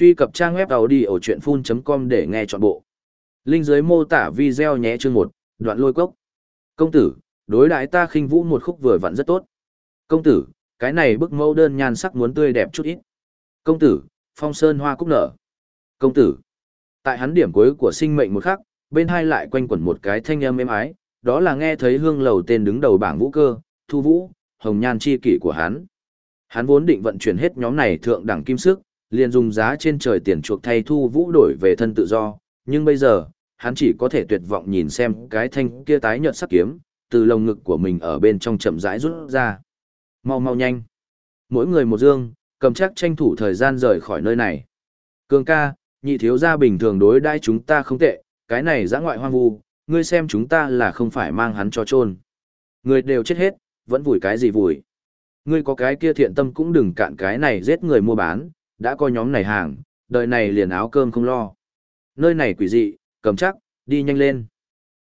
Truy cập trang web đầu đi ở chuyện full.com để nghe trọn bộ. Linh dưới mô tả video nhé chương một đoạn lôi cốc. Công tử, đối đãi ta khinh vũ một khúc vừa vặn rất tốt. Công tử, cái này bức mẫu đơn nhan sắc muốn tươi đẹp chút ít. Công tử, phong sơn hoa cúc nở. Công tử, tại hắn điểm cuối của sinh mệnh một khắc, bên hai lại quanh quẩn một cái thanh âm êm ái, đó là nghe thấy hương lầu tên đứng đầu bảng vũ cơ, thu vũ, hồng nhan chi kỷ của hắn. Hắn vốn định vận chuyển hết nhóm này thượng đẳng kim sức, liền dùng giá trên trời tiền chuộc thay thu vũ đổi về thân tự do, nhưng bây giờ, hắn chỉ có thể tuyệt vọng nhìn xem cái thanh kia tái nhợt sắc kiếm, từ lồng ngực của mình ở bên trong chậm rãi rút ra. Mau mau nhanh. Mỗi người một dương, cầm chắc tranh thủ thời gian rời khỏi nơi này. Cường ca, nhị thiếu gia bình thường đối đãi chúng ta không tệ, cái này giã ngoại hoang vu, ngươi xem chúng ta là không phải mang hắn cho chôn. Người đều chết hết, vẫn vùi cái gì vùi. Ngươi có cái kia thiện tâm cũng đừng cạn cái này giết người mua bán, đã có nhóm này hàng, đời này liền áo cơm không lo. Nơi này quỷ dị, cầm chắc, đi nhanh lên.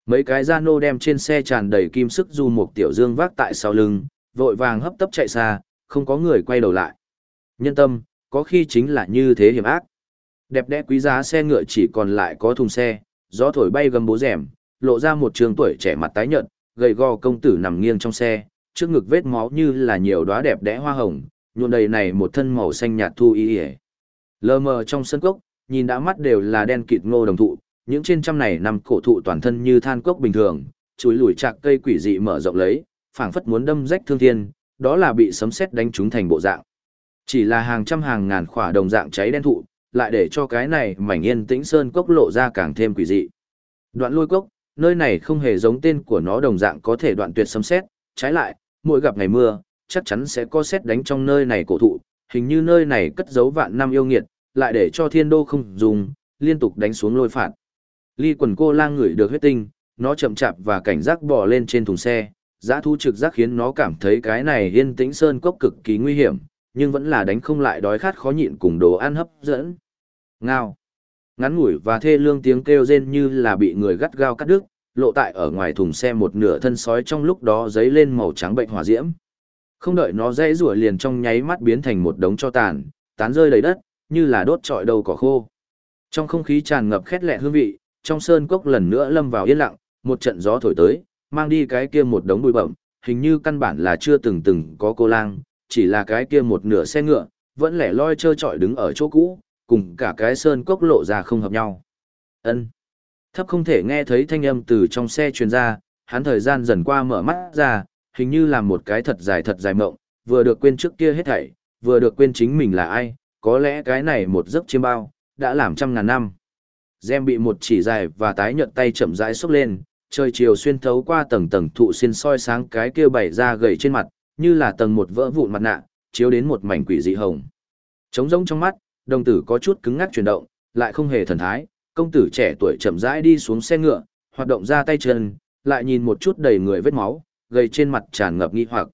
Mấy cái gia nô đem trên xe tràn đầy kim sức du một tiểu dương vác tại sau lưng, vội vàng hấp tấp chạy xa, không có người quay đầu lại. Nhân tâm, có khi chính là như thế hiểm ác. Đẹp đẽ quý giá xe ngựa chỉ còn lại có thùng xe, gió thổi bay gầm bố rèm, lộ ra một trường tuổi trẻ mặt tái nhợt, gầy gò công tử nằm nghiêng trong xe, trước ngực vết máu như là nhiều đóa đẹp đẽ hoa hồng, nhuộm đầy này một thân màu xanh nhạt thu y ỉa. Lờ mờ trong sân cốc, nhìn đã mắt đều là đen kịt ngô đồng thụ, những trên trăm này nằm cổ thụ toàn thân như than cốc bình thường chuối lùi chạc cây quỷ dị mở rộng lấy, phảng phất muốn đâm rách thương thiên, đó là bị sấm sét đánh trúng thành bộ dạng. Chỉ là hàng trăm hàng ngàn khỏa đồng dạng cháy đen thụ, lại để cho cái này mảnh yên tĩnh sơn cốc lộ ra càng thêm quỷ dị. Đoạn lôi cốc, nơi này không hề giống tên của nó đồng dạng có thể đoạn tuyệt sấm sét, trái lại, mỗi gặp ngày mưa chắc chắn sẽ có xét đánh trong nơi này cổ thụ, hình như nơi này cất giấu vạn năm yêu nghiệt, lại để cho thiên đô không dùng, liên tục đánh xuống lôi phạt. Ly quần cô lang ngửi được huyết tinh, nó chậm chạp và cảnh giác bò lên trên thùng xe, giã thu trực giác khiến nó cảm thấy cái này yên tĩnh sơn cốc cực kỳ nguy hiểm, nhưng vẫn là đánh không lại đói khát khó nhịn cùng đồ ăn hấp dẫn. Ngao. Ngắn ngủi và thê lương tiếng kêu rên như là bị người gắt gao cắt đứt, lộ tại ở ngoài thùng xe một nửa thân sói trong lúc đó giấy lên màu trắng bệnh hỏa diễm. Không đợi nó dễ rủa liền trong nháy mắt biến thành một đống cho tàn, tán rơi đầy đất, như là đốt trọi đầu cỏ khô. Trong không khí tràn ngập khét lẹ hương vị, trong sơn cốc lần nữa lâm vào yên lặng, một trận gió thổi tới, mang đi cái kia một đống bụi bậm, hình như căn bản là chưa từng từng có cô lang, chỉ là cái kia một nửa xe ngựa, vẫn lẻ loi trơ trọi đứng ở chỗ cũ, cùng cả cái sơn cốc lộ ra không hợp nhau. Ân. Thấp không thể nghe thấy thanh âm từ trong xe truyền ra, hắn thời gian dần qua mở mắt ra, hình như là một cái thật dài thật dài mộng, vừa được quên trước kia hết thảy, vừa được quên chính mình là ai, có lẽ cái này một giấc chiêm bao, đã làm trăm ngàn năm. Gem bị một chỉ dài và tái nhợt tay chậm rãi xốc lên, trời chiều xuyên thấu qua tầng tầng thụ xiên soi sáng cái kia bảy ra gầy trên mặt, như là tầng một vỡ vụn mặt nạ, chiếu đến một mảnh quỷ dị hồng. Trống rỗng trong mắt, đồng tử có chút cứng ngắc chuyển động, lại không hề thần thái, công tử trẻ tuổi chậm rãi đi xuống xe ngựa, hoạt động ra tay chân, lại nhìn một chút đầy người vết máu, gầy trên mặt tràn ngập nghi hoặc.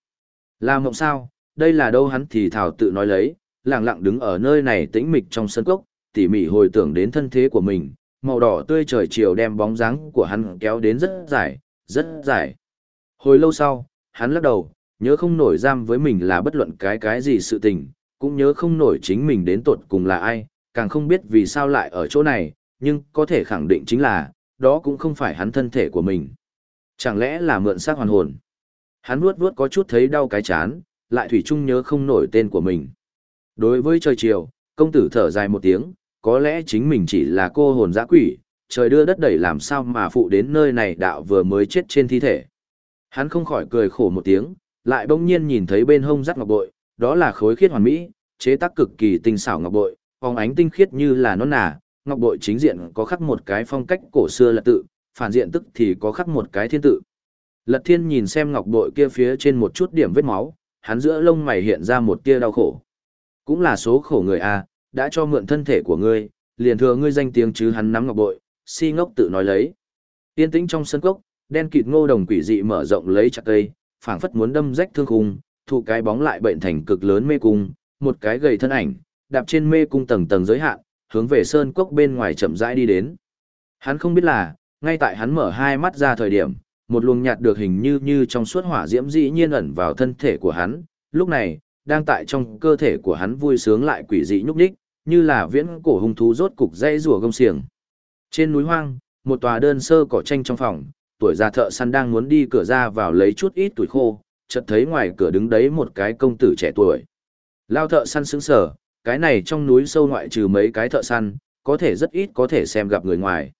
Là mộng sao, đây là đâu hắn thì thảo tự nói lấy, lặng lặng đứng ở nơi này tĩnh mịch trong sân cốc, tỉ mỉ hồi tưởng đến thân thế của mình, màu đỏ tươi trời chiều đem bóng dáng của hắn kéo đến rất dài, rất dài. Hồi lâu sau, hắn lắc đầu, nhớ không nổi giam với mình là bất luận cái cái gì sự tình, cũng nhớ không nổi chính mình đến tột cùng là ai, càng không biết vì sao lại ở chỗ này, nhưng có thể khẳng định chính là, đó cũng không phải hắn thân thể của mình. Chẳng lẽ là mượn xác hoàn hồn? Hắn vuốt vuốt có chút thấy đau cái chán, lại thủy chung nhớ không nổi tên của mình. Đối với trời chiều, công tử thở dài một tiếng, có lẽ chính mình chỉ là cô hồn dã quỷ, trời đưa đất đẩy làm sao mà phụ đến nơi này đạo vừa mới chết trên thi thể. Hắn không khỏi cười khổ một tiếng, lại bỗng nhiên nhìn thấy bên hông rắc ngọc bội, đó là khối khiết hoàn mỹ, chế tác cực kỳ tinh xảo ngọc bội, phóng ánh tinh khiết như là nó nà, ngọc bội chính diện có khắc một cái phong cách cổ xưa là tự, phản diện tức thì có khắc một cái thiên tự. Lật thiên nhìn xem ngọc bội kia phía trên một chút điểm vết máu, hắn giữa lông mày hiện ra một tia đau khổ. Cũng là số khổ người a, đã cho mượn thân thể của ngươi, liền thừa ngươi danh tiếng chứ hắn nắm ngọc bội, si ngốc tự nói lấy. Tiên tĩnh trong sân cốc, đen kịt ngô đồng quỷ dị mở rộng lấy chặt cây, phảng phất muốn đâm rách thương khung, thụ cái bóng lại bệnh thành cực lớn mê cung, một cái gầy thân ảnh, đạp trên mê cung tầng tầng giới hạn, hướng về sơn cốc bên ngoài chậm rãi đi đến. Hắn không biết là, ngay tại hắn mở hai mắt ra thời điểm, một luồng nhạt được hình như như trong suốt hỏa diễm dĩ nhiên ẩn vào thân thể của hắn, lúc này, đang tại trong cơ thể của hắn vui sướng lại quỷ dị nhúc nhích, như là viễn cổ hung thú rốt cục dây rùa gông xiềng. Trên núi hoang, một tòa đơn sơ cỏ tranh trong phòng, tuổi già thợ săn đang muốn đi cửa ra vào lấy chút ít tuổi khô, chợt thấy ngoài cửa đứng đấy một cái công tử trẻ tuổi. Lao thợ săn sững sờ, cái này trong núi sâu ngoại trừ mấy cái thợ săn, có thể rất ít có thể xem gặp người ngoài.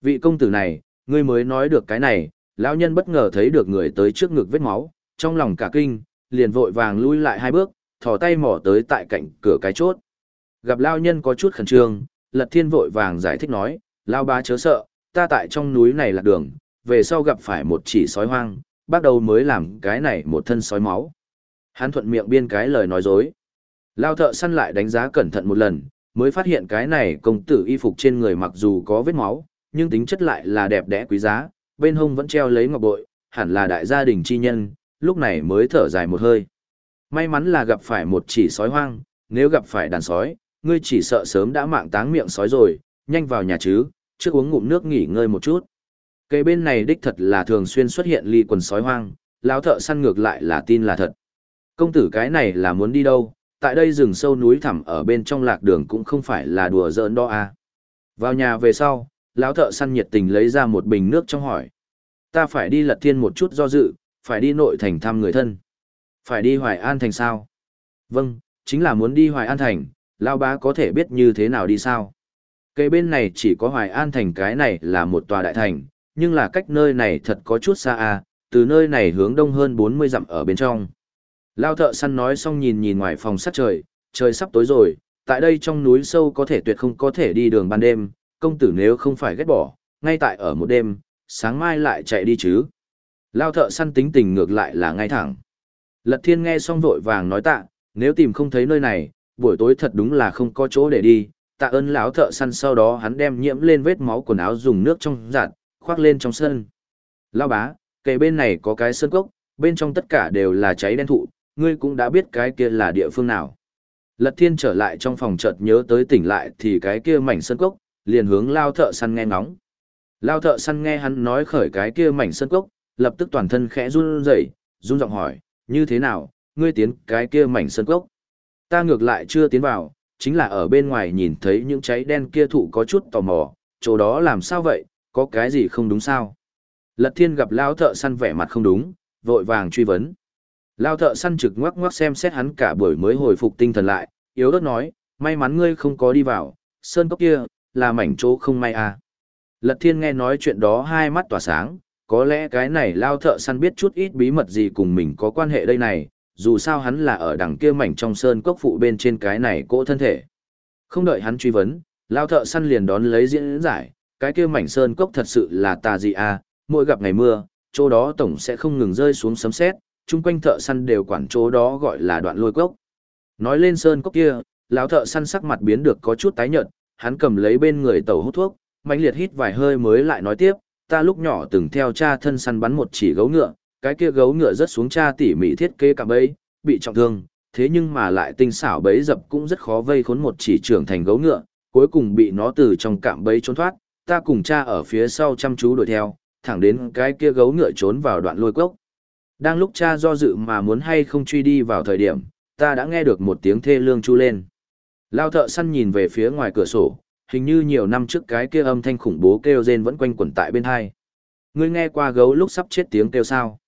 Vị công tử này, ngươi mới nói được cái này, lão nhân bất ngờ thấy được người tới trước ngực vết máu, trong lòng cả kinh, liền vội vàng lui lại hai bước, thò tay mò tới tại cạnh cửa cái chốt. Gặp lão nhân có chút khẩn trương, Lật Thiên vội vàng giải thích nói, lão bá chớ sợ, ta tại trong núi này là đường, về sau gặp phải một chỉ sói hoang, bắt đầu mới làm cái này một thân sói máu. Hắn thuận miệng biên cái lời nói dối. Lao thợ săn lại đánh giá cẩn thận một lần, mới phát hiện cái này công tử y phục trên người mặc dù có vết máu, nhưng tính chất lại là đẹp đẽ quý giá, bên hông vẫn treo lấy ngọc bội, hẳn là đại gia đình chi nhân, lúc này mới thở dài một hơi. May mắn là gặp phải một chỉ sói hoang, nếu gặp phải đàn sói, ngươi chỉ sợ sớm đã mạng táng miệng sói rồi, nhanh vào nhà chứ, trước uống ngụm nước nghỉ ngơi một chút. Cây bên này đích thật là thường xuyên xuất hiện ly quần sói hoang, lão thợ săn ngược lại là tin là thật. Công tử cái này là muốn đi đâu, tại đây rừng sâu núi thẳm ở bên trong lạc đường cũng không phải là đùa giỡn đó à. Vào nhà về sau, lão thợ săn nhiệt tình lấy ra một bình nước trong hỏi. Ta phải đi lật thiên một chút do dự, phải đi nội thành thăm người thân. Phải đi Hoài An thành sao? Vâng, chính là muốn đi Hoài An thành, lão bá có thể biết như thế nào đi sao? Cây bên này chỉ có Hoài An thành cái này là một tòa đại thành, nhưng là cách nơi này thật có chút xa à, từ nơi này hướng đông hơn 40 dặm ở bên trong. Lao thợ săn nói xong nhìn nhìn ngoài phòng sắt trời, trời sắp tối rồi, tại đây trong núi sâu có thể tuyệt không có thể đi đường ban đêm, công tử nếu không phải ghét bỏ, ngay tại ở một đêm, sáng mai lại chạy đi chứ. Lao thợ săn tính tình ngược lại là ngay thẳng. Lật thiên nghe xong vội vàng nói tạ, nếu tìm không thấy nơi này, buổi tối thật đúng là không có chỗ để đi, tạ ơn lão thợ săn sau đó hắn đem nhiễm lên vết máu quần áo dùng nước trong giặt, khoác lên trong sân. Lao bá, kề bên này có cái sơn cốc, bên trong tất cả đều là cháy đen thụ, ngươi cũng đã biết cái kia là địa phương nào. Lật thiên trở lại trong phòng chợt nhớ tới tỉnh lại thì cái kia mảnh sơn cốc, liền hướng lao thợ săn nghe ngóng. Lao thợ săn nghe hắn nói khởi cái kia mảnh sơn cốc, lập tức toàn thân khẽ run rẩy, run giọng hỏi, như thế nào, ngươi tiến cái kia mảnh sơn cốc. Ta ngược lại chưa tiến vào, chính là ở bên ngoài nhìn thấy những cháy đen kia thụ có chút tò mò, chỗ đó làm sao vậy, có cái gì không đúng sao? Lật thiên gặp lao thợ săn vẻ mặt không đúng, vội vàng truy vấn. Lao thợ săn trực ngoắc ngoắc xem xét hắn cả buổi mới hồi phục tinh thần lại, yếu đất nói, may mắn ngươi không có đi vào, sơn cốc kia, là mảnh chỗ không may à. Lật thiên nghe nói chuyện đó hai mắt tỏa sáng, có lẽ cái này lao thợ săn biết chút ít bí mật gì cùng mình có quan hệ đây này, dù sao hắn là ở đằng kia mảnh trong sơn cốc phụ bên trên cái này cỗ thân thể. Không đợi hắn truy vấn, lao thợ săn liền đón lấy diễn giải, cái kia mảnh sơn cốc thật sự là tà gì à, mỗi gặp ngày mưa, chỗ đó tổng sẽ không ngừng rơi xuống sấm sét, chung quanh thợ săn đều quản chỗ đó gọi là đoạn lôi cốc. Nói lên sơn cốc kia, lão thợ săn sắc mặt biến được có chút tái nhợt, hắn cầm lấy bên người tàu hút thuốc, mãnh liệt hít vài hơi mới lại nói tiếp, ta lúc nhỏ từng theo cha thân săn bắn một chỉ gấu ngựa, cái kia gấu ngựa rất xuống cha tỉ mỉ thiết kế cả bẫy, bị trọng thương, thế nhưng mà lại tinh xảo bẫy dập cũng rất khó vây khốn một chỉ trưởng thành gấu ngựa, cuối cùng bị nó từ trong cạm bẫy trốn thoát, ta cùng cha ở phía sau chăm chú đuổi theo, thẳng đến cái kia gấu ngựa trốn vào đoạn lôi cốc. Đang lúc cha do dự mà muốn hay không truy đi vào thời điểm, ta đã nghe được một tiếng thê lương chu lên. Lao thợ săn nhìn về phía ngoài cửa sổ, hình như nhiều năm trước cái kia âm thanh khủng bố kêu rên vẫn quanh quẩn tại bên hai. Ngươi nghe qua gấu lúc sắp chết tiếng kêu sao?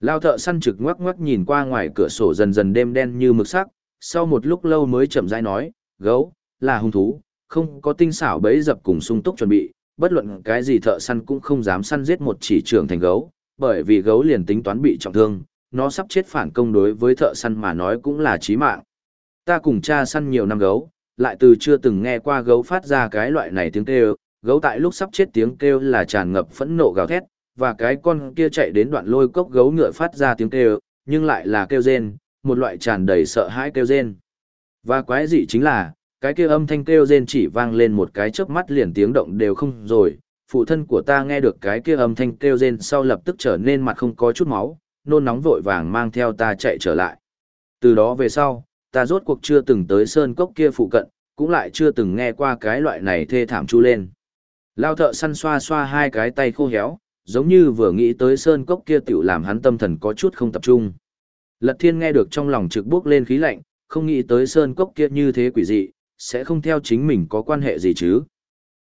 Lao thợ săn trực ngoắc ngoắc nhìn qua ngoài cửa sổ dần dần đêm đen như mực sắc, sau một lúc lâu mới chậm rãi nói, gấu, là hung thú, không có tinh xảo bấy dập cùng sung túc chuẩn bị, bất luận cái gì thợ săn cũng không dám săn giết một chỉ trưởng thành gấu, bởi vì gấu liền tính toán bị trọng thương, nó sắp chết phản công đối với thợ săn mà nói cũng là chí mạng. Ta cùng cha săn nhiều năm gấu, lại từ chưa từng nghe qua gấu phát ra cái loại này tiếng kêu, gấu tại lúc sắp chết tiếng kêu là tràn ngập phẫn nộ gào thét, và cái con kia chạy đến đoạn lôi cốc gấu ngựa phát ra tiếng kêu, nhưng lại là kêu rên, một loại tràn đầy sợ hãi kêu rên. Và quái dị chính là, cái kia âm thanh kêu rên chỉ vang lên một cái chớp mắt liền tiếng động đều không rồi, phụ thân của ta nghe được cái kia âm thanh kêu rên sau lập tức trở nên mặt không có chút máu, nôn nóng vội vàng mang theo ta chạy trở lại. Từ đó về sau, ta rốt cuộc chưa từng tới sơn cốc kia phụ cận, cũng lại chưa từng nghe qua cái loại này thê thảm chu lên. Lao thợ săn xoa xoa hai cái tay khô héo, giống như vừa nghĩ tới sơn cốc kia tiểu làm hắn tâm thần có chút không tập trung. Lật thiên nghe được trong lòng trực bước lên khí lạnh, không nghĩ tới sơn cốc kia như thế quỷ dị, sẽ không theo chính mình có quan hệ gì chứ.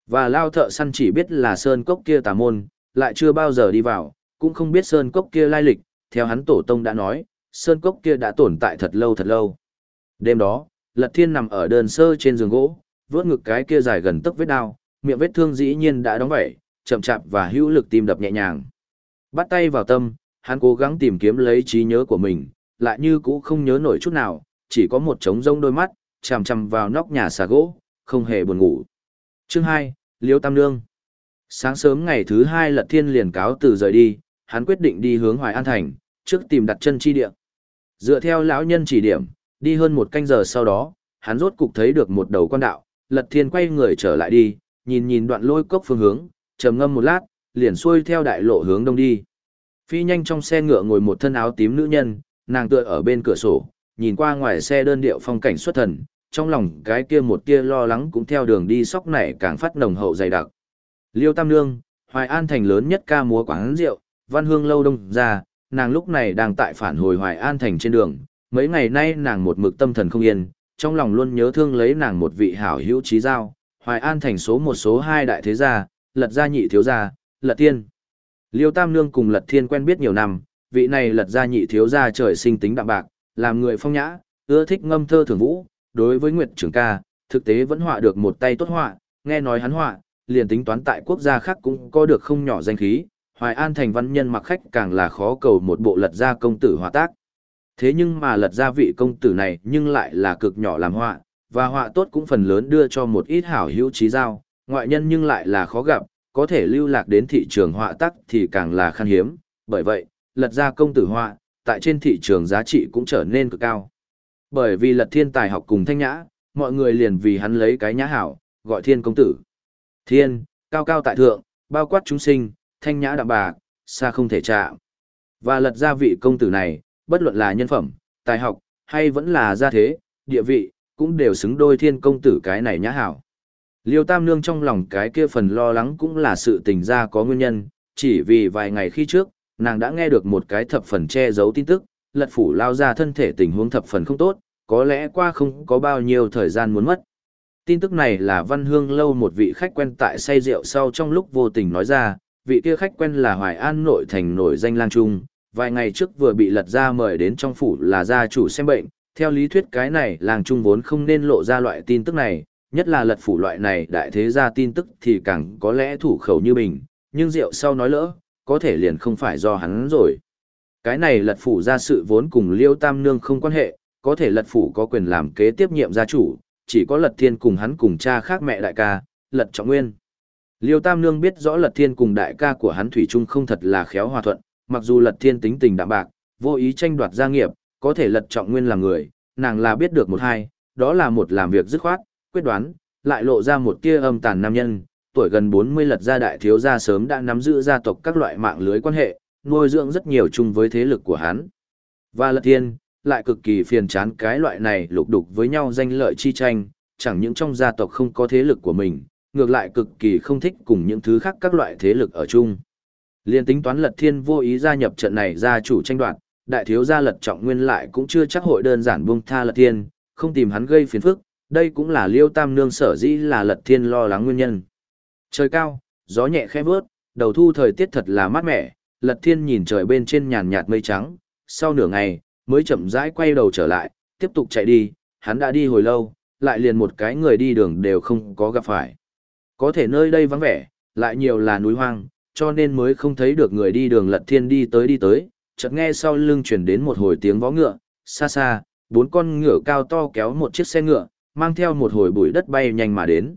Và lao thợ săn chỉ biết là sơn cốc kia tà môn, lại chưa bao giờ đi vào, cũng không biết sơn cốc kia lai lịch, theo hắn tổ tông đã nói, sơn cốc kia đã tồn tại thật lâu thật lâu. Đêm đó, Lật Thiên nằm ở đơn sơ trên giường gỗ, vớt ngực cái kia dài gần tấc vết đao, miệng vết thương dĩ nhiên đã đóng vẩy, chậm chạp và hữu lực tim đập nhẹ nhàng. Bắt tay vào tâm, hắn cố gắng tìm kiếm lấy trí nhớ của mình, lại như cũ không nhớ nổi chút nào, chỉ có một trống rông đôi mắt, chằm chằm vào nóc nhà xà gỗ, không hề buồn ngủ. Chương 2, Liêu Tam Nương Sáng sớm ngày thứ hai Lật Thiên liền cáo từ rời đi, hắn quyết định đi hướng Hoài An Thành, trước tìm đặt chân chi địa. Dựa theo lão nhân chỉ điểm, đi hơn một canh giờ sau đó, hắn rốt cục thấy được một đầu con đạo, Lật Thiên quay người trở lại đi, nhìn nhìn đoạn lôi cốc phương hướng, trầm ngâm một lát, liền xuôi theo đại lộ hướng đông đi. Phi nhanh trong xe ngựa ngồi một thân áo tím nữ nhân, nàng tựa ở bên cửa sổ, nhìn qua ngoài xe đơn điệu phong cảnh xuất thần, trong lòng cái kia một tia lo lắng cũng theo đường đi sóc này càng phát nồng hậu dày đặc. Liêu Tam Nương, Hoài An thành lớn nhất ca múa quán rượu, văn hương lâu đông ra, nàng lúc này đang tại phản hồi Hoài An thành trên đường, mấy ngày nay nàng một mực tâm thần không yên, trong lòng luôn nhớ thương lấy nàng một vị hảo hữu trí giao, Hoài An thành số một số hai đại thế gia, lật gia nhị thiếu gia, lật tiên. Liêu Tam Nương cùng lật thiên quen biết nhiều năm, vị này lật gia nhị thiếu gia trời sinh tính đạm bạc, làm người phong nhã, ưa thích ngâm thơ thường vũ, đối với Nguyệt Trường ca, thực tế vẫn họa được một tay tốt họa, nghe nói hắn họa, liền tính toán tại quốc gia khác cũng có được không nhỏ danh khí, Hoài An thành văn nhân mặc khách càng là khó cầu một bộ lật gia công tử hòa tác. Thế nhưng mà lật ra vị công tử này nhưng lại là cực nhỏ làm họa, và họa tốt cũng phần lớn đưa cho một ít hảo hữu trí giao, ngoại nhân nhưng lại là khó gặp, có thể lưu lạc đến thị trường họa tác thì càng là khan hiếm, bởi vậy, lật ra công tử họa, tại trên thị trường giá trị cũng trở nên cực cao. Bởi vì lật thiên tài học cùng thanh nhã, mọi người liền vì hắn lấy cái nhã hảo, gọi thiên công tử. Thiên, cao cao tại thượng, bao quát chúng sinh, thanh nhã đạm bạc, xa không thể chạm. Và lật ra vị công tử này, bất luận là nhân phẩm, tài học, hay vẫn là gia thế, địa vị, cũng đều xứng đôi thiên công tử cái này nhã hảo. Liêu Tam Nương trong lòng cái kia phần lo lắng cũng là sự tình ra có nguyên nhân, chỉ vì vài ngày khi trước, nàng đã nghe được một cái thập phần che giấu tin tức, lật phủ lao ra thân thể tình huống thập phần không tốt, có lẽ qua không có bao nhiêu thời gian muốn mất. Tin tức này là Văn Hương lâu một vị khách quen tại say rượu sau trong lúc vô tình nói ra, vị kia khách quen là Hoài An nội thành nổi danh lang trung, vài ngày trước vừa bị lật ra mời đến trong phủ là gia chủ xem bệnh, theo lý thuyết cái này làng trung vốn không nên lộ ra loại tin tức này, nhất là lật phủ loại này đại thế gia tin tức thì càng có lẽ thủ khẩu như bình, nhưng rượu sau nói lỡ, có thể liền không phải do hắn rồi. Cái này lật phủ ra sự vốn cùng liêu tam nương không quan hệ, có thể lật phủ có quyền làm kế tiếp nhiệm gia chủ, chỉ có lật thiên cùng hắn cùng cha khác mẹ đại ca, lật trọng nguyên. Liêu tam nương biết rõ lật thiên cùng đại ca của hắn thủy trung không thật là khéo hòa thuận, mặc dù lật thiên tính tình đạm bạc, vô ý tranh đoạt gia nghiệp, có thể lật trọng nguyên là người, nàng là biết được một hai, đó là một làm việc dứt khoát, quyết đoán, lại lộ ra một tia âm tàn nam nhân, tuổi gần 40 lật gia đại thiếu gia sớm đã nắm giữ gia tộc các loại mạng lưới quan hệ, nuôi dưỡng rất nhiều chung với thế lực của hắn. Và lật thiên, lại cực kỳ phiền chán cái loại này lục đục với nhau danh lợi chi tranh, chẳng những trong gia tộc không có thế lực của mình, ngược lại cực kỳ không thích cùng những thứ khác các loại thế lực ở chung. Liên tính toán lật thiên vô ý gia nhập trận này gia chủ tranh đoạt, đại thiếu gia lật trọng nguyên lại cũng chưa chắc hội đơn giản buông tha lật thiên, không tìm hắn gây phiền phức, đây cũng là liêu tam nương sở dĩ là lật thiên lo lắng nguyên nhân. Trời cao, gió nhẹ khẽ vớt, đầu thu thời tiết thật là mát mẻ, lật thiên nhìn trời bên trên nhàn nhạt mây trắng, sau nửa ngày, mới chậm rãi quay đầu trở lại, tiếp tục chạy đi, hắn đã đi hồi lâu, lại liền một cái người đi đường đều không có gặp phải. Có thể nơi đây vắng vẻ, lại nhiều là núi hoang, cho nên mới không thấy được người đi đường lật thiên đi tới đi tới, chợt nghe sau lưng chuyển đến một hồi tiếng vó ngựa, xa xa, bốn con ngựa cao to kéo một chiếc xe ngựa, mang theo một hồi bụi đất bay nhanh mà đến.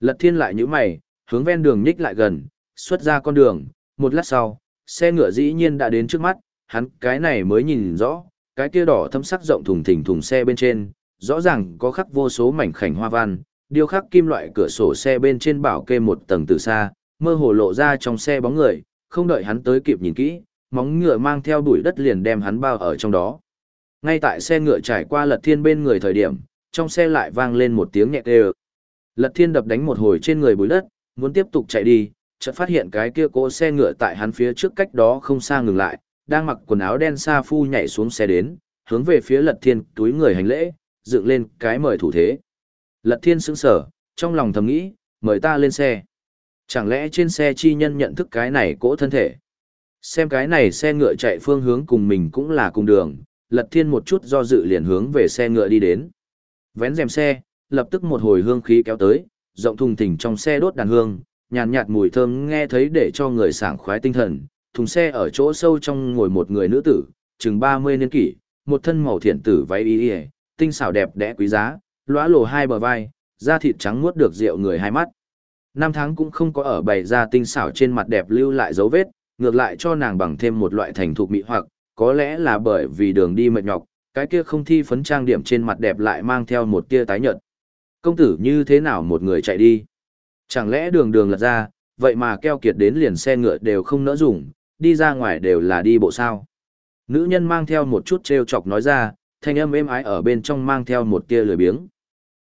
Lật thiên lại như mày, hướng ven đường nhích lại gần, xuất ra con đường, một lát sau, xe ngựa dĩ nhiên đã đến trước mắt, hắn cái này mới nhìn rõ, cái kia đỏ thâm sắc rộng thùng thình thùng xe bên trên, rõ ràng có khắc vô số mảnh khảnh hoa văn, điêu khắc kim loại cửa sổ xe bên trên bảo kê một tầng từ xa, mơ hồ lộ ra trong xe bóng người, không đợi hắn tới kịp nhìn kỹ, móng ngựa mang theo đuổi đất liền đem hắn bao ở trong đó. Ngay tại xe ngựa trải qua lật thiên bên người thời điểm, trong xe lại vang lên một tiếng nhẹ kêu. Lật thiên đập đánh một hồi trên người bụi đất, muốn tiếp tục chạy đi, chợt phát hiện cái kia cỗ xe ngựa tại hắn phía trước cách đó không xa ngừng lại, đang mặc quần áo đen sa phu nhảy xuống xe đến, hướng về phía lật thiên túi người hành lễ, dựng lên cái mời thủ thế. Lật thiên sững sở, trong lòng thầm nghĩ, mời ta lên xe. Chẳng lẽ trên xe chi nhân nhận thức cái này cỗ thân thể? Xem cái này xe ngựa chạy phương hướng cùng mình cũng là cùng đường, lật thiên một chút do dự liền hướng về xe ngựa đi đến. Vén rèm xe, lập tức một hồi hương khí kéo tới, rộng thùng thình trong xe đốt đàn hương, nhàn nhạt mùi thơm nghe thấy để cho người sảng khoái tinh thần. Thùng xe ở chỗ sâu trong ngồi một người nữ tử, chừng 30 niên kỷ, một thân màu thiện tử váy y y, tinh xảo đẹp đẽ quý giá, lóa lồ hai bờ vai, da thịt trắng muốt được rượu người hai mắt. Năm tháng cũng không có ở bày ra tinh xảo trên mặt đẹp lưu lại dấu vết, ngược lại cho nàng bằng thêm một loại thành thục mỹ hoặc, có lẽ là bởi vì đường đi mệt nhọc, cái kia không thi phấn trang điểm trên mặt đẹp lại mang theo một tia tái nhợt. Công tử như thế nào một người chạy đi? Chẳng lẽ đường đường lật ra, vậy mà keo kiệt đến liền xe ngựa đều không nỡ dùng, đi ra ngoài đều là đi bộ sao? Nữ nhân mang theo một chút trêu chọc nói ra, thanh âm êm ái ở bên trong mang theo một tia lười biếng.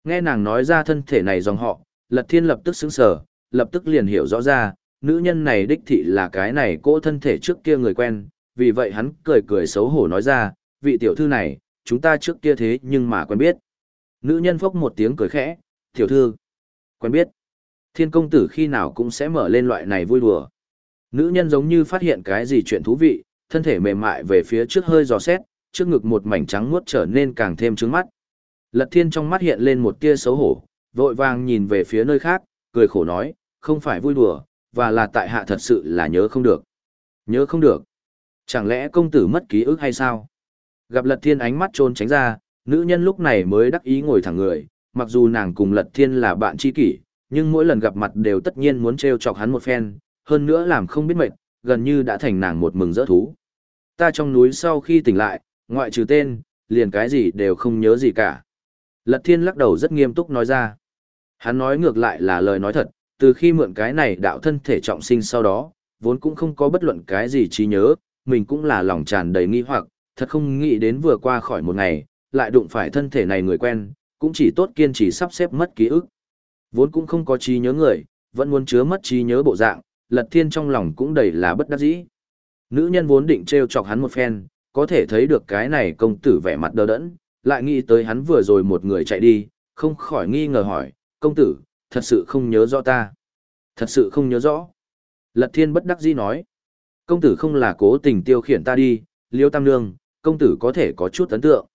Nghe nàng nói ra thân thể này dòng họ, Lật Thiên lập tức sững sờ, lập tức liền hiểu rõ ra, nữ nhân này đích thị là cái này cô thân thể trước kia người quen, vì vậy hắn cười cười xấu hổ nói ra, vị tiểu thư này, chúng ta trước kia thế nhưng mà quen biết. Nữ nhân phốc một tiếng cười khẽ, tiểu thư, quen biết. Thiên công tử khi nào cũng sẽ mở lên loại này vui đùa. Nữ nhân giống như phát hiện cái gì chuyện thú vị, thân thể mềm mại về phía trước hơi giò xét, trước ngực một mảnh trắng muốt trở nên càng thêm trứng mắt. Lật thiên trong mắt hiện lên một tia xấu hổ, vội vàng nhìn về phía nơi khác, cười khổ nói, không phải vui đùa, và là tại hạ thật sự là nhớ không được. Nhớ không được. Chẳng lẽ công tử mất ký ức hay sao? Gặp lật thiên ánh mắt trôn tránh ra, nữ nhân lúc này mới đắc ý ngồi thẳng người, mặc dù nàng cùng lật thiên là bạn tri kỷ, nhưng mỗi lần gặp mặt đều tất nhiên muốn trêu chọc hắn một phen, hơn nữa làm không biết mệt, gần như đã thành nàng một mừng rỡ thú. Ta trong núi sau khi tỉnh lại, ngoại trừ tên, liền cái gì đều không nhớ gì cả. Lật thiên lắc đầu rất nghiêm túc nói ra. Hắn nói ngược lại là lời nói thật, từ khi mượn cái này đạo thân thể trọng sinh sau đó, vốn cũng không có bất luận cái gì trí nhớ, mình cũng là lòng tràn đầy nghi hoặc, thật không nghĩ đến vừa qua khỏi một ngày, lại đụng phải thân thể này người quen, cũng chỉ tốt kiên trì sắp xếp mất ký ức. Vốn cũng không có trí nhớ người, vẫn muốn chứa mất trí nhớ bộ dạng, lật thiên trong lòng cũng đầy là bất đắc dĩ. Nữ nhân vốn định trêu chọc hắn một phen, có thể thấy được cái này công tử vẻ mặt đờ đẫn, lại nghĩ tới hắn vừa rồi một người chạy đi, không khỏi nghi ngờ hỏi, công tử, thật sự không nhớ rõ ta. Thật sự không nhớ rõ. Lật thiên bất đắc dĩ nói, công tử không là cố tình tiêu khiển ta đi, liêu tam nương, công tử có thể có chút ấn tượng.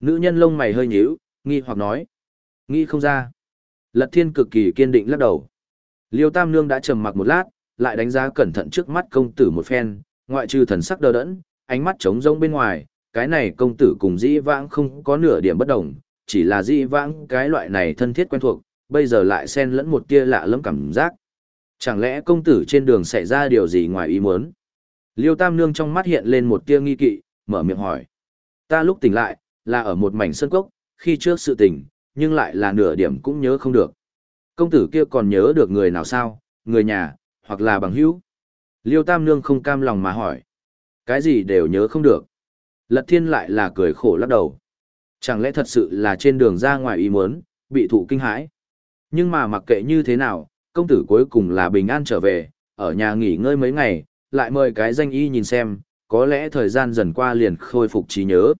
Nữ nhân lông mày hơi nhíu, nghi hoặc nói, nghi không ra. Lật thiên cực kỳ kiên định lắc đầu. Liêu tam nương đã trầm mặc một lát, lại đánh giá cẩn thận trước mắt công tử một phen, ngoại trừ thần sắc đờ đẫn, ánh mắt trống rỗng bên ngoài, cái này công tử cùng dĩ vãng không có nửa điểm bất đồng, chỉ là dĩ vãng cái loại này thân thiết quen thuộc, bây giờ lại xen lẫn một tia lạ lẫm cảm giác. Chẳng lẽ công tử trên đường xảy ra điều gì ngoài ý muốn? Liêu Tam Nương trong mắt hiện lên một tia nghi kỵ, mở miệng hỏi. Ta lúc tỉnh lại, là ở một mảnh sân cốc, khi trước sự tỉnh, nhưng lại là nửa điểm cũng nhớ không được. Công tử kia còn nhớ được người nào sao, người nhà, hoặc là bằng hữu? Liêu Tam Nương không cam lòng mà hỏi. Cái gì đều nhớ không được. Lật thiên lại là cười khổ lắc đầu. Chẳng lẽ thật sự là trên đường ra ngoài ý muốn, bị thụ kinh hãi. Nhưng mà mặc kệ như thế nào, công tử cuối cùng là bình an trở về, ở nhà nghỉ ngơi mấy ngày, lại mời cái danh y nhìn xem, có lẽ thời gian dần qua liền khôi phục trí nhớ.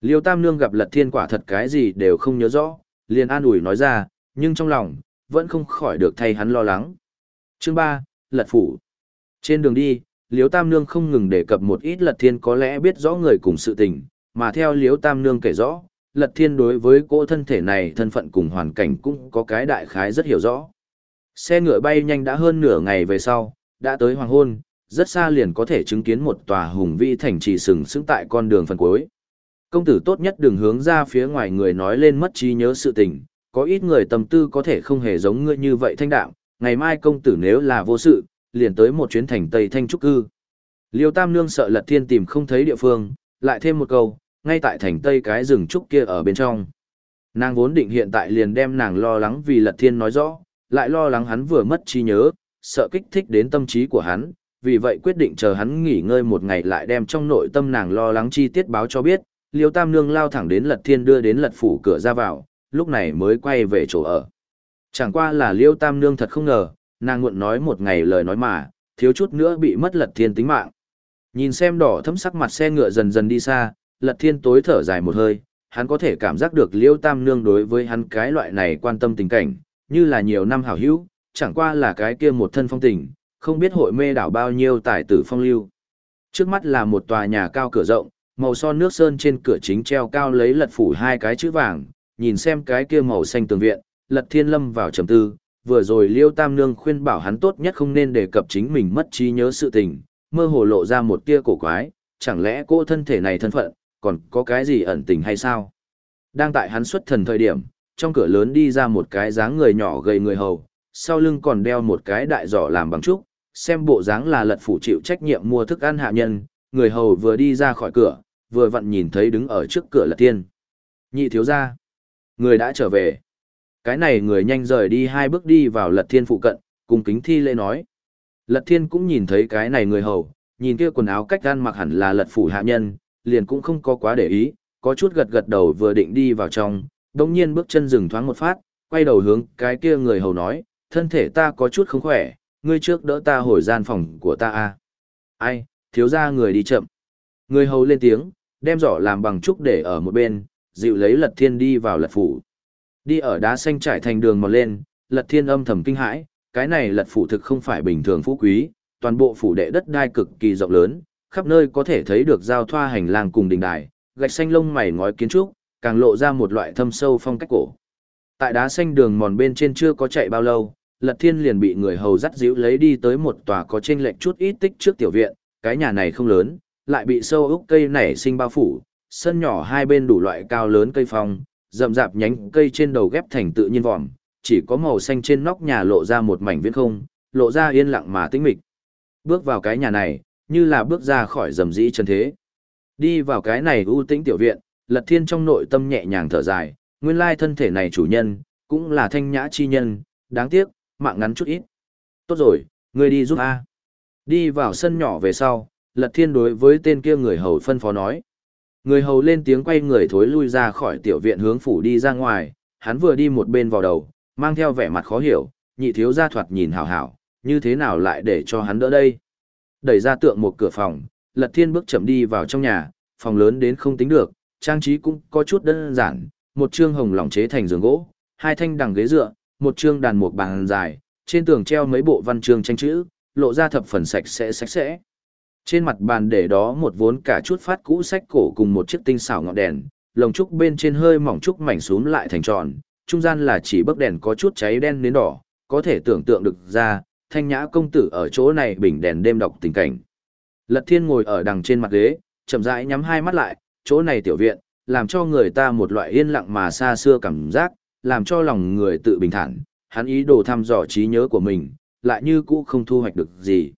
Liêu Tam Nương gặp lật thiên quả thật cái gì đều không nhớ rõ, liền an ủi nói ra, nhưng trong lòng, vẫn không khỏi được thay hắn lo lắng. Chương 3, Lật Phủ Trên đường đi, Liêu Tam Nương không ngừng đề cập một ít Lật Thiên có lẽ biết rõ người cùng sự tình, mà theo Liêu Tam Nương kể rõ, Lật Thiên đối với cô thân thể này thân phận cùng hoàn cảnh cũng có cái đại khái rất hiểu rõ. Xe ngựa bay nhanh đã hơn nửa ngày về sau, đã tới hoàng hôn, rất xa liền có thể chứng kiến một tòa hùng vĩ thành trì sừng sững tại con đường phần cuối. Công tử tốt nhất đừng hướng ra phía ngoài người nói lên mất trí nhớ sự tình, có ít người tâm tư có thể không hề giống ngươi như vậy thanh đạm, ngày mai công tử nếu là vô sự, liền tới một chuyến thành Tây Thanh Trúc Cư. Liêu Tam Nương sợ Lật Thiên tìm không thấy địa phương, lại thêm một câu, ngay tại thành Tây cái rừng Trúc kia ở bên trong. Nàng vốn định hiện tại liền đem nàng lo lắng vì Lật Thiên nói rõ, lại lo lắng hắn vừa mất trí nhớ, sợ kích thích đến tâm trí của hắn, vì vậy quyết định chờ hắn nghỉ ngơi một ngày lại đem trong nội tâm nàng lo lắng chi tiết báo cho biết, Liêu Tam Nương lao thẳng đến Lật Thiên đưa đến Lật phủ cửa ra vào, lúc này mới quay về chỗ ở. Chẳng qua là Liêu Tam Nương thật không ngờ, nàng muộn nói một ngày lời nói mà, thiếu chút nữa bị mất Lật Thiên tính mạng. Nhìn xem đỏ thấm sắc mặt xe ngựa dần dần đi xa, Lật Thiên tối thở dài một hơi, hắn có thể cảm giác được liêu tam nương đối với hắn cái loại này quan tâm tình cảnh, như là nhiều năm hảo hữu, chẳng qua là cái kia một thân phong tình, không biết hội mê đảo bao nhiêu tài tử phong lưu. Trước mắt là một tòa nhà cao cửa rộng, màu son nước sơn trên cửa chính treo cao lấy lật phủ hai cái chữ vàng, nhìn xem cái kia màu xanh tường viện, lật thiên lâm vào trầm tư, vừa rồi liêu tam nương khuyên bảo hắn tốt nhất không nên đề cập chính mình mất trí nhớ sự tình, mơ hồ lộ ra một tia cổ quái, chẳng lẽ cô thân thể này thân phận, còn có cái gì ẩn tình hay sao? Đang tại hắn xuất thần thời điểm, trong cửa lớn đi ra một cái dáng người nhỏ gầy người hầu, sau lưng còn đeo một cái đại giỏ làm bằng trúc, xem bộ dáng là lật phủ chịu trách nhiệm mua thức ăn hạ nhân, người hầu vừa đi ra khỏi cửa, vừa vặn nhìn thấy đứng ở trước cửa là tiên. Nhị thiếu gia, người đã trở về. Cái này người nhanh rời đi hai bước đi vào lật thiên phụ cận, cùng kính thi lễ nói. Lật thiên cũng nhìn thấy cái này người hầu, nhìn kia quần áo cách gan mặc hẳn là lật phủ hạ nhân, liền cũng không có quá để ý, có chút gật gật đầu vừa định đi vào trong, đồng nhiên bước chân dừng thoáng một phát, quay đầu hướng cái kia người hầu nói, thân thể ta có chút không khỏe, ngươi trước đỡ ta hồi gian phòng của ta a. Ai, thiếu ra người đi chậm. Người hầu lên tiếng, đem giỏ làm bằng trúc để ở một bên, dịu lấy lật thiên đi vào lật phủ. Đi ở đá xanh trải thành đường mòn lên, lật thiên âm thầm kinh hãi, cái này lật phủ thực không phải bình thường phú quý, toàn bộ phủ đệ đất đai cực kỳ rộng lớn, khắp nơi có thể thấy được giao thoa hành lang cùng đình đài, gạch xanh lông mày ngói kiến trúc, càng lộ ra một loại thâm sâu phong cách cổ. Tại đá xanh đường mòn bên trên chưa có chạy bao lâu, Lật Thiên liền bị người hầu dắt dịu lấy đi tới một tòa có chênh lệch chút ít tích trước tiểu viện, cái nhà này không lớn, lại bị sâu úc cây nảy sinh bao phủ, sân nhỏ hai bên đủ loại cao lớn cây phong, rậm rạp nhánh cây trên đầu ghép thành tự nhiên vòm, chỉ có màu xanh trên nóc nhà lộ ra một mảnh viễn không, lộ ra yên lặng mà tĩnh mịch. Bước vào cái nhà này, như là bước ra khỏi rầm rĩ chân thế. Đi vào cái này ưu tĩnh tiểu viện, Lật Thiên trong nội tâm nhẹ nhàng thở dài, nguyên lai thân thể này chủ nhân, cũng là thanh nhã chi nhân, đáng tiếc, mạng ngắn chút ít. Tốt rồi, ngươi đi giúp A. Đi vào sân nhỏ về sau, Lật Thiên đối với tên kia người hầu phân phó nói. Người hầu lên tiếng quay người thối lui ra khỏi tiểu viện hướng phủ đi ra ngoài, hắn vừa đi một bên vào đầu, mang theo vẻ mặt khó hiểu, nhị thiếu gia thoạt nhìn hảo hảo, như thế nào lại để cho hắn đỡ đây. Đẩy ra tượng một cửa phòng, Lật Thiên bước chậm đi vào trong nhà, phòng lớn đến không tính được, trang trí cũng có chút đơn giản, một chương hồng lỏng chế thành giường gỗ, hai thanh đằng ghế dựa, một chương đàn mục bàn dài, trên tường treo mấy bộ văn chương tranh chữ, lộ ra thập phần sạch sẽ sạch sẽ. Trên mặt bàn để đó một vốn cả chút phát cũ sách cổ cùng một chiếc tinh xảo ngọn đèn, lồng trúc bên trên hơi mỏng trúc mảnh xuống lại thành tròn, trung gian là chỉ bức đèn có chút cháy đen đến đỏ, có thể tưởng tượng được ra, thanh nhã công tử ở chỗ này bình đèn đêm đọc tình cảnh. Lật thiên ngồi ở đằng trên mặt ghế, chậm rãi nhắm hai mắt lại, chỗ này tiểu viện, làm cho người ta một loại yên lặng mà xa xưa cảm giác, làm cho lòng người tự bình thản, hắn ý đồ thăm dò trí nhớ của mình, lại như cũ không thu hoạch được gì.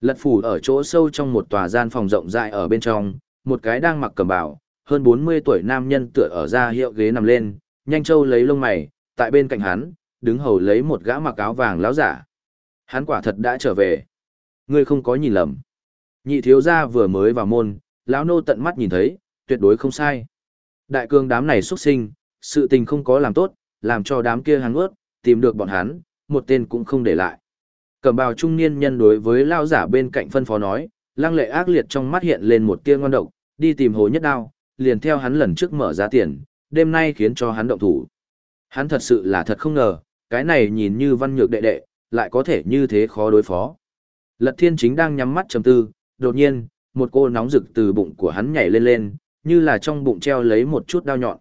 Lật phủ ở chỗ sâu trong một tòa gian phòng rộng rãi ở bên trong, một cái đang mặc cầm bào, hơn 40 tuổi nam nhân tựa ở ra hiệu ghế nằm lên, nhanh châu lấy lông mày, tại bên cạnh hắn, đứng hầu lấy một gã mặc áo vàng láo giả. Hắn quả thật đã trở về. Ngươi không có nhìn lầm. Nhị thiếu gia vừa mới vào môn, lão nô tận mắt nhìn thấy, tuyệt đối không sai. Đại cương đám này xuất sinh, sự tình không có làm tốt, làm cho đám kia hắn ướt, tìm được bọn hắn, một tên cũng không để lại. Cẩm bào trung niên nhân đối với lao giả bên cạnh phân phó nói, lăng lệ ác liệt trong mắt hiện lên một tia ngon độc, đi tìm hồ nhất đao, liền theo hắn lần trước mở giá tiền, đêm nay khiến cho hắn động thủ. Hắn thật sự là thật không ngờ, cái này nhìn như văn nhược đệ đệ, lại có thể như thế khó đối phó. Lật thiên chính đang nhắm mắt trầm tư, đột nhiên, một cô nóng rực từ bụng của hắn nhảy lên lên, như là trong bụng treo lấy một chút đao nhọn.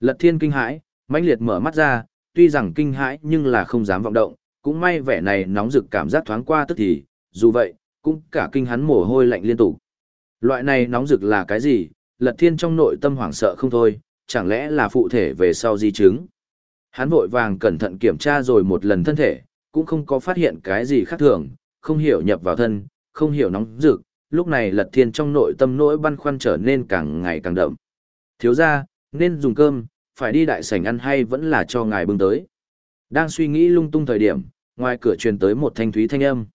Lật thiên kinh hãi, mãnh liệt mở mắt ra, tuy rằng kinh hãi nhưng là không dám vọng động, cũng may vẻ này nóng rực cảm giác thoáng qua tức thì, dù vậy, cũng cả kinh hắn mồ hôi lạnh liên tục. Loại này nóng rực là cái gì? Lật thiên trong nội tâm hoảng sợ không thôi, chẳng lẽ là phụ thể về sau di chứng? Hắn vội vàng cẩn thận kiểm tra rồi một lần thân thể, cũng không có phát hiện cái gì khác thường, không hiểu nhập vào thân, không hiểu nóng rực, lúc này lật thiên trong nội tâm nỗi băn khoăn trở nên càng ngày càng đậm. Thiếu ra, nên dùng cơm, phải đi đại sảnh ăn hay vẫn là cho ngài bưng tới. Đang suy nghĩ lung tung thời điểm, ngoài cửa truyền tới một thanh thúy thanh âm.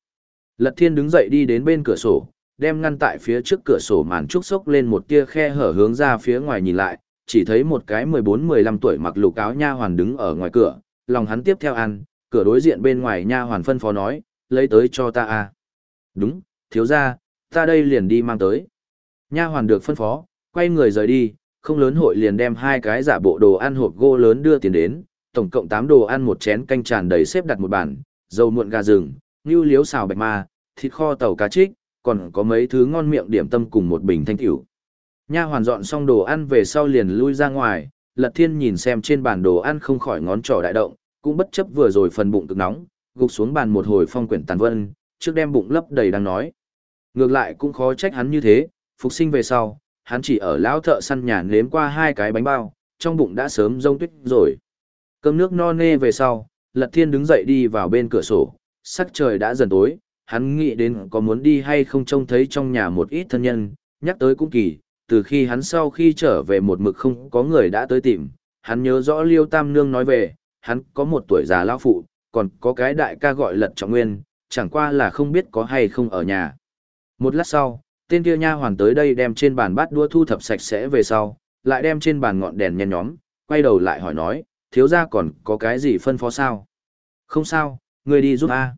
Lật thiên đứng dậy đi đến bên cửa sổ, đem ngăn tại phía trước cửa sổ màn trúc sốc lên một tia khe hở hướng ra phía ngoài nhìn lại, chỉ thấy một cái 14-15 tuổi mặc lục áo nha hoàn đứng ở ngoài cửa, lòng hắn tiếp theo ăn, cửa đối diện bên ngoài nha hoàn phân phó nói, lấy tới cho ta à Đúng, thiếu gia, ta đây liền đi mang tới. Nha hoàn được phân phó, quay người rời đi, Không lớn hội liền đem hai cái giả bộ đồ ăn hộp gỗ lớn đưa tiền đến, tổng cộng 8 đồ ăn một chén canh tràn đầy xếp đặt một bàn, dầu muộn gà rừng, ngưu liếu xào bạch ma, thịt kho tàu cá trích, còn có mấy thứ ngon miệng điểm tâm cùng một bình thanh tiểu. Nha hoàn dọn xong đồ ăn về sau liền lui ra ngoài, Lật Thiên nhìn xem trên bàn đồ ăn không khỏi ngón trỏ đại động, cũng bất chấp vừa rồi phần bụng cực nóng, gục xuống bàn một hồi phong quyển tàn vân, trước đem bụng lấp đầy đang nói. Ngược lại cũng khó trách hắn như thế, phục sinh về sau, hắn chỉ ở lão thợ săn nhà nếm qua hai cái bánh bao, trong bụng đã sớm rông tuyết rồi. Cơm nước no nê về sau, Lật Thiên đứng dậy đi vào bên cửa sổ, sắc trời đã dần tối, hắn nghĩ đến có muốn đi hay không trông thấy trong nhà một ít thân nhân, nhắc tới cũng kỳ, từ khi hắn sau khi trở về một mực không có người đã tới tìm, hắn nhớ rõ Liêu Tam Nương nói về, hắn có một tuổi già lão phụ, còn có cái đại ca gọi Lật Trọng Nguyên, chẳng qua là không biết có hay không ở nhà. Một lát sau, tên kia nha hoàn tới đây đem trên bàn bát đua thu thập sạch sẽ về sau, lại đem trên bàn ngọn đèn nhen nhóm, quay đầu lại hỏi nói, thiếu gia còn có cái gì phân phó sao? Không sao, người đi giúp a.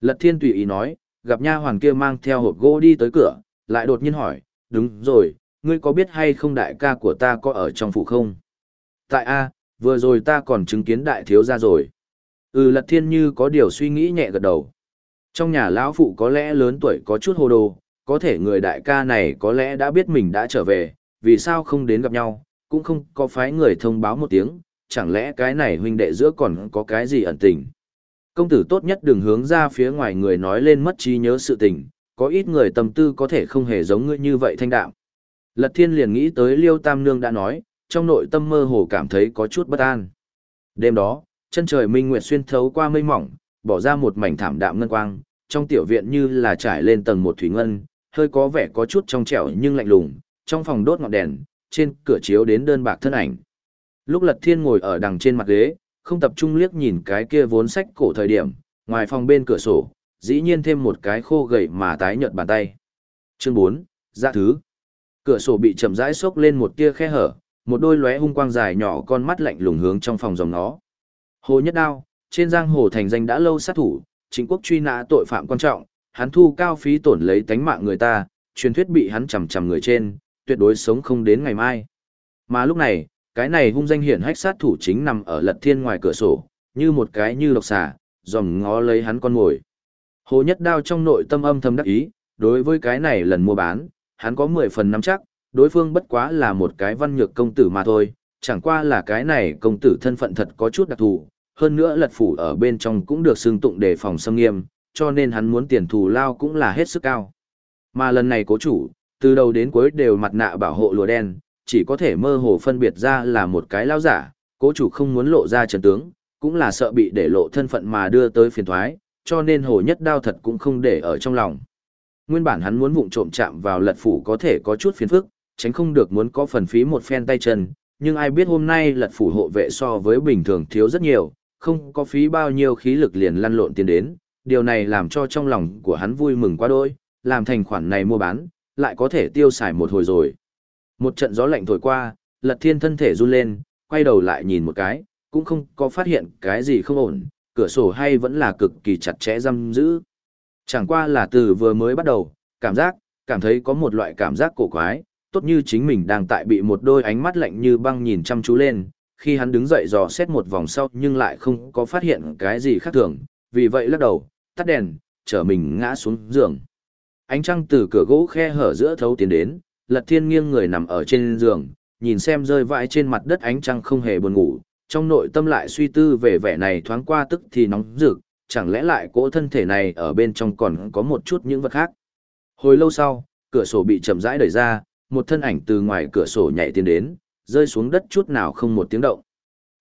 Lật Thiên tùy ý nói, gặp nha hoàn kia mang theo hộp gỗ đi tới cửa, lại đột nhiên hỏi, đúng rồi, ngươi có biết hay không đại ca của ta có ở trong phủ không? Tại a, vừa rồi ta còn chứng kiến đại thiếu gia rồi. Ừ Lật Thiên như có điều suy nghĩ nhẹ gật đầu. Trong nhà lão phụ có lẽ lớn tuổi có chút hồ đồ, có thể người đại ca này có lẽ đã biết mình đã trở về, vì sao không đến gặp nhau, cũng không có phái người thông báo một tiếng, chẳng lẽ cái này huynh đệ giữa còn có cái gì ẩn tình. Công tử tốt nhất đừng hướng ra phía ngoài người nói lên mất trí nhớ sự tình, có ít người tâm tư có thể không hề giống ngươi như vậy thanh đạm. Lật thiên liền nghĩ tới Liêu Tam Nương đã nói, trong nội tâm mơ hồ cảm thấy có chút bất an. Đêm đó, chân trời minh nguyệt xuyên thấu qua mây mỏng, bỏ ra một mảnh thảm đạm ngân quang, trong tiểu viện như là trải lên tầng một thủy ngân, hơi có vẻ có chút trong trẻo nhưng lạnh lùng, trong phòng đốt ngọn đèn, trên cửa chiếu đến đơn bạc thân ảnh. Lúc Lật Thiên ngồi ở đằng trên mặt ghế, không tập trung liếc nhìn cái kia vốn sách cổ thời điểm, ngoài phòng bên cửa sổ, dĩ nhiên thêm một cái khô gầy mà tái nhợt bàn tay. Chương 4, dạ thứ. Cửa sổ bị chậm rãi xốc lên một tia khe hở, một đôi lóe hung quang dài nhỏ con mắt lạnh lùng hướng trong phòng dòng nó. Hồ Nhất Đao, trên giang hồ thành danh đã lâu sát thủ, chính quốc truy nã tội phạm quan trọng, hắn thu cao phí tổn lấy tánh mạng người ta, truyền thuyết bị hắn chằm chằm người trên, tuyệt đối sống không đến ngày mai. Mà lúc này, cái này hung danh hiển hách sát thủ chính nằm ở lật thiên ngoài cửa sổ, như một cái như độc xà, dòm ngó lấy hắn con ngồi. Hồ Nhất Đao trong nội tâm âm thầm đắc ý, đối với cái này lần mua bán, hắn có 10 phần nắm chắc, đối phương bất quá là một cái văn nhược công tử mà thôi, chẳng qua là cái này công tử thân phận thật có chút đặc thù, hơn nữa lật phủ ở bên trong cũng được xưng tụng đề phòng xâm nghiêm, cho nên hắn muốn tiền thù lao cũng là hết sức cao. Mà lần này cố chủ, từ đầu đến cuối đều mặt nạ bảo hộ lùa đen, chỉ có thể mơ hồ phân biệt ra là một cái lao giả, cố chủ không muốn lộ ra trần tướng, cũng là sợ bị để lộ thân phận mà đưa tới phiền thoái, cho nên hồ nhất đao thật cũng không để ở trong lòng. Nguyên bản hắn muốn vụng trộm chạm vào lật phủ có thể có chút phiền phức, tránh không được muốn có phần phí một phen tay chân, nhưng ai biết hôm nay lật phủ hộ vệ so với bình thường thiếu rất nhiều, không có phí bao nhiêu khí lực liền lăn lộn tiến đến, điều này làm cho trong lòng của hắn vui mừng quá đôi, làm thành khoản này mua bán, lại có thể tiêu xài một hồi rồi. Một trận gió lạnh thổi qua, lật thiên thân thể run lên, quay đầu lại nhìn một cái, cũng không có phát hiện cái gì không ổn, cửa sổ hay vẫn là cực kỳ chặt chẽ giam giữ. Chẳng qua là từ vừa mới bắt đầu, cảm giác, cảm thấy có một loại cảm giác cổ quái, tốt như chính mình đang tại bị một đôi ánh mắt lạnh như băng nhìn chăm chú lên, khi hắn đứng dậy dò xét một vòng sau nhưng lại không có phát hiện cái gì khác thường, vì vậy lắc đầu, tắt đèn, trở mình ngã xuống giường. Ánh trăng từ cửa gỗ khe hở giữa thấu tiến đến, Lật Thiên nghiêng người nằm ở trên giường, nhìn xem rơi vãi trên mặt đất ánh trăng không hề buồn ngủ, trong nội tâm lại suy tư về vẻ này thoáng qua tức thì nóng rực, chẳng lẽ lại cỗ thân thể này ở bên trong còn có một chút những vật khác. Hồi lâu sau, cửa sổ bị chậm rãi đẩy ra, một thân ảnh từ ngoài cửa sổ nhảy tiến đến, rơi xuống đất chút nào không một tiếng động.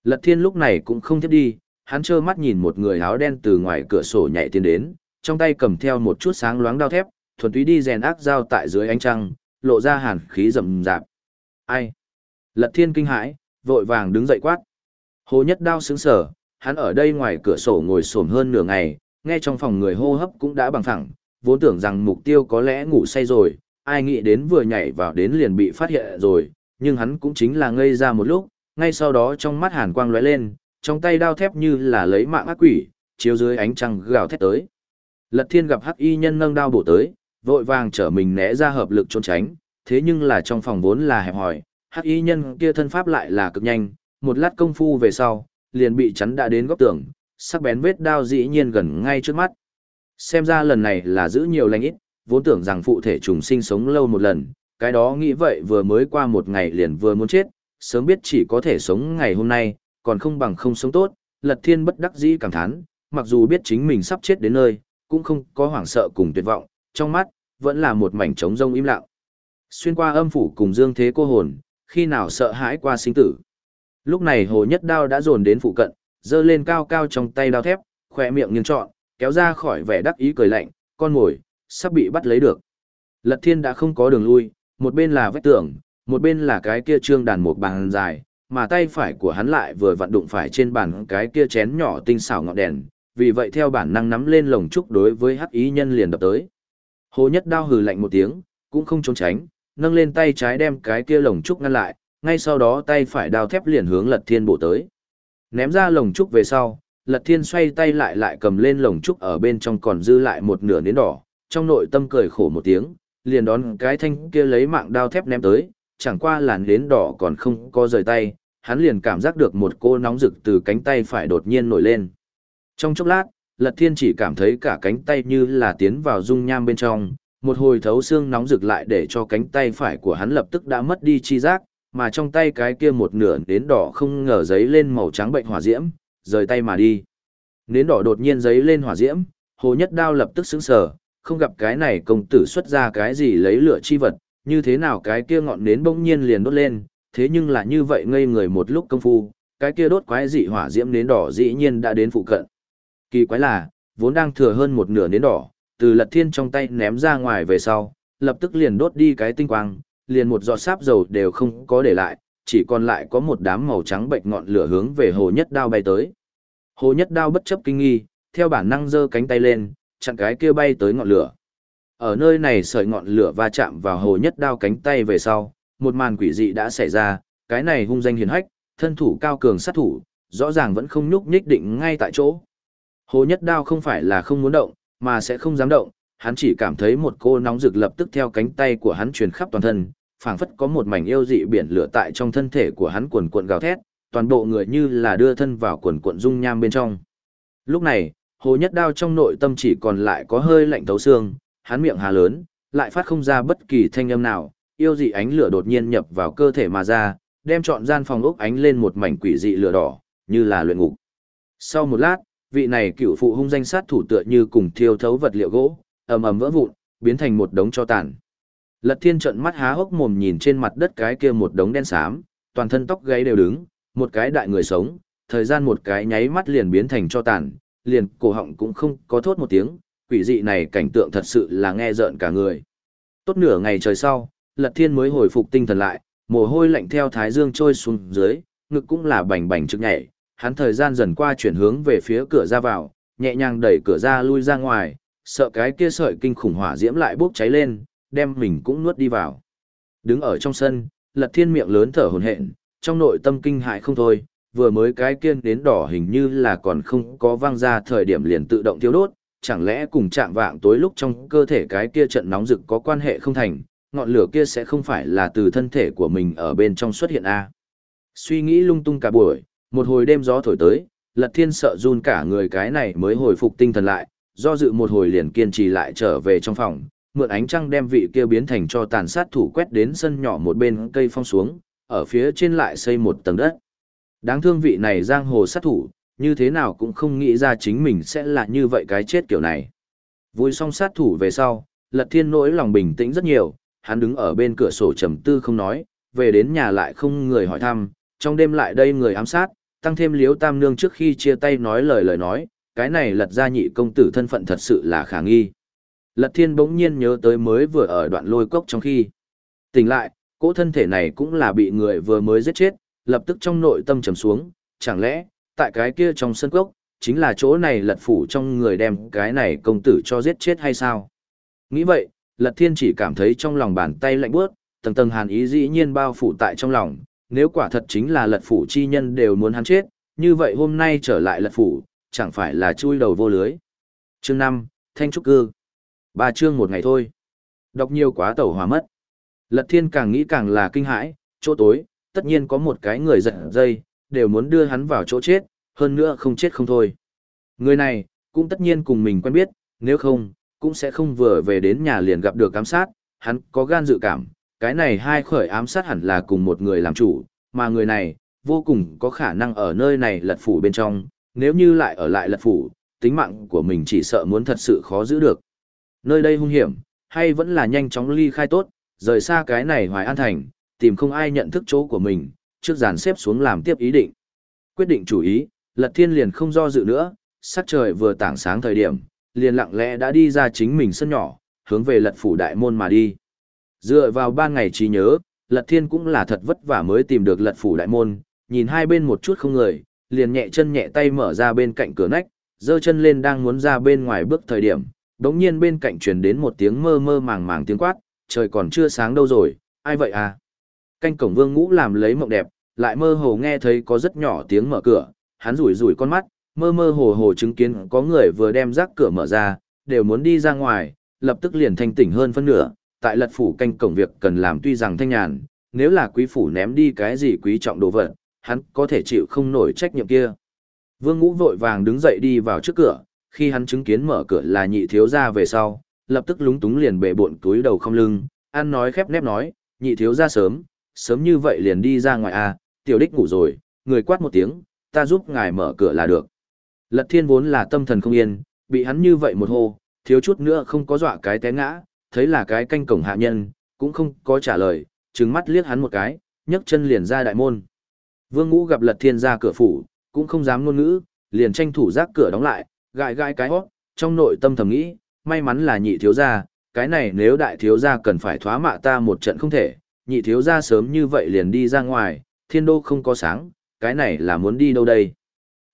Lật Thiên lúc này cũng không tiếp đi, hắn trơ mắt nhìn một người áo đen từ ngoài cửa sổ nhảy tiến đến, trong tay cầm theo một chút sáng loáng đao thép, thuần túy đi rèn ác dao tại dưới ánh trăng, lộ ra hàn khí rầm rạp. Ai? Lật Thiên kinh hãi, vội vàng đứng dậy quát. Hồ Nhất Đao sững sờ, hắn ở đây ngoài cửa sổ ngồi xổm hơn nửa ngày, nghe trong phòng người hô hấp cũng đã bằng phẳng, vốn tưởng rằng mục tiêu có lẽ ngủ say rồi, ai nghĩ đến vừa nhảy vào đến liền bị phát hiện rồi, nhưng hắn cũng chính là ngây ra một lúc, ngay sau đó trong mắt hàn quang lóe lên, trong tay đao thép như là lấy mạng ác quỷ, chiếu dưới ánh trăng gào thét tới. Lật Thiên gặp Hắc Y nhân nâng đao bổ tới, vội vàng trở mình né ra hợp lực trốn tránh, thế nhưng là trong phòng vốn là hẹp hòi, hắc y nhân kia thân pháp lại là cực nhanh, một lát công phu về sau, liền bị chắn đã đến góc tường, sắc bén vết đao dĩ nhiên gần ngay trước mắt. Xem ra lần này là giữ nhiều lành ít, vốn tưởng rằng phụ thể trùng sinh sống lâu một lần, cái đó nghĩ vậy vừa mới qua một ngày liền vừa muốn chết, sớm biết chỉ có thể sống ngày hôm nay, còn không bằng không sống tốt, lật thiên bất đắc dĩ cảm thán, mặc dù biết chính mình sắp chết đến nơi, cũng không có hoảng sợ cùng tuyệt vọng, trong mắt, vẫn là một mảnh trống rông im lặng. Xuyên qua âm phủ cùng dương thế cô hồn, khi nào sợ hãi qua sinh tử. Lúc này hồ nhất đao đã dồn đến phụ cận, giơ lên cao cao trong tay đao thép, khỏe miệng nghiêng trọn, kéo ra khỏi vẻ đắc ý cười lạnh, con mồi, sắp bị bắt lấy được. Lật thiên đã không có đường lui, một bên là vách tường, một bên là cái kia trương đàn một bàn dài, mà tay phải của hắn lại vừa vặn đụng phải trên bàn cái kia chén nhỏ tinh xảo ngọn đèn, vì vậy theo bản năng nắm lên lồng trúc đối với hắc ý nhân liền đập tới. Hồ Nhất Đao hừ lạnh một tiếng, cũng không trốn tránh, nâng lên tay trái đem cái kia lồng trúc ngăn lại, ngay sau đó tay phải đao thép liền hướng Lật Thiên bổ tới. Ném ra lồng trúc về sau, Lật Thiên xoay tay lại lại cầm lên lồng trúc ở bên trong còn dư lại một nửa nến đỏ, trong nội tâm cười khổ một tiếng, liền đón cái thanh kia lấy mạng đao thép ném tới, chẳng qua làn nến đỏ còn không có rời tay, hắn liền cảm giác được một cô nóng rực từ cánh tay phải đột nhiên nổi lên. Trong chốc lát, Lật Thiên chỉ cảm thấy cả cánh tay như là tiến vào dung nham bên trong, một hồi thấu xương nóng rực lại để cho cánh tay phải của hắn lập tức đã mất đi chi giác, mà trong tay cái kia một nửa nến đỏ không ngờ giấy lên màu trắng bệnh hỏa diễm, rời tay mà đi. Nến đỏ đột nhiên giấy lên hỏa diễm, Hồ Nhất Đao lập tức sững sờ, không gặp cái này công tử xuất ra cái gì lấy lửa chi vật, như thế nào cái kia ngọn nến bỗng nhiên liền đốt lên, thế nhưng là như vậy ngây người một lúc công phu, cái kia đốt quái dị hỏa diễm nến đỏ dĩ nhiên đã đến phụ cận. Kỳ quái là, vốn đang thừa hơn một nửa nến đỏ, từ lật thiên trong tay ném ra ngoài về sau, lập tức liền đốt đi cái tinh quang, liền một giọt sáp dầu đều không có để lại, chỉ còn lại có một đám màu trắng bệnh ngọn lửa hướng về hồ nhất đao bay tới. Hồ nhất đao bất chấp kinh nghi, theo bản năng giơ cánh tay lên, chặn cái kia bay tới ngọn lửa. Ở nơi này sợi ngọn lửa va chạm vào hồ nhất đao cánh tay về sau, một màn quỷ dị đã xảy ra, cái này hung danh hiền hách, thân thủ cao cường sát thủ, rõ ràng vẫn không nhúc nhích định ngay tại chỗ. Hồ nhất đao không phải là không muốn động, mà sẽ không dám động, hắn chỉ cảm thấy một cô nóng rực lập tức theo cánh tay của hắn truyền khắp toàn thân, phảng phất có một mảnh yêu dị biển lửa tại trong thân thể của hắn cuồn cuộn gào thét, toàn bộ người như là đưa thân vào cuồn cuộn dung nham bên trong. Lúc này, Hồ Nhất Đao trong nội tâm chỉ còn lại có hơi lạnh thấu xương, hắn miệng hà lớn, lại phát không ra bất kỳ thanh âm nào, yêu dị ánh lửa đột nhiên nhập vào cơ thể mà ra, đem trọn gian phòng ốc ánh lên một mảnh quỷ dị lửa đỏ, như là luyện ngục. Sau một lát, vị này cựu phụ hung danh sát thủ tựa như cùng thiêu thấu vật liệu gỗ, ầm ầm vỡ vụn, biến thành một đống cho tàn. Lật Thiên trợn mắt há hốc mồm nhìn trên mặt đất cái kia một đống đen xám, toàn thân tóc gáy đều đứng, một cái đại người sống, thời gian một cái nháy mắt liền biến thành cho tàn, liền cổ họng cũng không có thốt một tiếng, quỷ dị này cảnh tượng thật sự là nghe rợn cả người. Tốt nửa ngày trời sau, Lật Thiên mới hồi phục tinh thần lại, mồ hôi lạnh theo thái dương trôi xuống dưới, ngực cũng là bành bành trực nhảy, hắn thời gian dần qua chuyển hướng về phía cửa ra vào, nhẹ nhàng đẩy cửa ra lui ra ngoài, sợ cái kia sợi kinh khủng hỏa diễm lại bốc cháy lên, đem mình cũng nuốt đi vào. Đứng ở trong sân, Lật Thiên miệng lớn thở hổn hển, trong nội tâm kinh hại không thôi, vừa mới cái kiên đến đỏ hình như là còn không có vang ra thời điểm liền tự động thiêu đốt, chẳng lẽ cùng chạm vạng tối lúc trong cơ thể cái kia trận nóng rực có quan hệ không thành, ngọn lửa kia sẽ không phải là từ thân thể của mình ở bên trong xuất hiện a. À? Suy nghĩ lung tung cả buổi, một hồi đêm gió thổi tới, Lật Thiên sợ run cả người cái này mới hồi phục tinh thần lại, do dự một hồi liền kiên trì lại trở về trong phòng, mượn ánh trăng đem vị kia biến thành cho tàn sát thủ quét đến sân nhỏ một bên cây phong xuống, ở phía trên lại xây một tầng đất. Đáng thương vị này giang hồ sát thủ, như thế nào cũng không nghĩ ra chính mình sẽ là như vậy cái chết kiểu này. Vui xong sát thủ về sau, Lật Thiên nỗi lòng bình tĩnh rất nhiều, hắn đứng ở bên cửa sổ trầm tư không nói, về đến nhà lại không người hỏi thăm, trong đêm lại đây người ám sát, tăng thêm liếu tam nương trước khi chia tay nói lời lời nói, cái này lật ra nhị công tử thân phận thật sự là khả nghi. Lật thiên bỗng nhiên nhớ tới mới vừa ở đoạn lôi cốc trong khi. Tỉnh lại, cỗ thân thể này cũng là bị người vừa mới giết chết, lập tức trong nội tâm trầm xuống, chẳng lẽ, tại cái kia trong sân cốc, chính là chỗ này lật phủ trong người đem cái này công tử cho giết chết hay sao? Nghĩ vậy, lật thiên chỉ cảm thấy trong lòng bàn tay lạnh bước, tầng tầng hàn ý dĩ nhiên bao phủ tại trong lòng, nếu quả thật chính là lật phủ chi nhân đều muốn hắn chết, như vậy hôm nay trở lại lật phủ, chẳng phải là chui đầu vô lưới. Chương 5, Thanh Trúc Cư. Ba chương một ngày thôi. Đọc nhiều quá tẩu hòa mất. Lật thiên càng nghĩ càng là kinh hãi, chỗ tối, tất nhiên có một cái người giật dây, đều muốn đưa hắn vào chỗ chết, hơn nữa không chết không thôi. Người này, cũng tất nhiên cùng mình quen biết, nếu không, cũng sẽ không vừa về đến nhà liền gặp được ám sát, hắn có gan dự cảm, cái này hai khởi ám sát hẳn là cùng một người làm chủ, mà người này, vô cùng có khả năng ở nơi này lật phủ bên trong, nếu như lại ở lại lật phủ, tính mạng của mình chỉ sợ muốn thật sự khó giữ được. Nơi đây hung hiểm, hay vẫn là nhanh chóng ly khai tốt, rời xa cái này hoài an thành, tìm không ai nhận thức chỗ của mình, trước dàn xếp xuống làm tiếp ý định. Quyết định chủ ý, Lật Thiên liền không do dự nữa, sắc trời vừa tảng sáng thời điểm, liền lặng lẽ đã đi ra chính mình sân nhỏ, hướng về Lật phủ đại môn mà đi. Dựa vào ba ngày trí nhớ, Lật Thiên cũng là thật vất vả mới tìm được Lật phủ đại môn, nhìn hai bên một chút không người, liền nhẹ chân nhẹ tay mở ra bên cạnh cửa nách, giơ chân lên đang muốn ra bên ngoài bước thời điểm, đống nhiên bên cạnh truyền đến một tiếng mơ mơ màng màng tiếng quát, trời còn chưa sáng đâu rồi, ai vậy à? Canh cổng vương ngũ làm lấy mộng đẹp, lại mơ hồ nghe thấy có rất nhỏ tiếng mở cửa, hắn rủi rủi con mắt, mơ mơ hồ hồ chứng kiến có người vừa đem rác cửa mở ra, đều muốn đi ra ngoài, lập tức liền thanh tỉnh hơn phân nửa, tại lật phủ canh cổng việc cần làm tuy rằng thanh nhàn, nếu là quý phủ ném đi cái gì quý trọng đồ vật, hắn có thể chịu không nổi trách nhiệm kia. Vương Ngũ vội vàng đứng dậy đi vào trước cửa, khi hắn chứng kiến mở cửa là nhị thiếu gia về sau, lập tức lúng túng liền bệ bộn túi đầu không lưng, ăn nói khép nép nói, nhị thiếu gia sớm, sớm như vậy liền đi ra ngoài à, tiểu đích ngủ rồi, người quát một tiếng, ta giúp ngài mở cửa là được. Lật thiên vốn là tâm thần không yên, bị hắn như vậy một hô, thiếu chút nữa không có dọa cái té ngã, thấy là cái canh cổng hạ nhân, cũng không có trả lời, trừng mắt liếc hắn một cái, nhấc chân liền ra đại môn. Vương Ngũ gặp Lật Thiên ra cửa phủ, cũng không dám ngôn ngữ, liền tranh thủ rác cửa đóng lại, gãi gãi cái hót, trong nội tâm thầm nghĩ, may mắn là nhị thiếu gia, cái này nếu đại thiếu gia cần phải thoá mạ ta một trận không thể, nhị thiếu gia sớm như vậy liền đi ra ngoài, thiên đô không có sáng, cái này là muốn đi đâu đây.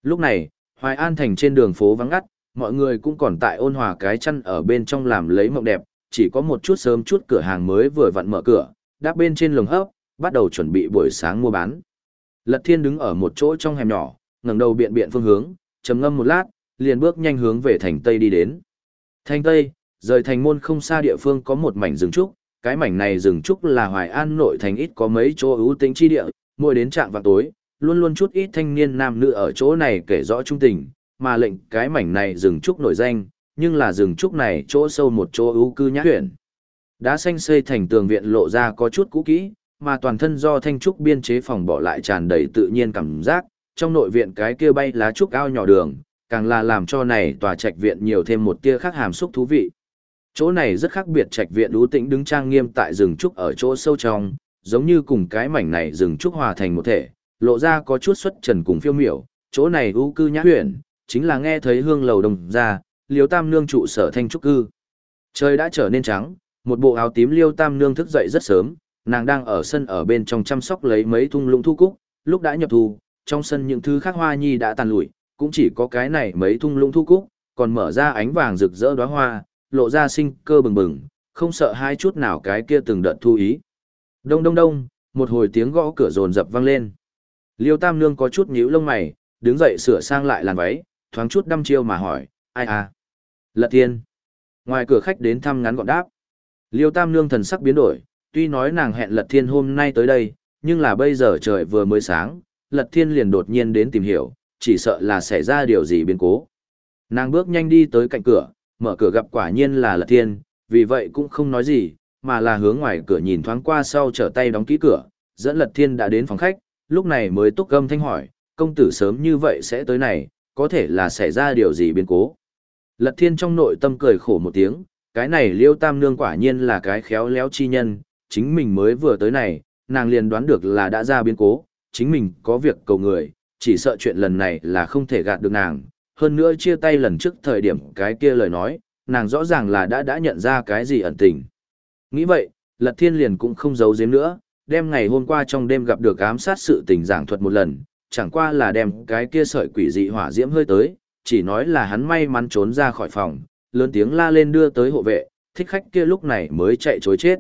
Lúc này, Hoài An thành trên đường phố vắng ngắt, mọi người cũng còn tại ôn hòa cái chăn ở bên trong làm lấy mộng đẹp, chỉ có một chút sớm chút cửa hàng mới vừa vặn mở cửa, đáp bên trên lồng hấp, bắt đầu chuẩn bị buổi sáng mua bán. Lật Thiên đứng ở một chỗ trong hẻm nhỏ, ngẩng đầu biện biện phương hướng, trầm ngâm một lát, liền bước nhanh hướng về thành Tây đi đến. Thành Tây, rời thành môn không xa địa phương có một mảnh rừng trúc, cái mảnh này rừng trúc là Hoài An nội thành ít có mấy chỗ ưu tính chi địa, mỗi đến trạng vào tối, luôn luôn chút ít thanh niên nam nữ ở chỗ này kể rõ trung tình, mà lệnh cái mảnh này rừng trúc nổi danh, nhưng là rừng trúc này chỗ sâu một chỗ ưu cư nhã huyện. Đá xanh xây thành tường viện lộ ra có chút cũ kỹ, mà toàn thân do thanh trúc biên chế phòng bỏ lại tràn đầy tự nhiên cảm giác, trong nội viện cái kia bay lá trúc ao nhỏ đường, càng là làm cho này tòa trạch viện nhiều thêm một tia khác hàm xúc thú vị. Chỗ này rất khác biệt trạch viện lũ tĩnh đứng trang nghiêm tại rừng trúc ở chỗ sâu trong, giống như cùng cái mảnh này rừng trúc hòa thành một thể, lộ ra có chút xuất trần cùng phiêu miểu, chỗ này ưu cư nhã huyện, chính là nghe thấy hương lầu đồng ra, liêu tam nương trụ sở thanh trúc cư. Trời đã trở nên trắng, một bộ áo tím liêu tam nương thức dậy rất sớm, nàng đang ở sân ở bên trong chăm sóc lấy mấy thung lũng thu cúc, lúc đã nhập thu, trong sân những thứ khác hoa nhi đã tàn lụi, cũng chỉ có cái này mấy thung lũng thu cúc, còn mở ra ánh vàng rực rỡ đóa hoa, lộ ra sinh cơ bừng bừng, không sợ hai chút nào cái kia từng đợt thu ý. Đông đông đông, một hồi tiếng gõ cửa rồn rập vang lên. Liêu Tam Nương có chút nhíu lông mày, đứng dậy sửa sang lại làn váy, thoáng chút đăm chiêu mà hỏi, ai à? Lật Thiên. Ngoài cửa khách đến thăm ngắn gọn đáp. Liêu Tam Nương thần sắc biến đổi, tuy nói nàng hẹn Lật Thiên hôm nay tới đây, nhưng là bây giờ trời vừa mới sáng, Lật Thiên liền đột nhiên đến tìm hiểu, chỉ sợ là xảy ra điều gì biến cố. Nàng bước nhanh đi tới cạnh cửa, mở cửa gặp quả nhiên là Lật Thiên, vì vậy cũng không nói gì, mà là hướng ngoài cửa nhìn thoáng qua sau trở tay đóng kỹ cửa, dẫn Lật Thiên đã đến phòng khách, lúc này mới túc gâm thanh hỏi, công tử sớm như vậy sẽ tới này, có thể là xảy ra điều gì biến cố. Lật Thiên trong nội tâm cười khổ một tiếng, cái này Liêu Tam Nương quả nhiên là cái khéo léo chi nhân, chính mình mới vừa tới này, nàng liền đoán được là đã ra biến cố, chính mình có việc cầu người, chỉ sợ chuyện lần này là không thể gạt được nàng, hơn nữa chia tay lần trước thời điểm cái kia lời nói, nàng rõ ràng là đã đã nhận ra cái gì ẩn tình. Nghĩ vậy, Lật Thiên liền cũng không giấu giếm nữa, đem ngày hôm qua trong đêm gặp được ám sát sự tình giảng thuật một lần, chẳng qua là đem cái kia sợi quỷ dị hỏa diễm hơi tới, chỉ nói là hắn may mắn trốn ra khỏi phòng, lớn tiếng la lên đưa tới hộ vệ, thích khách kia lúc này mới chạy chối chết.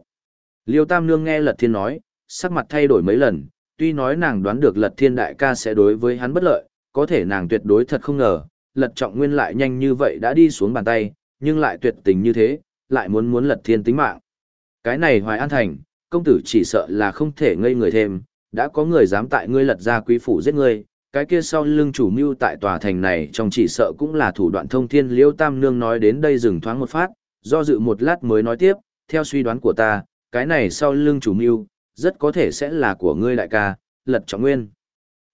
Liêu Tam Nương nghe Lật Thiên nói, sắc mặt thay đổi mấy lần, tuy nói nàng đoán được Lật Thiên đại ca sẽ đối với hắn bất lợi, có thể nàng tuyệt đối thật không ngờ, Lật Trọng Nguyên lại nhanh như vậy đã đi xuống bàn tay, nhưng lại tuyệt tình như thế, lại muốn muốn Lật Thiên tính mạng. Cái này Hoài An Thành, công tử chỉ sợ là không thể ngây người thêm, đã có người dám tại ngươi lật ra quý phủ giết ngươi, cái kia sau lưng chủ mưu tại tòa thành này trong chỉ sợ cũng là thủ đoạn thông thiên liêu tam nương nói đến đây dừng thoáng một phát, do dự một lát mới nói tiếp, theo suy đoán của ta, cái này sau lưng chủ mưu, rất có thể sẽ là của ngươi đại ca, lật trọng nguyên.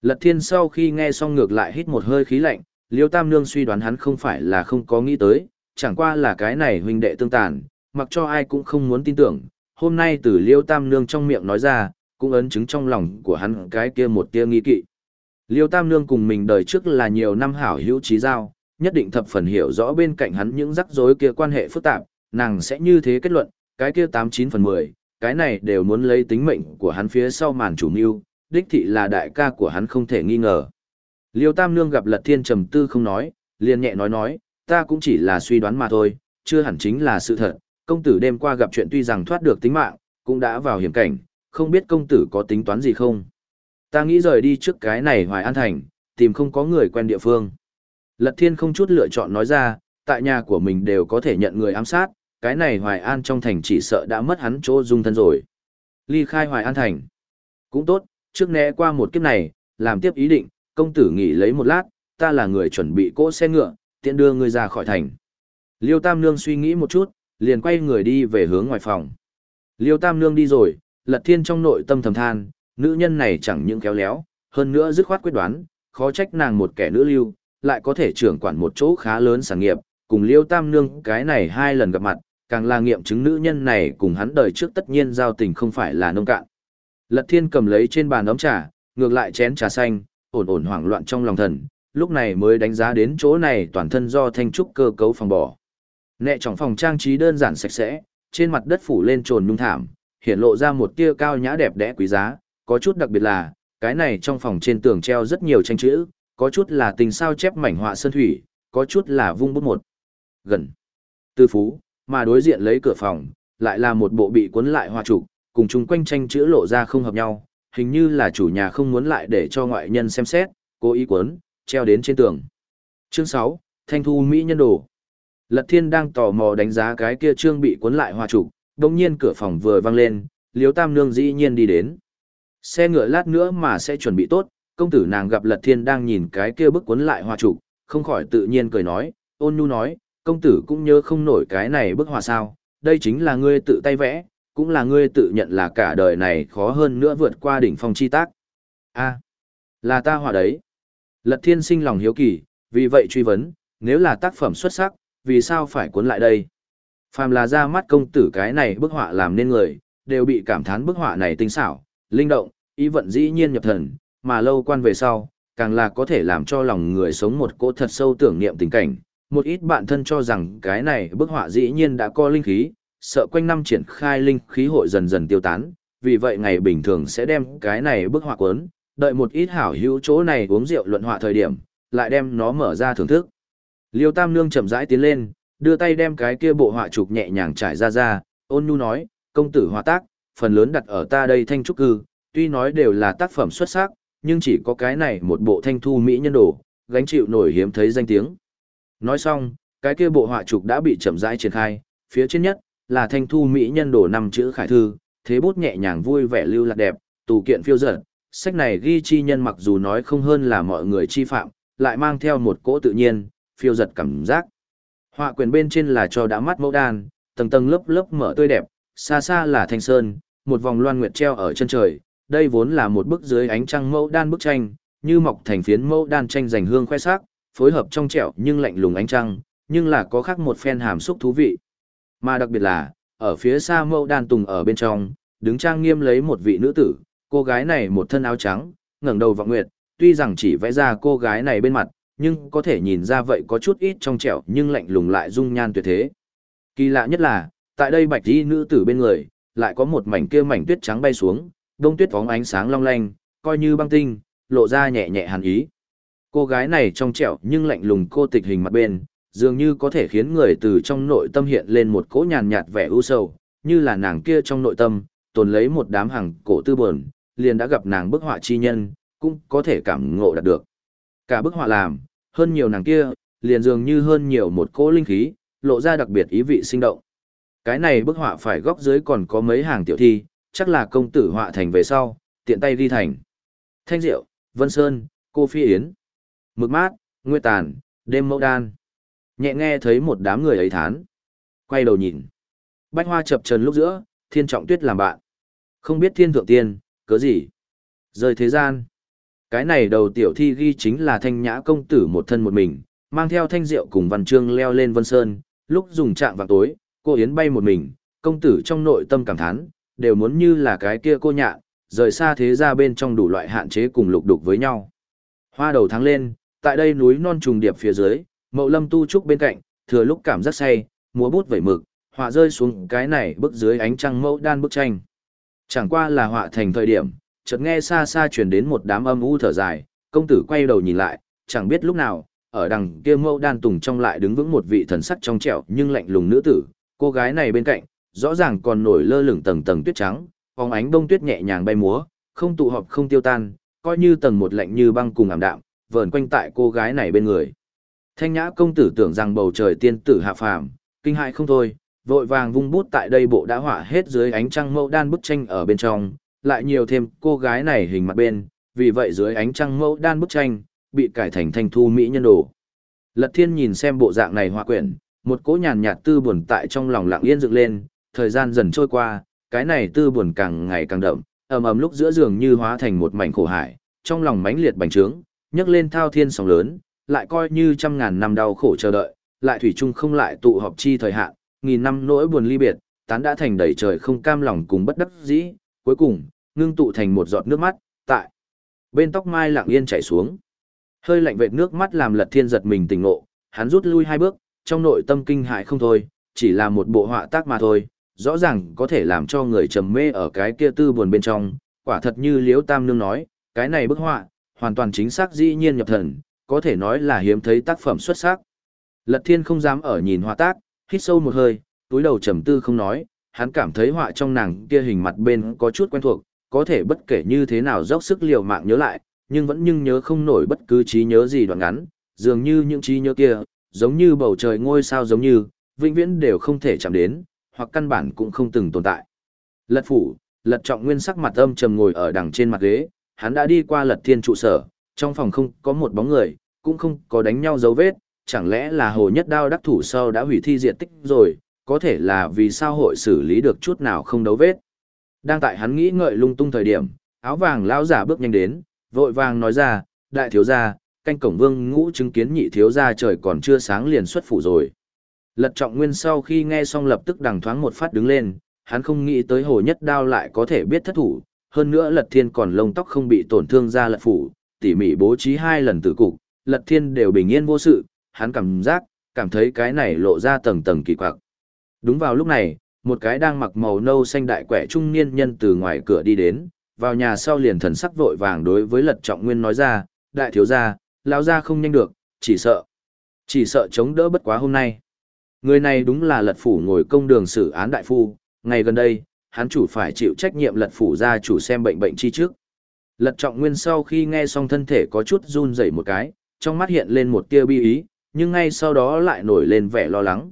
Lật thiên sau khi nghe xong ngược lại hít một hơi khí lạnh, liêu tam nương suy đoán hắn không phải là không có nghĩ tới, chẳng qua là cái này huynh đệ tương tàn, mặc cho ai cũng không muốn tin tưởng, hôm nay từ liêu tam nương trong miệng nói ra, cũng ấn chứng trong lòng của hắn cái kia một tia nghi kỵ. Liêu Tam Nương cùng mình đời trước là nhiều năm hảo hữu trí giao, nhất định thập phần hiểu rõ bên cạnh hắn những rắc rối kia quan hệ phức tạp, nàng sẽ như thế kết luận, cái kia 89 phần 10, cái này đều muốn lấy tính mệnh của hắn phía sau màn chủ mưu, đích thị là đại ca của hắn không thể nghi ngờ. Liêu Tam Nương gặp Lật Thiên trầm tư không nói, liền nhẹ nói nói, ta cũng chỉ là suy đoán mà thôi, chưa hẳn chính là sự thật, công tử đêm qua gặp chuyện tuy rằng thoát được tính mạng, cũng đã vào hiểm cảnh, không biết công tử có tính toán gì không. Ta nghĩ rời đi trước cái này Hoài An Thành, tìm không có người quen địa phương. Lật Thiên không chút lựa chọn nói ra, tại nhà của mình đều có thể nhận người ám sát, cái này Hoài An trong thành chỉ sợ đã mất hắn chỗ dung thân rồi. Ly khai Hoài An Thành. Cũng tốt, trước né qua một kiếp này, làm tiếp ý định, công tử nghỉ lấy một lát, ta là người chuẩn bị cỗ xe ngựa, tiện đưa ngươi ra khỏi thành. Liêu Tam Nương suy nghĩ một chút, liền quay người đi về hướng ngoài phòng. Liêu Tam Nương đi rồi, Lật Thiên trong nội tâm thầm than, nữ nhân này chẳng những khéo léo, hơn nữa dứt khoát quyết đoán, khó trách nàng một kẻ nữ lưu, lại có thể trưởng quản một chỗ khá lớn sản nghiệp, cùng Liêu Tam Nương cái này hai lần gặp mặt, càng là nghiệm chứng nữ nhân này cùng hắn đời trước tất nhiên giao tình không phải là nông cạn. Lật Thiên cầm lấy trên bàn ấm trà, ngược lại chén trà xanh, ổn ổn hoảng loạn trong lòng thần, lúc này mới đánh giá đến chỗ này toàn thân do thanh trúc cơ cấu phòng bỏ. Nệ trong phòng trang trí đơn giản sạch sẽ, trên mặt đất phủ lên trồn nhung thảm, hiện lộ ra một tia cao nhã đẹp đẽ quý giá, có chút đặc biệt là, cái này trong phòng trên tường treo rất nhiều tranh chữ, có chút là tình sao chép mảnh họa sơn thủy, có chút là vung bút một. Gần. Tư phú, mà đối diện lấy cửa phòng, lại là một bộ bị cuốn lại hoa trục, cùng chung quanh tranh chữ lộ ra không hợp nhau, hình như là chủ nhà không muốn lại để cho ngoại nhân xem xét, cố ý cuốn, treo đến trên tường. Chương 6, Thanh thu Mỹ nhân đồ. Lật Thiên đang tò mò đánh giá cái kia trương bị cuốn lại hoa trục, đồng nhiên cửa phòng vừa vang lên, Liếu Tam Nương dĩ nhiên đi đến. Xe ngựa lát nữa mà sẽ chuẩn bị tốt, công tử nàng gặp Lật Thiên đang nhìn cái kia bức cuốn lại hoa trục, không khỏi tự nhiên cười nói, ôn nhu nói, công tử cũng nhớ không nổi cái này bức hòa sao, đây chính là ngươi tự tay vẽ, cũng là ngươi tự nhận là cả đời này khó hơn nữa vượt qua đỉnh phong chi tác. a là ta họa đấy. Lật Thiên sinh lòng hiếu kỳ, vì vậy truy vấn, nếu là tác phẩm xuất sắc, vì sao phải cuốn lại đây? Phàm là ra mắt công tử cái này bức họa làm nên người, đều bị cảm thán bức họa này tinh xảo, linh động, ý vận dĩ nhiên nhập thần, mà lâu quan về sau, càng là có thể làm cho lòng người sống một cỗ thật sâu tưởng niệm tình cảnh. Một ít bạn thân cho rằng cái này bức họa dĩ nhiên đã có linh khí, sợ quanh năm triển khai linh khí hội dần dần tiêu tán, vì vậy ngày bình thường sẽ đem cái này bức họa cuốn, đợi một ít hảo hữu chỗ này uống rượu luận họa thời điểm, lại đem nó mở ra thưởng thức. Liêu Tam Nương chậm rãi tiến lên, đưa tay đem cái kia bộ họa trục nhẹ nhàng trải ra ra, ôn nhu nói, công tử họa tác, phần lớn đặt ở ta đây thanh trúc cư, tuy nói đều là tác phẩm xuất sắc, nhưng chỉ có cái này một bộ thanh thu mỹ nhân đồ, gánh chịu nổi hiếm thấy danh tiếng. Nói xong, cái kia bộ họa trục đã bị chậm rãi triển khai, phía trên nhất là thanh thu mỹ nhân đổ năm chữ khải thư, thế bút nhẹ nhàng vui vẻ lưu lạc đẹp, tù kiện phiêu dở. Sách này ghi chi nhân mặc dù nói không hơn là mọi người chi phạm, lại mang theo một cỗ tự nhiên, phiêu giật cảm giác. Họa quyền bên trên là cho đã mắt mẫu đan, tầng tầng lớp lớp mở tươi đẹp, xa xa là thanh sơn, một vòng loan nguyệt treo ở chân trời, đây vốn là một bức dưới ánh trăng mẫu đan bức tranh, như mọc thành phiến mẫu đan tranh dành hương khoe sắc, phối hợp trong trẻo nhưng lạnh lùng ánh trăng, nhưng là có khác một phen hàm xúc thú vị. Mà đặc biệt là, ở phía xa mẫu đan tùng ở bên trong, đứng trang nghiêm lấy một vị nữ tử, cô gái này một thân áo trắng, ngẩng đầu vọng nguyệt, tuy rằng chỉ vẽ ra cô gái này bên mặt, nhưng có thể nhìn ra vậy có chút ít trong trẻo nhưng lạnh lùng lại dung nhan tuyệt thế. Kỳ lạ nhất là, tại đây bạch y nữ tử bên người, lại có một mảnh kia mảnh tuyết trắng bay xuống, đông tuyết phóng ánh sáng long lanh, coi như băng tinh, lộ ra nhẹ nhẹ hàn ý. Cô gái này trong trẻo nhưng lạnh lùng cô tịch hình mặt bên, dường như có thể khiến người từ trong nội tâm hiện lên một cỗ nhàn nhạt vẻ u sầu, như là nàng kia trong nội tâm, tồn lấy một đám hàng cổ tư buồn, liền đã gặp nàng bức họa chi nhân, cũng có thể cảm ngộ đạt được. Cả bức họa làm, hơn nhiều nàng kia, liền dường như hơn nhiều một cỗ linh khí, lộ ra đặc biệt ý vị sinh động. Cái này bức họa phải góc dưới còn có mấy hàng tiểu thi, chắc là công tử họa thành về sau, tiện tay ghi thành. Thanh Diệu, Vân Sơn, Cô Phi Yến, Mực Mát, Nguyệt Tàn, Đêm Mẫu Đan. Nhẹ nghe thấy một đám người ấy thán. Quay đầu nhìn. Bách hoa chập trần lúc giữa, thiên trọng tuyết làm bạn. Không biết thiên thượng tiên, cớ gì. Rời thế gian. Cái này đầu tiểu thi ghi chính là thanh nhã công tử một thân một mình, mang theo thanh rượu cùng văn chương leo lên vân sơn, lúc dùng trạng vào tối, cô Yến bay một mình, công tử trong nội tâm cảm thán, đều muốn như là cái kia cô nhạ, rời xa thế ra bên trong đủ loại hạn chế cùng lục đục với nhau. Hoa đầu tháng lên, tại đây núi non trùng điệp phía dưới, mậu lâm tu trúc bên cạnh, thừa lúc cảm giác say, múa bút vẩy mực, họa rơi xuống cái này bức dưới ánh trăng mẫu đan bức tranh. Chẳng qua là họa thành thời điểm, chợt nghe xa xa truyền đến một đám âm u thở dài, công tử quay đầu nhìn lại, chẳng biết lúc nào, ở đằng kia mẫu đan tùng trong lại đứng vững một vị thần sắc trong trẻo nhưng lạnh lùng nữ tử, cô gái này bên cạnh, rõ ràng còn nổi lơ lửng tầng tầng tuyết trắng, phóng ánh bông tuyết nhẹ nhàng bay múa, không tụ họp không tiêu tan, coi như tầng một lạnh như băng cùng ảm đạm, vờn quanh tại cô gái này bên người. Thanh nhã công tử tưởng rằng bầu trời tiên tử hạ phàm, kinh hại không thôi, vội vàng vung bút tại đây bộ đã họa hết dưới ánh trăng mẫu đan bức tranh ở bên trong, lại nhiều thêm cô gái này hình mặt bên, vì vậy dưới ánh trăng mẫu đan bức tranh, bị cải thành thanh thu mỹ nhân đồ. Lật thiên nhìn xem bộ dạng này họa quyển, một cỗ nhàn nhạt tư buồn tại trong lòng lặng yên dựng lên, thời gian dần trôi qua, cái này tư buồn càng ngày càng đậm, ầm ầm lúc giữa giường như hóa thành một mảnh khổ hải, trong lòng mãnh liệt bành trướng, nhấc lên thao thiên sóng lớn, lại coi như trăm ngàn năm đau khổ chờ đợi, lại thủy chung không lại tụ họp chi thời hạn, nghìn năm nỗi buồn ly biệt, tán đã thành đầy trời không cam lòng cùng bất đắc dĩ, cuối cùng, ngưng tụ thành một giọt nước mắt, tại bên tóc mai lặng yên chảy xuống. Hơi lạnh vệt nước mắt làm Lật Thiên giật mình tỉnh ngộ, hắn rút lui hai bước, trong nội tâm kinh hại không thôi, chỉ là một bộ họa tác mà thôi, rõ ràng có thể làm cho người trầm mê ở cái kia tư buồn bên trong, quả thật như Liễu Tam Nương nói, cái này bức họa, hoàn toàn chính xác dĩ nhiên nhập thần, có thể nói là hiếm thấy tác phẩm xuất sắc. Lật Thiên không dám ở nhìn họa tác, hít sâu một hơi, túi đầu trầm tư không nói, hắn cảm thấy họa trong nàng kia hình mặt bên có chút quen thuộc, có thể bất kể như thế nào dốc sức liều mạng nhớ lại, nhưng vẫn nhưng nhớ không nổi bất cứ trí nhớ gì đoạn ngắn, dường như những trí nhớ kia, giống như bầu trời ngôi sao giống như, vĩnh viễn đều không thể chạm đến, hoặc căn bản cũng không từng tồn tại. Lật phủ, lật trọng nguyên sắc mặt âm trầm ngồi ở đằng trên mặt ghế, hắn đã đi qua lật thiên trụ sở, trong phòng không có một bóng người, cũng không có đánh nhau dấu vết, chẳng lẽ là hồ nhất đao đắc thủ sau đã hủy thi diệt tích rồi, có thể là vì sao hội xử lý được chút nào không đấu vết. Đang tại hắn nghĩ ngợi lung tung thời điểm, áo vàng lão giả bước nhanh đến, vội vàng nói ra, đại thiếu gia, canh cổng vương ngũ chứng kiến nhị thiếu gia trời còn chưa sáng liền xuất phủ rồi. Lật trọng nguyên sau khi nghe xong lập tức đằng thoáng một phát đứng lên, hắn không nghĩ tới hồ nhất đao lại có thể biết thất thủ, hơn nữa lật thiên còn lông tóc không bị tổn thương ra lật phủ, tỉ mỉ bố trí hai lần tử cục, lật thiên đều bình yên vô sự, hắn cảm giác, cảm thấy cái này lộ ra tầng tầng kỳ quặc. Đúng vào lúc này, một cái đang mặc màu nâu xanh đại quẻ trung niên nhân từ ngoài cửa đi đến, vào nhà sau liền thần sắc vội vàng đối với lật trọng nguyên nói ra, đại thiếu gia, lão gia không nhanh được, chỉ sợ, chỉ sợ chống đỡ bất quá hôm nay. Người này đúng là lật phủ ngồi công đường xử án đại phu, ngày gần đây, hắn chủ phải chịu trách nhiệm lật phủ gia chủ xem bệnh bệnh chi trước. Lật trọng nguyên sau khi nghe xong thân thể có chút run rẩy một cái, trong mắt hiện lên một tia bi ý, nhưng ngay sau đó lại nổi lên vẻ lo lắng.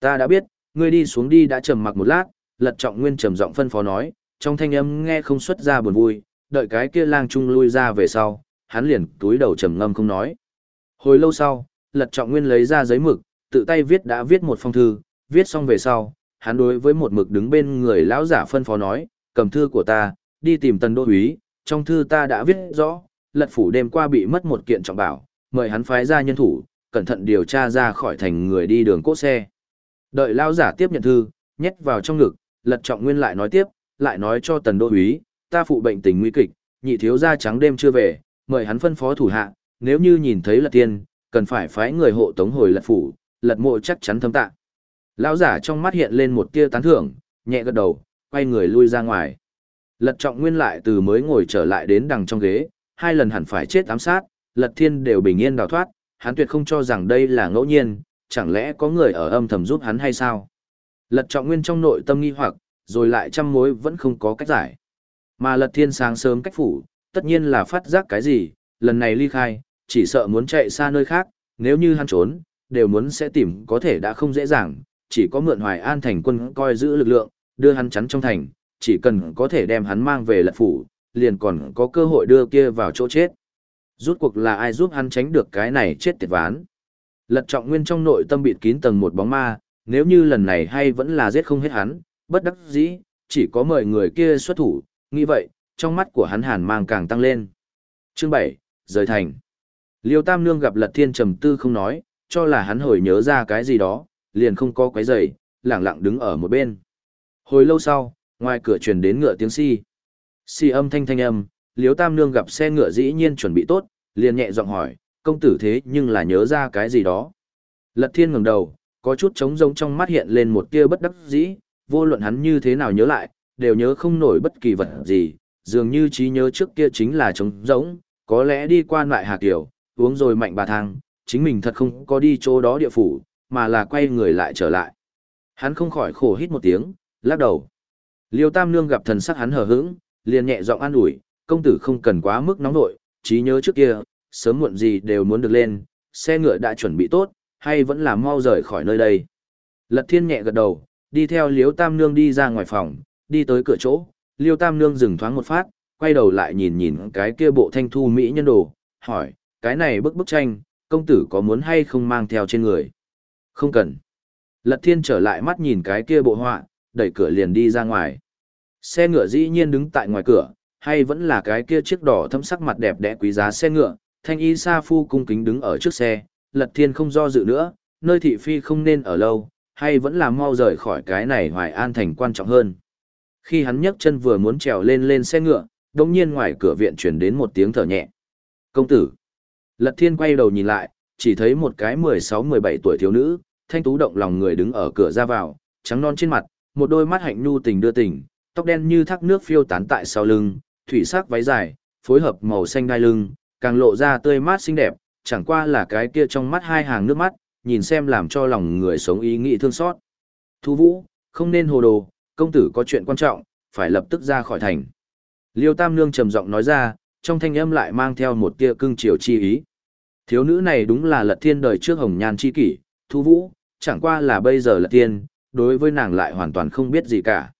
Ta đã biết, ngươi đi xuống đi đã trầm mặc một lát, lật trọng nguyên trầm giọng phân phó nói, trong thanh âm nghe không xuất ra buồn vui, đợi cái kia lang trung lui ra về sau, hắn liền túi đầu trầm ngâm không nói. Hồi lâu sau, lật trọng nguyên lấy ra giấy mực, tự tay viết đã viết một phong thư, viết xong về sau, hắn đối với một mực đứng bên người lão giả phân phó nói, cầm thư của ta, đi tìm tần đô úy, trong thư ta đã viết rõ, lật phủ đêm qua bị mất một kiện trọng bảo, mời hắn phái ra nhân thủ, cẩn thận điều tra ra khỏi thành người đi đường cốt xe. Đợi lão giả tiếp nhận thư, nhét vào trong ngực, lật trọng nguyên lại nói tiếp, lại nói cho tần đô úy, ta phụ bệnh tình nguy kịch, nhị thiếu gia trắng đêm chưa về, mời hắn phân phó thủ hạ, nếu như nhìn thấy lật tiên, cần phải phái người hộ tống hồi lật phủ, lật mộ chắc chắn thâm tạ. Lão giả trong mắt hiện lên một tia tán thưởng, nhẹ gật đầu, quay người lui ra ngoài. Lật trọng nguyên lại từ mới ngồi trở lại đến đằng trong ghế, hai lần hẳn phải chết ám sát, lật thiên đều bình yên đào thoát, hắn tuyệt không cho rằng đây là ngẫu nhiên, chẳng lẽ có người ở âm thầm giúp hắn hay sao? Lật trọng nguyên trong nội tâm nghi hoặc, rồi lại trăm mối vẫn không có cách giải. Mà lật thiên sáng sớm cách phủ, tất nhiên là phát giác cái gì, lần này ly khai, chỉ sợ muốn chạy xa nơi khác, nếu như hắn trốn, đều muốn sẽ tìm có thể đã không dễ dàng, chỉ có mượn hoài an thành quân coi giữ lực lượng, đưa hắn chắn trong thành, chỉ cần có thể đem hắn mang về lật phủ, liền còn có cơ hội đưa kia vào chỗ chết. Rút cuộc là ai giúp hắn tránh được cái này chết tiệt ván. Lật trọng nguyên trong nội tâm bịt kín tầng một bóng ma, nếu như lần này hay vẫn là giết không hết hắn, bất đắc dĩ, chỉ có mời người kia xuất thủ, nghĩ vậy, trong mắt của hắn hàn mang càng tăng lên. Chương 7, rời thành. Liêu Tam Nương gặp Lật Thiên trầm tư không nói, cho là hắn hồi nhớ ra cái gì đó, liền không có quấy rầy, lẳng lặng đứng ở một bên. Hồi lâu sau, ngoài cửa truyền đến ngựa tiếng si. Si âm thanh thanh âm, Liêu Tam Nương gặp xe ngựa dĩ nhiên chuẩn bị tốt, liền nhẹ giọng hỏi, công tử thế nhưng là nhớ ra cái gì đó. Lật Thiên ngẩng đầu, có chút trống rỗng trong mắt hiện lên một tia bất đắc dĩ, vô luận hắn như thế nào nhớ lại, đều nhớ không nổi bất kỳ vật gì, dường như trí nhớ trước kia chính là trống rỗng, có lẽ đi qua lại Hà Kiều, uống rồi mạnh bà thang, chính mình thật không có đi chỗ đó địa phủ, mà là quay người lại trở lại. Hắn không khỏi khổ hít một tiếng, lắc đầu. Liêu Tam Nương gặp thần sắc hắn hờ hững, liền nhẹ giọng an ủi, công tử không cần quá mức nóng nội, trí nhớ trước kia, sớm muộn gì đều muốn được lên, xe ngựa đã chuẩn bị tốt, hay vẫn là mau rời khỏi nơi đây. Lật Thiên nhẹ gật đầu, đi theo Liêu Tam Nương đi ra ngoài phòng, đi tới cửa chỗ, Liêu Tam Nương dừng thoáng một phát, quay đầu lại nhìn nhìn cái kia bộ thanh thu mỹ nhân đồ, hỏi, cái này bức bức tranh, công tử có muốn hay không mang theo trên người? Không cần. Lật thiên trở lại mắt nhìn cái kia bộ họa, đẩy cửa liền đi ra ngoài. Xe ngựa dĩ nhiên đứng tại ngoài cửa, hay vẫn là cái kia chiếc đỏ thâm sắc mặt đẹp đẽ quý giá xe ngựa, thanh y sa phu cung kính đứng ở trước xe, lật thiên không do dự nữa, nơi thị phi không nên ở lâu, hay vẫn là mau rời khỏi cái này hoài an thành quan trọng hơn. Khi hắn nhấc chân vừa muốn trèo lên lên xe ngựa, đồng nhiên ngoài cửa viện chuyển đến một tiếng thở nhẹ. Công tử! Lật thiên quay đầu nhìn lại, chỉ thấy một cái 16-17 tuổi thiếu nữ, thanh tú động lòng người đứng ở cửa ra vào, trắng non trên mặt, một đôi mắt hạnh nhu tình đưa tình, tóc đen như thác nước phiêu tán tại sau lưng, thủy sắc váy dài, phối hợp màu xanh đai lưng, càng lộ ra tươi mát xinh đẹp, chẳng qua là cái kia trong mắt hai hàng nước mắt, nhìn xem làm cho lòng người sống ý nghĩ thương xót. Thu Vũ, không nên hồ đồ, công tử có chuyện quan trọng, phải lập tức ra khỏi thành. Liêu Tam Nương trầm giọng nói ra, trong thanh âm lại mang theo một tia cưng chiều chi ý. Thiếu nữ này đúng là lật thiên đời trước hồng nhan chi kỷ, thu vũ, chẳng qua là bây giờ lật thiên, đối với nàng lại hoàn toàn không biết gì cả.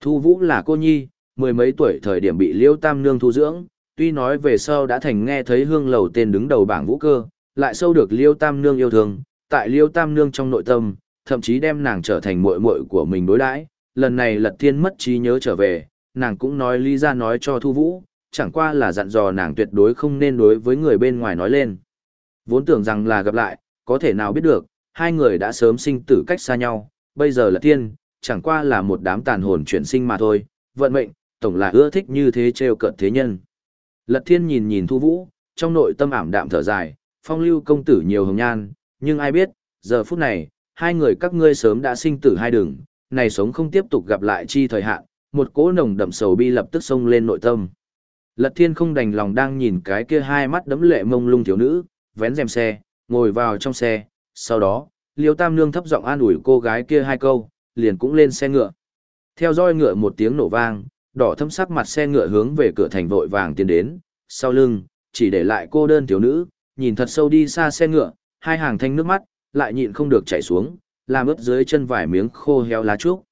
Thu vũ là cô nhi, mười mấy tuổi thời điểm bị liêu tam nương thu dưỡng, tuy nói về sau đã thành nghe thấy hương lầu tên đứng đầu bảng vũ cơ, lại sâu được liêu tam nương yêu thương, tại liêu tam nương trong nội tâm, thậm chí đem nàng trở thành muội muội của mình đối đãi. lần này lật thiên mất trí nhớ trở về, nàng cũng nói lý ra nói cho thu vũ, chẳng qua là dặn dò nàng tuyệt đối không nên đối với người bên ngoài nói lên. Vốn tưởng rằng là gặp lại, có thể nào biết được, hai người đã sớm sinh tử cách xa nhau, bây giờ là tiên, chẳng qua là một đám tàn hồn chuyển sinh mà thôi, vận mệnh, tổng là ưa thích như thế trêu cợt thế nhân. Lật thiên nhìn nhìn thu vũ, trong nội tâm ảm đạm thở dài, phong lưu công tử nhiều hồng nhan, nhưng ai biết, giờ phút này, hai người các ngươi sớm đã sinh tử hai đường, này sống không tiếp tục gặp lại chi thời hạn, một cỗ nồng đậm sầu bi lập tức xông lên nội tâm. Lật thiên không đành lòng đang nhìn cái kia hai mắt đấm lệ mông lung thiếu nữ, vén rèm xe, ngồi vào trong xe, sau đó, Liêu Tam Nương thấp giọng an ủi cô gái kia hai câu, liền cũng lên xe ngựa. Theo roi ngựa một tiếng nổ vang, đỏ thâm sắc mặt xe ngựa hướng về cửa thành vội vàng tiến đến, sau lưng, chỉ để lại cô đơn thiếu nữ, nhìn thật sâu đi xa xe ngựa, hai hàng thanh nước mắt, lại nhịn không được chảy xuống, làm ướt dưới chân vài miếng khô héo lá trúc.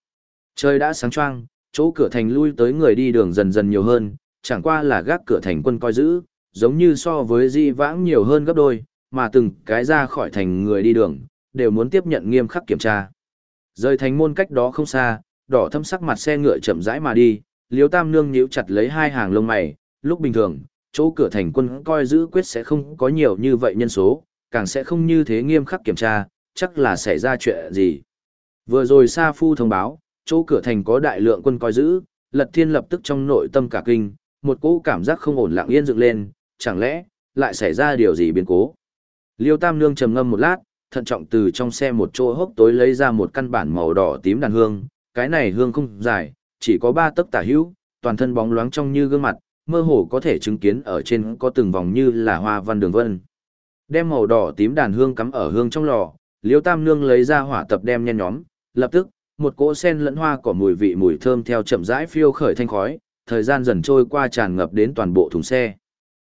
Trời đã sáng choang, chỗ cửa thành lui tới người đi đường dần dần nhiều hơn, chẳng qua là gác cửa thành quân coi giữ, giống như so với di vãng nhiều hơn gấp đôi, mà từng cái ra khỏi thành người đi đường, đều muốn tiếp nhận nghiêm khắc kiểm tra. Rời thành môn cách đó không xa, đỏ thâm sắc mặt xe ngựa chậm rãi mà đi, liếu tam nương nhíu chặt lấy hai hàng lông mày, lúc bình thường, chỗ cửa thành quân coi giữ quyết sẽ không có nhiều như vậy nhân số, càng sẽ không như thế nghiêm khắc kiểm tra, chắc là xảy ra chuyện gì. Vừa rồi Sa Phu thông báo, chỗ cửa thành có đại lượng quân coi giữ, Lật Thiên lập tức trong nội tâm cả kinh, một cỗ cảm giác không ổn lặng yên dựng lên, chẳng lẽ lại xảy ra điều gì biến cố. Liêu Tam Nương trầm ngâm một lát, thận trọng từ trong xe một chỗ hốc tối lấy ra một căn bản màu đỏ tím đàn hương, cái này hương không dài, chỉ có ba tấc tả hữu, toàn thân bóng loáng trong như gương mặt, mơ hồ có thể chứng kiến ở trên có từng vòng như là hoa văn đường vân. Đem màu đỏ tím đàn hương cắm ở hương trong lò, Liêu Tam Nương lấy ra hỏa tập đem nhen nhóm, lập tức, một cỗ sen lẫn hoa cỏ mùi vị mùi thơm theo chậm rãi phiêu khởi thanh khói, thời gian dần trôi qua tràn ngập đến toàn bộ thùng xe.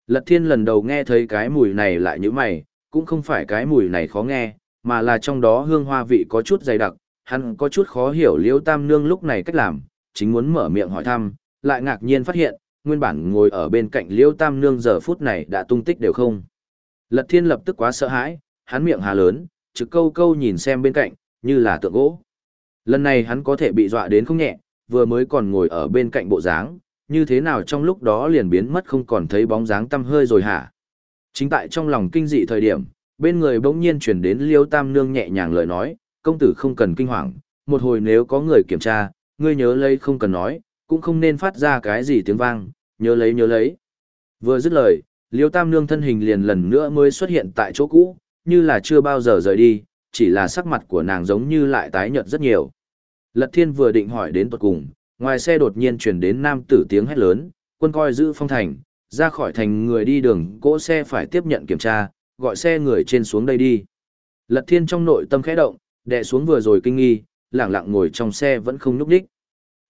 Lật thiên lần đầu nghe thấy cái mùi này lại như mày, cũng không phải cái mùi này khó nghe, mà là trong đó hương hoa vị có chút dày đặc, hắn có chút khó hiểu liễu tam nương lúc này cách làm, chính muốn mở miệng hỏi thăm, lại ngạc nhiên phát hiện, nguyên bản ngồi ở bên cạnh Liêu Tam Nương giờ phút này đã tung tích đều không. Lật Thiên lập tức quá sợ hãi, hắn miệng hà lớn, trực câu câu nhìn xem bên cạnh, như là tượng gỗ. Lần này hắn có thể bị dọa đến không nhẹ, vừa mới còn ngồi ở bên cạnh bộ dáng, như thế nào trong lúc đó liền biến mất không còn thấy bóng dáng tăm hơi rồi hả? Chính tại trong lòng kinh dị thời điểm, bên người bỗng nhiên chuyển đến Liêu Tam Nương nhẹ nhàng lời nói, công tử không cần kinh hoàng, một hồi nếu có người kiểm tra, ngươi nhớ lấy không cần nói, cũng không nên phát ra cái gì tiếng vang, nhớ lấy nhớ lấy. Vừa dứt lời, Liêu Tam Nương thân hình liền lần nữa mới xuất hiện tại chỗ cũ, như là chưa bao giờ rời đi, chỉ là sắc mặt của nàng giống như lại tái nhợt rất nhiều. Lật Thiên vừa định hỏi đến tuật cùng, ngoài xe đột nhiên truyền đến nam tử tiếng hét lớn, quân coi giữ phong thành, ra khỏi thành người đi đường, cỗ xe phải tiếp nhận kiểm tra, gọi xe người trên xuống đây đi. Lật Thiên trong nội tâm khẽ động, đè xuống vừa rồi kinh nghi, lặng lặng ngồi trong xe vẫn không nhúc đích.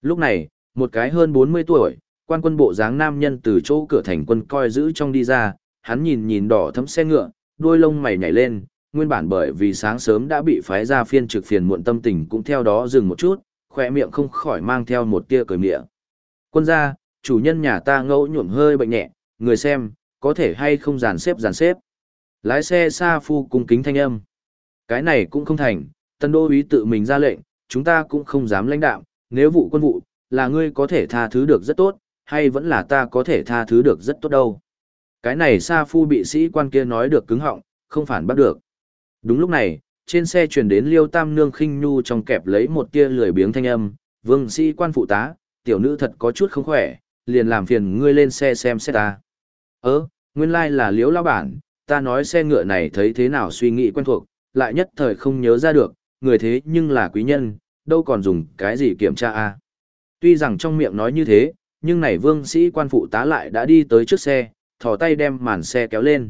Lúc này, một cái hơn 40 tuổi, quan quân bộ dáng nam nhân từ chỗ cửa thành quân coi giữ trong đi ra, hắn nhìn nhìn đỏ thấm xe ngựa, đuôi lông mày nhảy lên, nguyên bản bởi vì sáng sớm đã bị phái ra phiên trực phiền muộn tâm tình cũng theo đó dừng một chút, khỏe miệng không khỏi mang theo một tia cười mịa. Quân gia, chủ nhân nhà ta ngẫu nhuộm hơi bệnh nhẹ, người xem, có thể hay không dàn xếp dàn xếp. Lái xe xa phu cung kính thanh âm. Cái này cũng không thành, tân đô úy tự mình ra lệnh, chúng ta cũng không dám lãnh đạo, nếu vụ quân vụ, là ngươi có thể tha thứ được rất tốt, hay vẫn là ta có thể tha thứ được rất tốt đâu. Cái này Sa Phu bị sĩ quan kia nói được cứng họng, không phản bắt được. Đúng lúc này, trên xe truyền đến Liêu Tam Nương khinh nhu trong kẹp lấy một tia lười biếng thanh âm, "Vương sĩ quan phụ tá, tiểu nữ thật có chút không khỏe, liền làm phiền ngươi lên xe xem xét ta." "Ơ, nguyên lai là Liễu lao bản, ta nói xe ngựa này thấy thế nào suy nghĩ quen thuộc, lại nhất thời không nhớ ra được, người thế nhưng là quý nhân, đâu còn dùng cái gì kiểm tra a?" Tuy rằng trong miệng nói như thế, nhưng này vương sĩ quan phụ tá lại đã đi tới trước xe, thò tay đem màn xe kéo lên.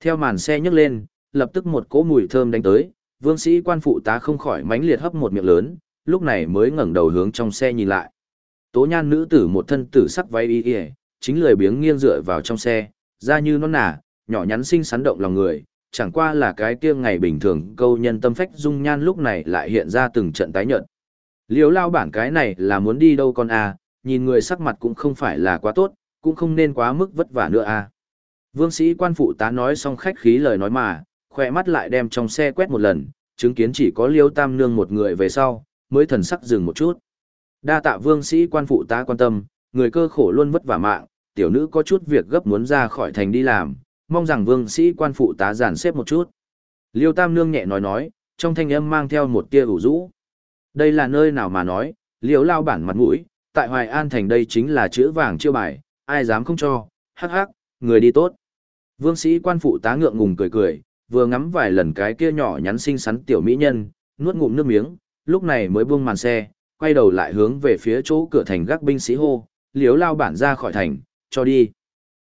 Theo màn xe nhấc lên, lập tức một cỗ mùi thơm đánh tới, vương sĩ quan phụ tá không khỏi mánh liệt hấp một miệng lớn, lúc này mới ngẩng đầu hướng trong xe nhìn lại. Tố nhan nữ tử một thân tử sắc váy y y, chính lười biếng nghiêng dựa vào trong xe, da như non nả, nhỏ nhắn xinh xắn động lòng người, chẳng qua là cái kia ngày bình thường câu nhân tâm phách dung nhan lúc này lại hiện ra từng trận tái nhợt. Liếu lao bản cái này là muốn đi đâu con à, nhìn người sắc mặt cũng không phải là quá tốt, cũng không nên quá mức vất vả nữa à. Vương sĩ quan phụ tá nói xong khách khí lời nói mà, khỏe mắt lại đem trong xe quét một lần, chứng kiến chỉ có liêu tam nương một người về sau, mới thần sắc dừng một chút. Đa tạ vương sĩ quan phụ tá quan tâm, người cơ khổ luôn vất vả mạng, tiểu nữ có chút việc gấp muốn ra khỏi thành đi làm, mong rằng vương sĩ quan phụ tá giản xếp một chút. Liêu tam nương nhẹ nói nói, trong thanh âm mang theo một tia ủ rũ. Đây là nơi nào mà nói, liêu lao bản mặt mũi, tại Hoài An thành đây chính là chữ vàng chiêu bài, ai dám không cho, hắc hắc, người đi tốt. Vương sĩ quan phụ tá ngượng ngùng cười cười, vừa ngắm vài lần cái kia nhỏ nhắn xinh xắn tiểu mỹ nhân, nuốt ngụm nước miếng, lúc này mới buông màn xe, quay đầu lại hướng về phía chỗ cửa thành gác binh sĩ hô, liếu lao bản ra khỏi thành, cho đi.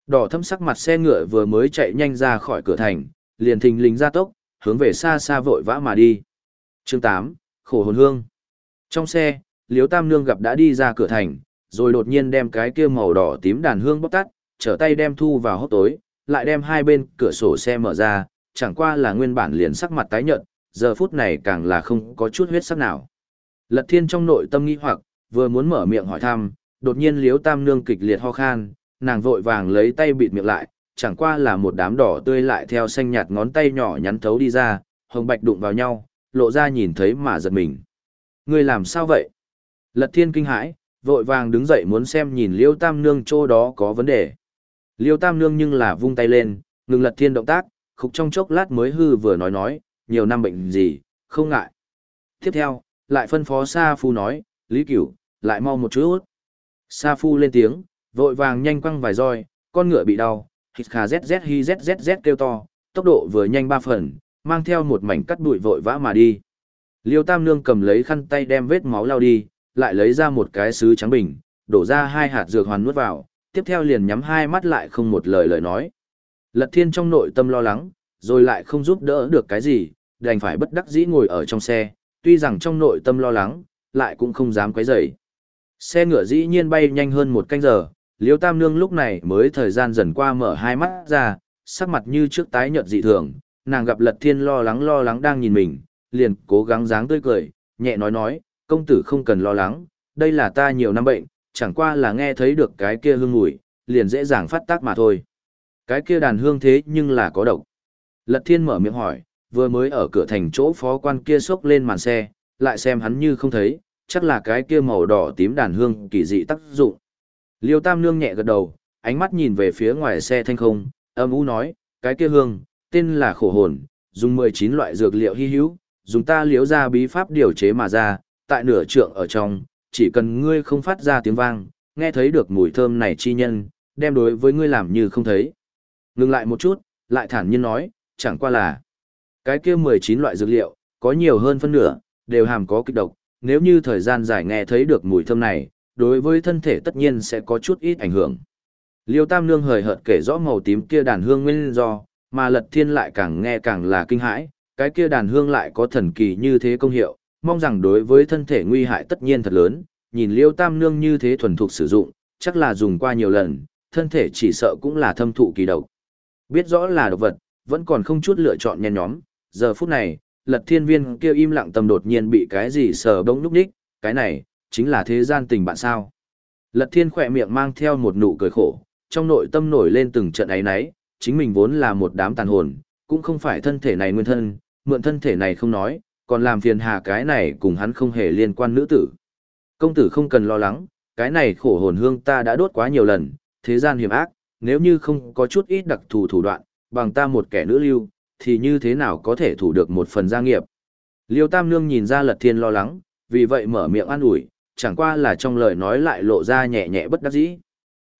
Đỏ thâm sắc mặt xe ngựa vừa mới chạy nhanh ra khỏi cửa thành, liền thình lình ra tốc, hướng về xa xa vội vã mà đi. Chương 8, Khổ hồn hương. Trong xe, liếu tam nương gặp đã đi ra cửa thành, rồi đột nhiên đem cái kia màu đỏ tím đàn hương bóc tắt, trở tay đem thu vào hốc tối, lại đem hai bên cửa sổ xe mở ra, chẳng qua là nguyên bản liền sắc mặt tái nhợt, giờ phút này càng là không có chút huyết sắc nào. Lật thiên trong nội tâm nghi hoặc, vừa muốn mở miệng hỏi thăm, đột nhiên liếu tam nương kịch liệt ho khan, nàng vội vàng lấy tay bịt miệng lại, chẳng qua là một đám đỏ tươi lại theo xanh nhạt ngón tay nhỏ nhắn thấu đi ra, hồng bạch đụng vào nhau, lộ ra nhìn thấy mà giật mình. Người làm sao vậy? Lật thiên kinh hãi, vội vàng đứng dậy muốn xem nhìn liêu tam nương chỗ đó có vấn đề. Liêu tam nương nhưng là vung tay lên, ngừng lật thiên động tác, khục trong chốc lát mới hư vừa nói nói, nhiều năm bệnh gì, không ngại. Tiếp theo, lại phân phó Sa Phu nói, Lý Cửu, lại mau một chút. Sa Phu lên tiếng, vội vàng nhanh quăng vài roi, con ngựa bị đau, hít khà zz hi zzz kêu to, tốc độ vừa nhanh ba phần, mang theo một mảnh cắt bụi vội vã mà đi. Liêu Tam Nương cầm lấy khăn tay đem vết máu lau đi, lại lấy ra một cái sứ trắng bình, đổ ra hai hạt dược hoàn nuốt vào, tiếp theo liền nhắm hai mắt lại không một lời lời nói. Lật Thiên trong nội tâm lo lắng, rồi lại không giúp đỡ được cái gì, đành phải bất đắc dĩ ngồi ở trong xe, tuy rằng trong nội tâm lo lắng, lại cũng không dám quấy rầy. Xe ngựa dĩ nhiên bay nhanh hơn một canh giờ, Liêu Tam Nương lúc này mới thời gian dần qua mở hai mắt ra, sắc mặt như trước tái nhợt dị thường, nàng gặp Lật Thiên lo lắng lo lắng đang nhìn mình, liền cố gắng dáng tươi cười, nhẹ nói nói, công tử không cần lo lắng, đây là ta nhiều năm bệnh, chẳng qua là nghe thấy được cái kia hương mùi, liền dễ dàng phát tác mà thôi. Cái kia đàn hương thế nhưng là có độc. Lật thiên mở miệng hỏi, vừa mới ở cửa thành chỗ phó quan kia xốc lên màn xe, lại xem hắn như không thấy, chắc là cái kia màu đỏ tím đàn hương kỳ dị tác dụng. Liêu Tam Nương nhẹ gật đầu, ánh mắt nhìn về phía ngoài xe thanh không, âm u nói, cái kia hương, tên là khổ hồn, dùng 19 loại dược liệu hy hữu, dùng ta liếu ra bí pháp điều chế mà ra, tại nửa trượng ở trong, chỉ cần ngươi không phát ra tiếng vang, nghe thấy được mùi thơm này chi nhân, đem đối với ngươi làm như không thấy. Ngừng lại một chút, lại thản nhiên nói, chẳng qua là cái kia 19 loại dược liệu, có nhiều hơn phân nửa, đều hàm có kịch độc, nếu như thời gian dài nghe thấy được mùi thơm này, đối với thân thể tất nhiên sẽ có chút ít ảnh hưởng. Liêu Tam Nương hời hợt kể rõ màu tím kia đàn hương nguyên do, mà Lật Thiên lại càng nghe càng là kinh hãi, cái kia đàn hương lại có thần kỳ như thế công hiệu, mong rằng đối với thân thể nguy hại tất nhiên thật lớn, nhìn Liêu Tam Nương như thế thuần thục sử dụng, chắc là dùng qua nhiều lần, thân thể chỉ sợ cũng là thâm thụ kỳ độc. Biết rõ là độc vật, vẫn còn không chút lựa chọn nhen nhóm, giờ phút này, Lật Thiên Viên kia im lặng tâm đột nhiên bị cái gì sờ bỗng lúc đích, cái này, chính là thế gian tình bạn sao. Lật Thiên khỏe miệng mang theo một nụ cười khổ, trong nội tâm nổi lên từng trận ấy náy, chính mình vốn là một đám tàn hồn, cũng không phải thân thể này nguyên thân, mượn thân thể này không nói, còn làm phiền hà cái này cùng hắn không hề liên quan nữ tử. Công tử không cần lo lắng, cái này khổ hồn hương ta đã đốt quá nhiều lần, thế gian hiểm ác, nếu như không có chút ít đặc thù thủ đoạn, bằng ta một kẻ nữ lưu, thì như thế nào có thể thủ được một phần gia nghiệp. Liêu Tam Nương nhìn ra Lật Thiên lo lắng, vì vậy mở miệng an ủi, chẳng qua là trong lời nói lại lộ ra nhẹ nhẹ bất đắc dĩ.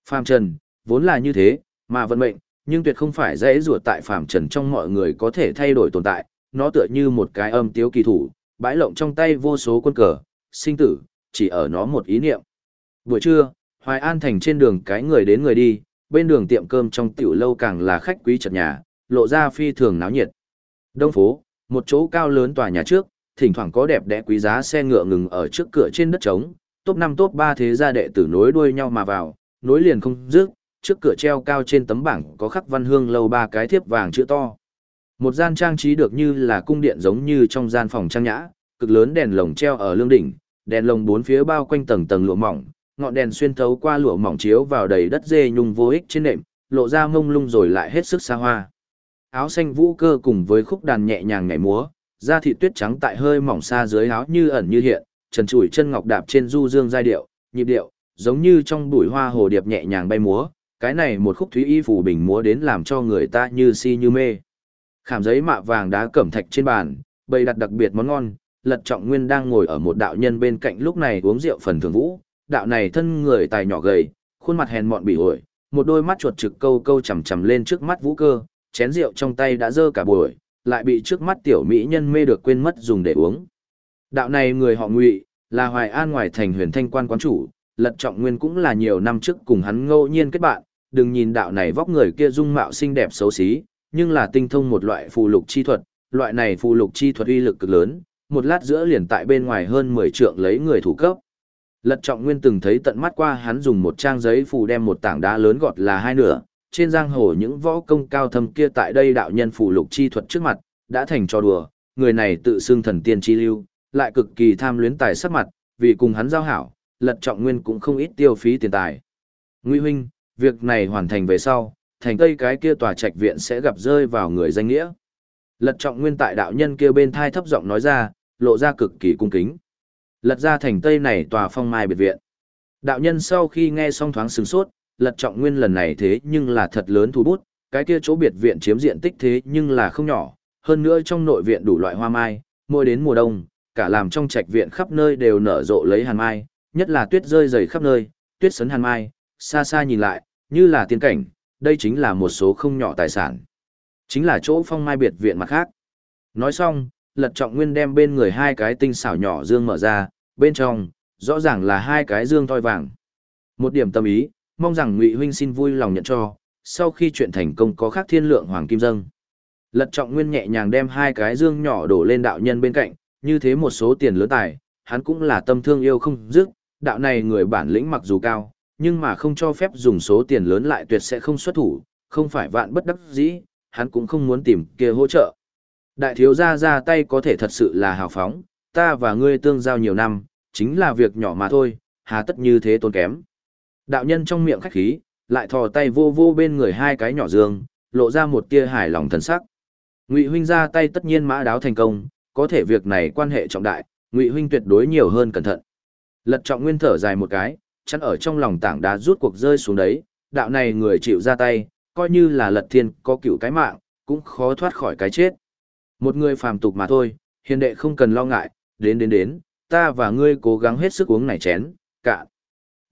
Phàm Trần, vốn là như thế, mà vận mệnh, nhưng tuyệt không phải dễ rùa tại Phàm Trần trong mọi người có thể thay đổi tồn tại, nó tựa như một cái âm tiếu kỳ thủ, bãi lộng trong tay vô số quân cờ, sinh tử, chỉ ở nó một ý niệm. Buổi trưa, Hoài An thành trên đường cái người đến người đi, bên đường tiệm cơm trong tiểu lâu càng là khách quý chật nhà, lộ ra phi thường náo nhiệt. Đông phố, một chỗ cao lớn tòa nhà trước, thỉnh thoảng có đẹp đẽ quý giá xe ngựa ngừng ở trước cửa trên đất trống, top 5 top 3 thế gia đệ tử nối đuôi nhau mà vào, nối liền không dứt, trước cửa treo cao trên tấm bảng có khắc văn hương lâu ba cái thiếp vàng chữ to. Một gian trang trí được như là cung điện giống như trong gian phòng trang nhã, cực lớn đèn lồng treo ở lương đỉnh, đèn lồng bốn phía bao quanh tầng tầng lụa mỏng, ngọn đèn xuyên thấu qua lụa mỏng chiếu vào đầy đất dê nhung vô ích trên nệm, lộ ra mông lung rồi lại hết sức xa hoa. Áo xanh vũ cơ cùng với khúc đàn nhẹ nhàng nhảy múa, da thịt tuyết trắng tại hơi mỏng xa dưới áo như ẩn như hiện, trần trụi chân ngọc đạp trên du dương giai điệu, nhịp điệu, giống như trong bụi hoa hồ điệp nhẹ nhàng bay múa, cái này một khúc thúy y phủ bình múa đến làm cho người ta như si như mê. Khảm giấy mạ vàng đá cẩm thạch trên bàn, bày đặt đặc biệt món ngon, Lật Trọng Nguyên đang ngồi ở một đạo nhân bên cạnh lúc này uống rượu phần thường vũ, đạo này thân người tài nhỏ gầy, khuôn mặt hèn mọn bị ổi, một đôi mắt chuột trực câu câu chằm chằm lên trước mắt Vũ Cơ, chén rượu trong tay đã dơ cả buổi, lại bị trước mắt tiểu mỹ nhân mê được quên mất dùng để uống. Đạo này người họ Ngụy, là Hoài An ngoài thành Huyền Thanh quan quán chủ, Lật Trọng Nguyên cũng là nhiều năm trước cùng hắn ngẫu nhiên kết bạn, đừng nhìn đạo này vóc người kia dung mạo xinh đẹp xấu xí, nhưng là tinh thông một loại phù lục chi thuật, loại này phù lục chi thuật uy lực cực lớn, một lát giữa liền tại bên ngoài hơn 10 trượng lấy người thủ cấp. Lật Trọng Nguyên từng thấy tận mắt qua hắn dùng một trang giấy phù đem một tảng đá lớn gọt là hai nửa, trên giang hồ những võ công cao thâm kia tại đây đạo nhân phụ lục chi thuật trước mặt, đã thành trò đùa, người này tự xưng thần tiên chi lưu, lại cực kỳ tham luyến tài sắc mặt, vì cùng hắn giao hảo, Lật Trọng Nguyên cũng không ít tiêu phí tiền tài. Nguy huynh, việc này hoàn thành về sau, thành tây cái kia tòa trạch viện sẽ gặp rơi vào người danh nghĩa. Lật Trọng Nguyên tại đạo nhân kia bên thai thấp giọng nói ra, lộ ra cực kỳ cung kính. Lật ra thành tây này tòa phong mai biệt viện. Đạo nhân sau khi nghe xong thoáng sừng sốt, lật trọng nguyên lần này thế nhưng là thật lớn thu bút, cái kia chỗ biệt viện chiếm diện tích thế nhưng là không nhỏ, hơn nữa trong nội viện đủ loại hoa mai, mỗi đến mùa đông, cả làm trong trạch viện khắp nơi đều nở rộ lấy hàn mai, nhất là tuyết rơi dày khắp nơi, tuyết sấn hàn mai, xa xa nhìn lại, như là tiên cảnh, đây chính là một số không nhỏ tài sản. Chính là chỗ phong mai biệt viện mặt khác. Nói xong, lật trọng nguyên đem bên người hai cái tinh xảo nhỏ dương mở ra, bên trong, rõ ràng là hai cái dương thoi vàng. Một điểm tâm ý, mong rằng Ngụy huynh xin vui lòng nhận cho, sau khi chuyện thành công có khác thiên lượng hoàng kim dâng. Lật trọng nguyên nhẹ nhàng đem hai cái dương nhỏ đổ lên đạo nhân bên cạnh, như thế một số tiền lớn tài, hắn cũng là tâm thương yêu không dứt, đạo này người bản lĩnh mặc dù cao, nhưng mà không cho phép dùng số tiền lớn lại tuyệt sẽ không xuất thủ, không phải vạn bất đắc dĩ, hắn cũng không muốn tìm kia hỗ trợ. Đại thiếu gia ra tay có thể thật sự là hào phóng, ta và ngươi tương giao nhiều năm, chính là việc nhỏ mà thôi, hà tất như thế tốn kém. Đạo nhân trong miệng khách khí, lại thò tay vô vô bên người hai cái nhỏ dương, lộ ra một tia hài lòng thần sắc. Ngụy huynh ra tay tất nhiên mã đáo thành công, có thể việc này quan hệ trọng đại, Ngụy huynh tuyệt đối nhiều hơn cẩn thận. Lật Trọng Nguyên thở dài một cái, chắn ở trong lòng tảng đá rút cuộc rơi xuống đấy, đạo này người chịu ra tay, coi như là Lật Thiên có cựu cái mạng, cũng khó thoát khỏi cái chết. Một người phàm tục mà thôi, hiền đệ không cần lo ngại, đến đến đến, ta và ngươi cố gắng hết sức uống này chén, cạn.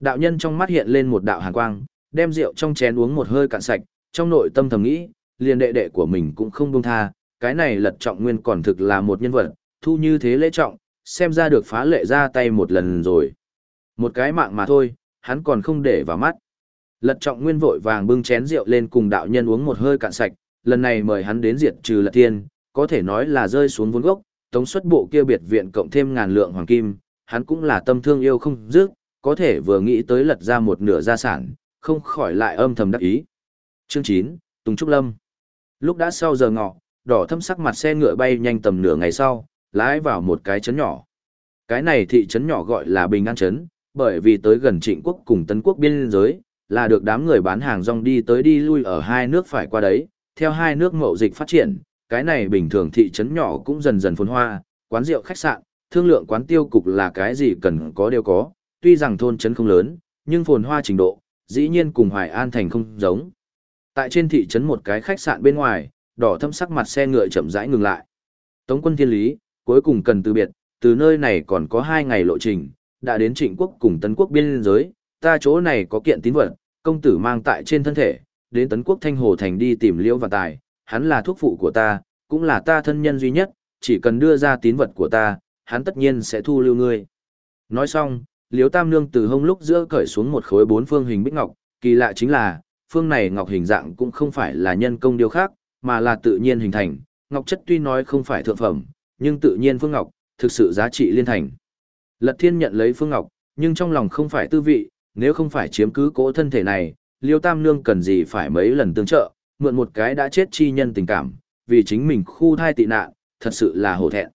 Đạo nhân trong mắt hiện lên một đạo hàn quang, đem rượu trong chén uống một hơi cạn sạch, trong nội tâm thầm nghĩ, liền đệ đệ của mình cũng không buông tha, cái này lật trọng nguyên còn thực là một nhân vật, thu như thế lễ trọng, xem ra được phá lệ ra tay một lần rồi. Một cái mạng mà thôi, hắn còn không để vào mắt. Lật trọng nguyên vội vàng bưng chén rượu lên cùng đạo nhân uống một hơi cạn sạch, lần này mời hắn đến diệt trừ lật thiên, có thể nói là rơi xuống vốn gốc, tống xuất bộ kia biệt viện cộng thêm ngàn lượng hoàng kim, hắn cũng là tâm thương yêu không dứt, có thể vừa nghĩ tới lật ra một nửa gia sản, không khỏi lại âm thầm đắc ý. Chương 9, Tùng Trúc Lâm Lúc đã sau giờ ngọ, đỏ thâm sắc mặt xe ngựa bay nhanh tầm nửa ngày sau, lái vào một cái trấn nhỏ. Cái này thị trấn nhỏ gọi là Bình An Trấn, bởi vì tới gần trịnh quốc cùng tân quốc biên giới, là được đám người bán hàng rong đi tới đi lui ở hai nước phải qua đấy, theo hai nước mậu dịch phát triển, cái này bình thường thị trấn nhỏ cũng dần dần phồn hoa, quán rượu khách sạn, thương lượng quán tiêu cục là cái gì cần có đều có, tuy rằng thôn trấn không lớn, nhưng phồn hoa trình độ, dĩ nhiên cùng Hoài An thành không giống. Tại trên thị trấn một cái khách sạn bên ngoài, đỏ thâm sắc mặt xe ngựa chậm rãi ngừng lại. Tống quân thiên lý, cuối cùng cần từ biệt, từ nơi này còn có hai ngày lộ trình, đã đến trịnh quốc cùng tấn quốc biên giới, ta chỗ này có kiện tín vật, công tử mang tại trên thân thể, đến tấn quốc thanh hồ thành đi tìm liễu và tài, hắn là thuốc phụ của ta, cũng là ta thân nhân duy nhất, chỉ cần đưa ra tín vật của ta, hắn tất nhiên sẽ thu lưu ngươi. Nói xong, liễu tam nương từ hông lúc giữa cởi xuống một khối bốn phương hình bích ngọc, kỳ lạ chính là, phương này ngọc hình dạng cũng không phải là nhân công điêu khắc, mà là tự nhiên hình thành, ngọc chất tuy nói không phải thượng phẩm, nhưng tự nhiên phương ngọc, thực sự giá trị liên thành. Lật thiên nhận lấy phương ngọc, nhưng trong lòng không phải tư vị, nếu không phải chiếm cứ cỗ thân thể này, liêu tam nương cần gì phải mấy lần tương trợ, mượn một cái đã chết chi nhân tình cảm, vì chính mình khu thai tị nạn, thật sự là hổ thẹn.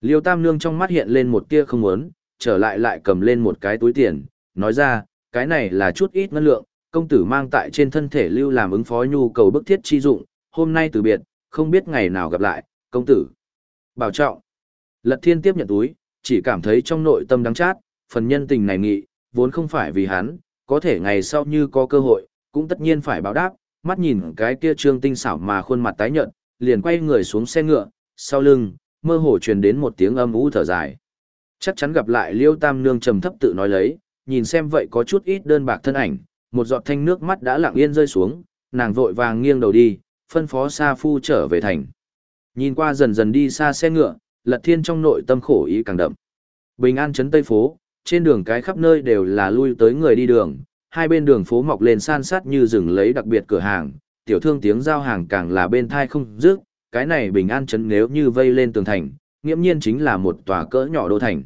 Liêu tam nương trong mắt hiện lên một tia không muốn, trở lại lại cầm lên một cái túi tiền, nói ra, cái này là chút ít ngân lượng, công tử mang tại trên thân thể lưu làm ứng phó nhu cầu bức thiết chi dụng, hôm nay từ biệt, không biết ngày nào gặp lại, công tử. Bảo trọng. Lật thiên tiếp nhận túi, chỉ cảm thấy trong nội tâm đắng chát, phần nhân tình này nghị, vốn không phải vì hắn, có thể ngày sau như có cơ hội, cũng tất nhiên phải báo đáp, mắt nhìn cái kia trương tinh xảo mà khuôn mặt tái nhợt, liền quay người xuống xe ngựa, sau lưng, mơ hồ truyền đến một tiếng âm u thở dài. Chắc chắn gặp lại Liêu Tam Nương trầm thấp tự nói lấy, nhìn xem vậy có chút ít đơn bạc thân ảnh, một giọt thanh nước mắt đã lặng yên rơi xuống, nàng vội vàng nghiêng đầu đi, phân phó Sa Phu trở về thành. Nhìn qua dần dần đi xa xe ngựa, Lật Thiên trong nội tâm khổ ý càng đậm. Bình an trấn Tây phố, trên đường cái khắp nơi đều là lui tới người đi đường, hai bên đường phố mọc lên san sát như rừng lấy đặc biệt cửa hàng, tiểu thương tiếng giao hàng càng là bên thai không dứt, cái này bình an trấn nếu như vây lên tường thành, nghiễm nhiên chính là một tòa cỡ nhỏ đô thành.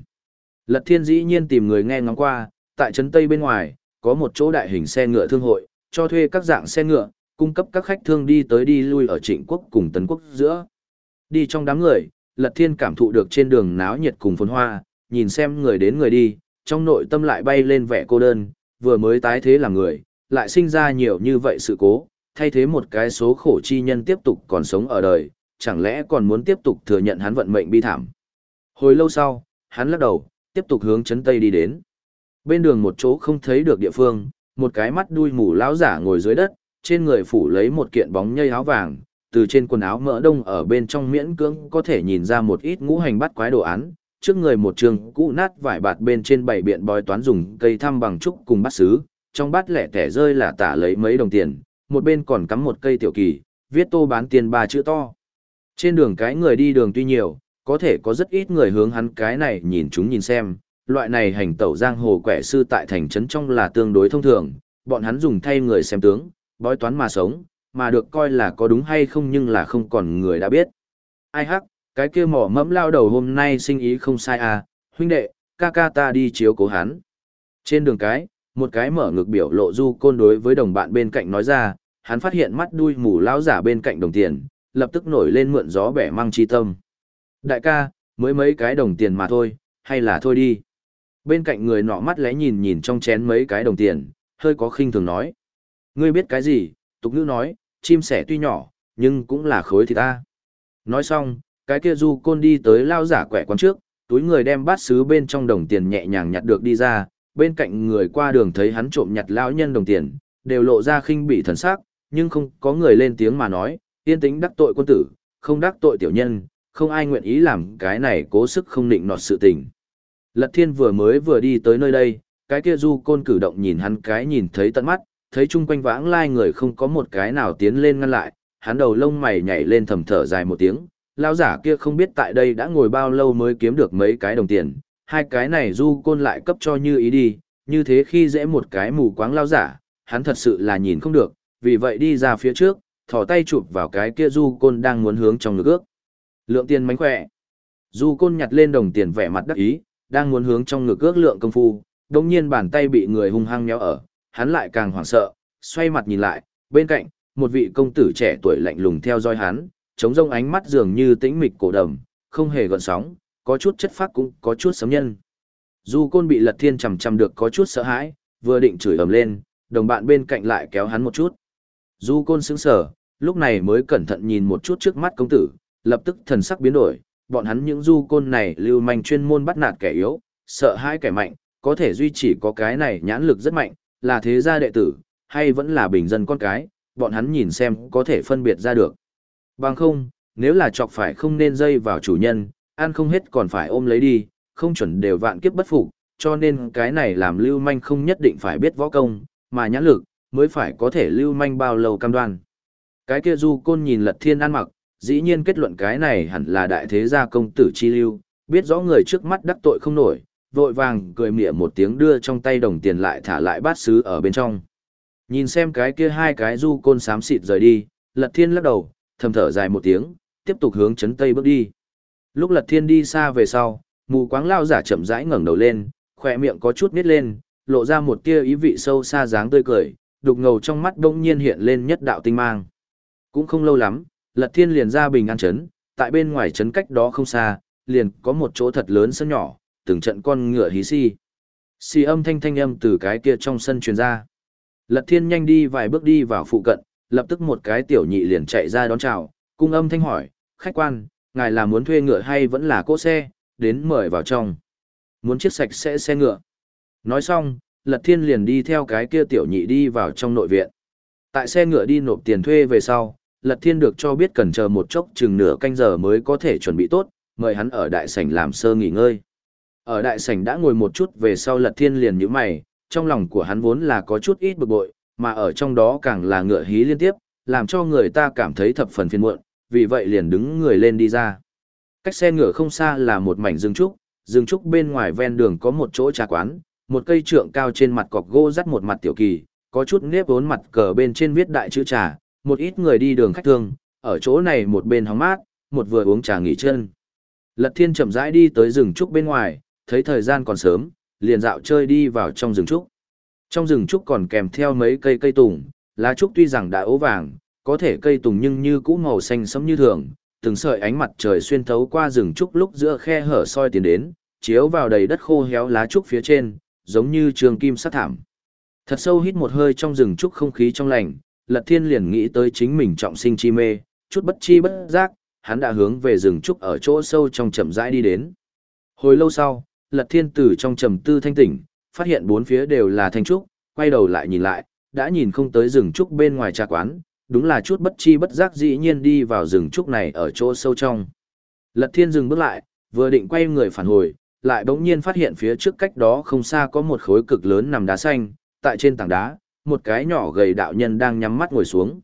Lật Thiên dĩ nhiên tìm người nghe ngóng qua, tại trấn Tây bên ngoài, có một chỗ đại hình xe ngựa thương hội, cho thuê các dạng xe ngựa, cung cấp các khách thương đi tới đi lui ở trịnh quốc cùng tấn quốc giữa. Đi trong đám người, Lật Thiên cảm thụ được trên đường náo nhiệt cùng phồn hoa, nhìn xem người đến người đi, trong nội tâm lại bay lên vẻ cô đơn, vừa mới tái thế là người, lại sinh ra nhiều như vậy sự cố, thay thế một cái số khổ chi nhân tiếp tục còn sống ở đời, chẳng lẽ còn muốn tiếp tục thừa nhận hắn vận mệnh bi thảm. Hồi lâu sau, hắn lắc đầu, tiếp tục hướng chấn tây đi đến. Bên đường một chỗ không thấy được địa phương, một cái mắt đuôi mù lão giả ngồi dưới đất, trên người phủ lấy một kiện bóng nhây áo vàng, từ trên quần áo mỡ đông ở bên trong miễn cưỡng có thể nhìn ra một ít ngũ hành bắt quái đồ án, trước người một trường cũ nát vải bạt bên trên bảy biện bói toán dùng cây thăm bằng trúc cùng bát sứ, trong bát lẻ tẻ rơi là tả lấy mấy đồng tiền, một bên còn cắm một cây tiểu kỳ, viết tô bán tiền ba chữ to. Trên đường cái người đi đường tuy nhiều, có thể có rất ít người hướng hắn cái này nhìn chúng nhìn xem, loại này hành tẩu giang hồ quẻ sư tại thành trấn trong là tương đối thông thường, bọn hắn dùng thay người xem tướng, bói toán mà sống, mà được coi là có đúng hay không nhưng là không còn người đã biết. Ai hắc, cái kia mỏ mẫm lao đầu hôm nay sinh ý không sai à, huynh đệ, ca ca ta đi chiếu cố hắn. Trên đường cái, một cái mở ngực biểu lộ du côn đối với đồng bạn bên cạnh nói ra, hắn phát hiện mắt đuôi mù lão giả bên cạnh đồng tiền, lập tức nổi lên mượn gió bẻ măng chi tâm. Đại ca, mới mấy cái đồng tiền mà thôi, hay là thôi đi. Bên cạnh người nọ mắt lẽ nhìn nhìn trong chén mấy cái đồng tiền, hơi có khinh thường nói. Ngươi biết cái gì, tục ngữ nói, chim sẻ tuy nhỏ, nhưng cũng là khối thì ta. Nói xong, cái kia du côn đi tới lao giả quẻ quán trước, túi người đem bát sứ bên trong đồng tiền nhẹ nhàng nhặt được đi ra, bên cạnh người qua đường thấy hắn trộm nhặt lão nhân đồng tiền, đều lộ ra khinh bị thần sắc, nhưng không có người lên tiếng mà nói, yên tĩnh đắc tội quân tử, không đắc tội tiểu nhân, không ai nguyện ý làm cái này cố sức không định nọt sự tình. Lật thiên vừa mới vừa đi tới nơi đây, cái kia du côn cử động nhìn hắn cái nhìn thấy tận mắt, thấy chung quanh vãng lai người không có một cái nào tiến lên ngăn lại, hắn đầu lông mày nhảy lên thầm thở dài một tiếng, lao giả kia không biết tại đây đã ngồi bao lâu mới kiếm được mấy cái đồng tiền, hai cái này du côn lại cấp cho như ý đi, như thế khi dễ một cái mù quáng lao giả, hắn thật sự là nhìn không được, vì vậy đi ra phía trước, thò tay chụp vào cái kia du côn đang muốn hướng trong ngực ước. Lượng tiền mánh khỏe. Du côn nhặt lên đồng tiền vẻ mặt đắc ý, đang muốn hướng trong ngực ước lượng công phu, đồng nhiên bàn tay bị người hung hăng nhéo ở, hắn lại càng hoảng sợ, xoay mặt nhìn lại, bên cạnh, một vị công tử trẻ tuổi lạnh lùng theo dõi hắn, chống rông ánh mắt dường như tĩnh mịch cổ đầm, không hề gợn sóng, có chút chất phác cũng có chút sấm nhân. Du côn bị lật thiên chầm chầm được có chút sợ hãi, vừa định chửi ầm lên, đồng bạn bên cạnh lại kéo hắn một chút. Du côn sững sờ, lúc này mới cẩn thận nhìn một chút trước mắt công tử, lập tức thần sắc biến đổi, bọn hắn những du côn này lưu manh chuyên môn bắt nạt kẻ yếu, sợ hãi kẻ mạnh, có thể duy trì có cái này nhãn lực rất mạnh, là thế gia đệ tử, hay vẫn là bình dân con cái, bọn hắn nhìn xem có thể phân biệt ra được. Bằng không, nếu là chọc phải không nên dây vào chủ nhân, ăn không hết còn phải ôm lấy đi, không chuẩn đều vạn kiếp bất phục, cho nên cái này làm lưu manh không nhất định phải biết võ công, mà nhãn lực, mới phải có thể lưu manh bao lâu cam đoan. Cái kia du côn nhìn lật thiên ăn mặc, dĩ nhiên kết luận cái này hẳn là đại thế gia công tử chi lưu, biết rõ người trước mắt đắc tội không nổi, vội vàng cười mỉa một tiếng đưa trong tay đồng tiền lại thả lại bát sứ ở bên trong. Nhìn xem cái kia hai cái du côn xám xịt rời đi, lật thiên lắc đầu, thầm thở dài một tiếng, tiếp tục hướng chấn tây bước đi. Lúc lật thiên đi xa về sau, mù quáng lao giả chậm rãi ngẩng đầu lên, khỏe miệng có chút nít lên, lộ ra một tia ý vị sâu xa dáng tươi cười, đục ngầu trong mắt đông nhiên hiện lên nhất đạo tinh mang. Cũng không lâu lắm, lật thiên liền ra bình an chấn, tại bên ngoài chấn cách đó không xa, liền có một chỗ thật lớn sân nhỏ, từng trận con ngựa hí si. Xì âm thanh thanh âm từ cái kia trong sân truyền ra. Lật thiên nhanh đi vài bước đi vào phụ cận, lập tức một cái tiểu nhị liền chạy ra đón chào, cung âm thanh hỏi, khách quan, ngài là muốn thuê ngựa hay vẫn là cỗ xe, đến mời vào trong. Muốn chiếc sạch sẽ xe ngựa. Nói xong, Lật Thiên liền đi theo cái kia tiểu nhị đi vào trong nội viện. Tại xe ngựa đi nộp tiền thuê về sau, Lật Thiên được cho biết cần chờ một chốc chừng nửa canh giờ mới có thể chuẩn bị tốt, mời hắn ở đại sảnh làm sơ nghỉ ngơi. Ở đại sảnh đã ngồi một chút về sau Lật Thiên liền nhíu mày, trong lòng của hắn vốn là có chút ít bực bội, mà ở trong đó càng là ngựa hí liên tiếp, làm cho người ta cảm thấy thập phần phiền muộn, vì vậy liền đứng người lên đi ra. Cách xe ngựa không xa là một mảnh rừng trúc, rừng trúc bên ngoài ven đường có một chỗ trà quán, một cây trượng cao trên mặt cọc gỗ dắt một mặt tiểu kỳ, có chút nếp vốn mặt cờ bên trên viết đại chữ trà, một ít người đi đường khách thương, ở chỗ này một bên hóng mát, một vừa uống trà nghỉ chân. Lật Thiên chậm rãi đi tới rừng trúc bên ngoài, thấy thời gian còn sớm, liền dạo chơi đi vào trong rừng trúc. Trong rừng trúc còn kèm theo mấy cây cây tùng, lá trúc tuy rằng đã ố vàng, có thể cây tùng nhưng như cũ màu xanh sẫm như thường, từng sợi ánh mặt trời xuyên thấu qua rừng trúc lúc giữa khe hở soi tiến đến, chiếu vào đầy đất khô héo lá trúc phía trên, giống như trường kim sát thảm. Thật sâu hít một hơi trong rừng trúc không khí trong lành, Lật Thiên liền nghĩ tới chính mình trọng sinh chi mê, chút bất chi bất giác, hắn đã hướng về rừng trúc ở chỗ sâu trong chậm rãi đi đến. Hồi lâu sau, Lật Thiên từ trong trầm tư thanh tỉnh, phát hiện bốn phía đều là thanh trúc, quay đầu lại nhìn lại, đã nhìn không tới rừng trúc bên ngoài trà quán, đúng là chút bất chi bất giác dĩ nhiên đi vào rừng trúc này ở chỗ sâu trong. Lật Thiên dừng bước lại, vừa định quay người phản hồi, lại bỗng nhiên phát hiện phía trước cách đó không xa có một khối cực lớn nằm đá xanh, tại trên tảng đá, một cái nhỏ gầy đạo nhân đang nhắm mắt ngồi xuống.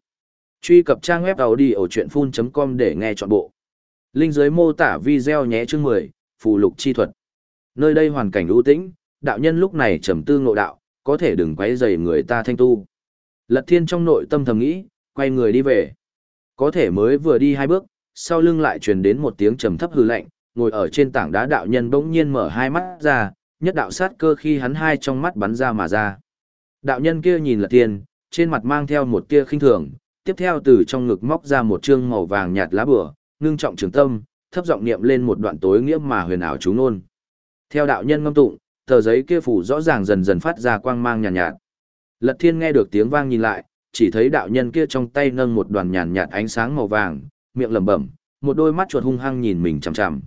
Truy cập trang web đầu đi ở chuyện full.com để nghe trọn bộ. Linh dưới mô tả video nhé chương 10, phù lục chi thuật. Nơi đây hoàn cảnh ưu tĩnh, đạo nhân lúc này trầm tư ngộ đạo, có thể đừng quấy rầy người ta thanh tu. Lật thiên trong nội tâm thầm nghĩ, quay người đi về. Có thể mới vừa đi hai bước, sau lưng lại truyền đến một tiếng trầm thấp hư lạnh, ngồi ở trên tảng đá đạo nhân bỗng nhiên mở hai mắt ra, nhất đạo sát cơ khi hắn hai trong mắt bắn ra mà ra. Đạo nhân kia nhìn lật thiên, trên mặt mang theo một tia khinh thường, tiếp theo từ trong ngực móc ra một chương màu vàng nhạt lá bửa, ngưng trọng trường tâm, thấp giọng niệm lên một đoạn tối nghĩa mà huyền ảo chú nôn. Theo đạo nhân ngâm tụng, tờ giấy kia phủ rõ ràng dần dần phát ra quang mang nhàn nhạt, nhạt. Lật Thiên nghe được tiếng vang nhìn lại, chỉ thấy đạo nhân kia trong tay nâng một đoàn nhàn nhạt ánh sáng màu vàng, miệng lẩm bẩm, một đôi mắt chuột hung hăng nhìn mình chằm chằm.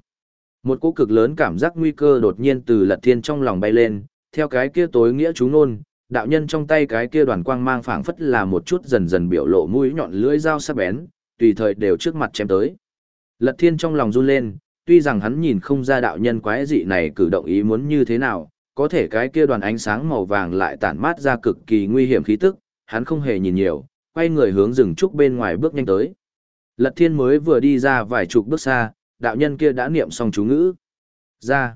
Một cỗ cực lớn cảm giác nguy cơ đột nhiên từ Lật Thiên trong lòng bay lên, theo cái kia tối nghĩa chú nôn, đạo nhân trong tay cái kia đoàn quang mang phảng phất là một chút dần dần biểu lộ mũi nhọn lưỡi dao sắc bén, tùy thời đều trước mặt chém tới. Lật Thiên trong lòng run lên, tuy rằng hắn nhìn không ra đạo nhân quái dị này cử động ý muốn như thế nào, có thể cái kia đoàn ánh sáng màu vàng lại tản mát ra cực kỳ nguy hiểm khí tức, hắn không hề nhìn nhiều, quay người hướng rừng trúc bên ngoài bước nhanh tới. Lật Thiên mới vừa đi ra vài chục bước xa, đạo nhân kia đã niệm xong chú ngữ. Ra.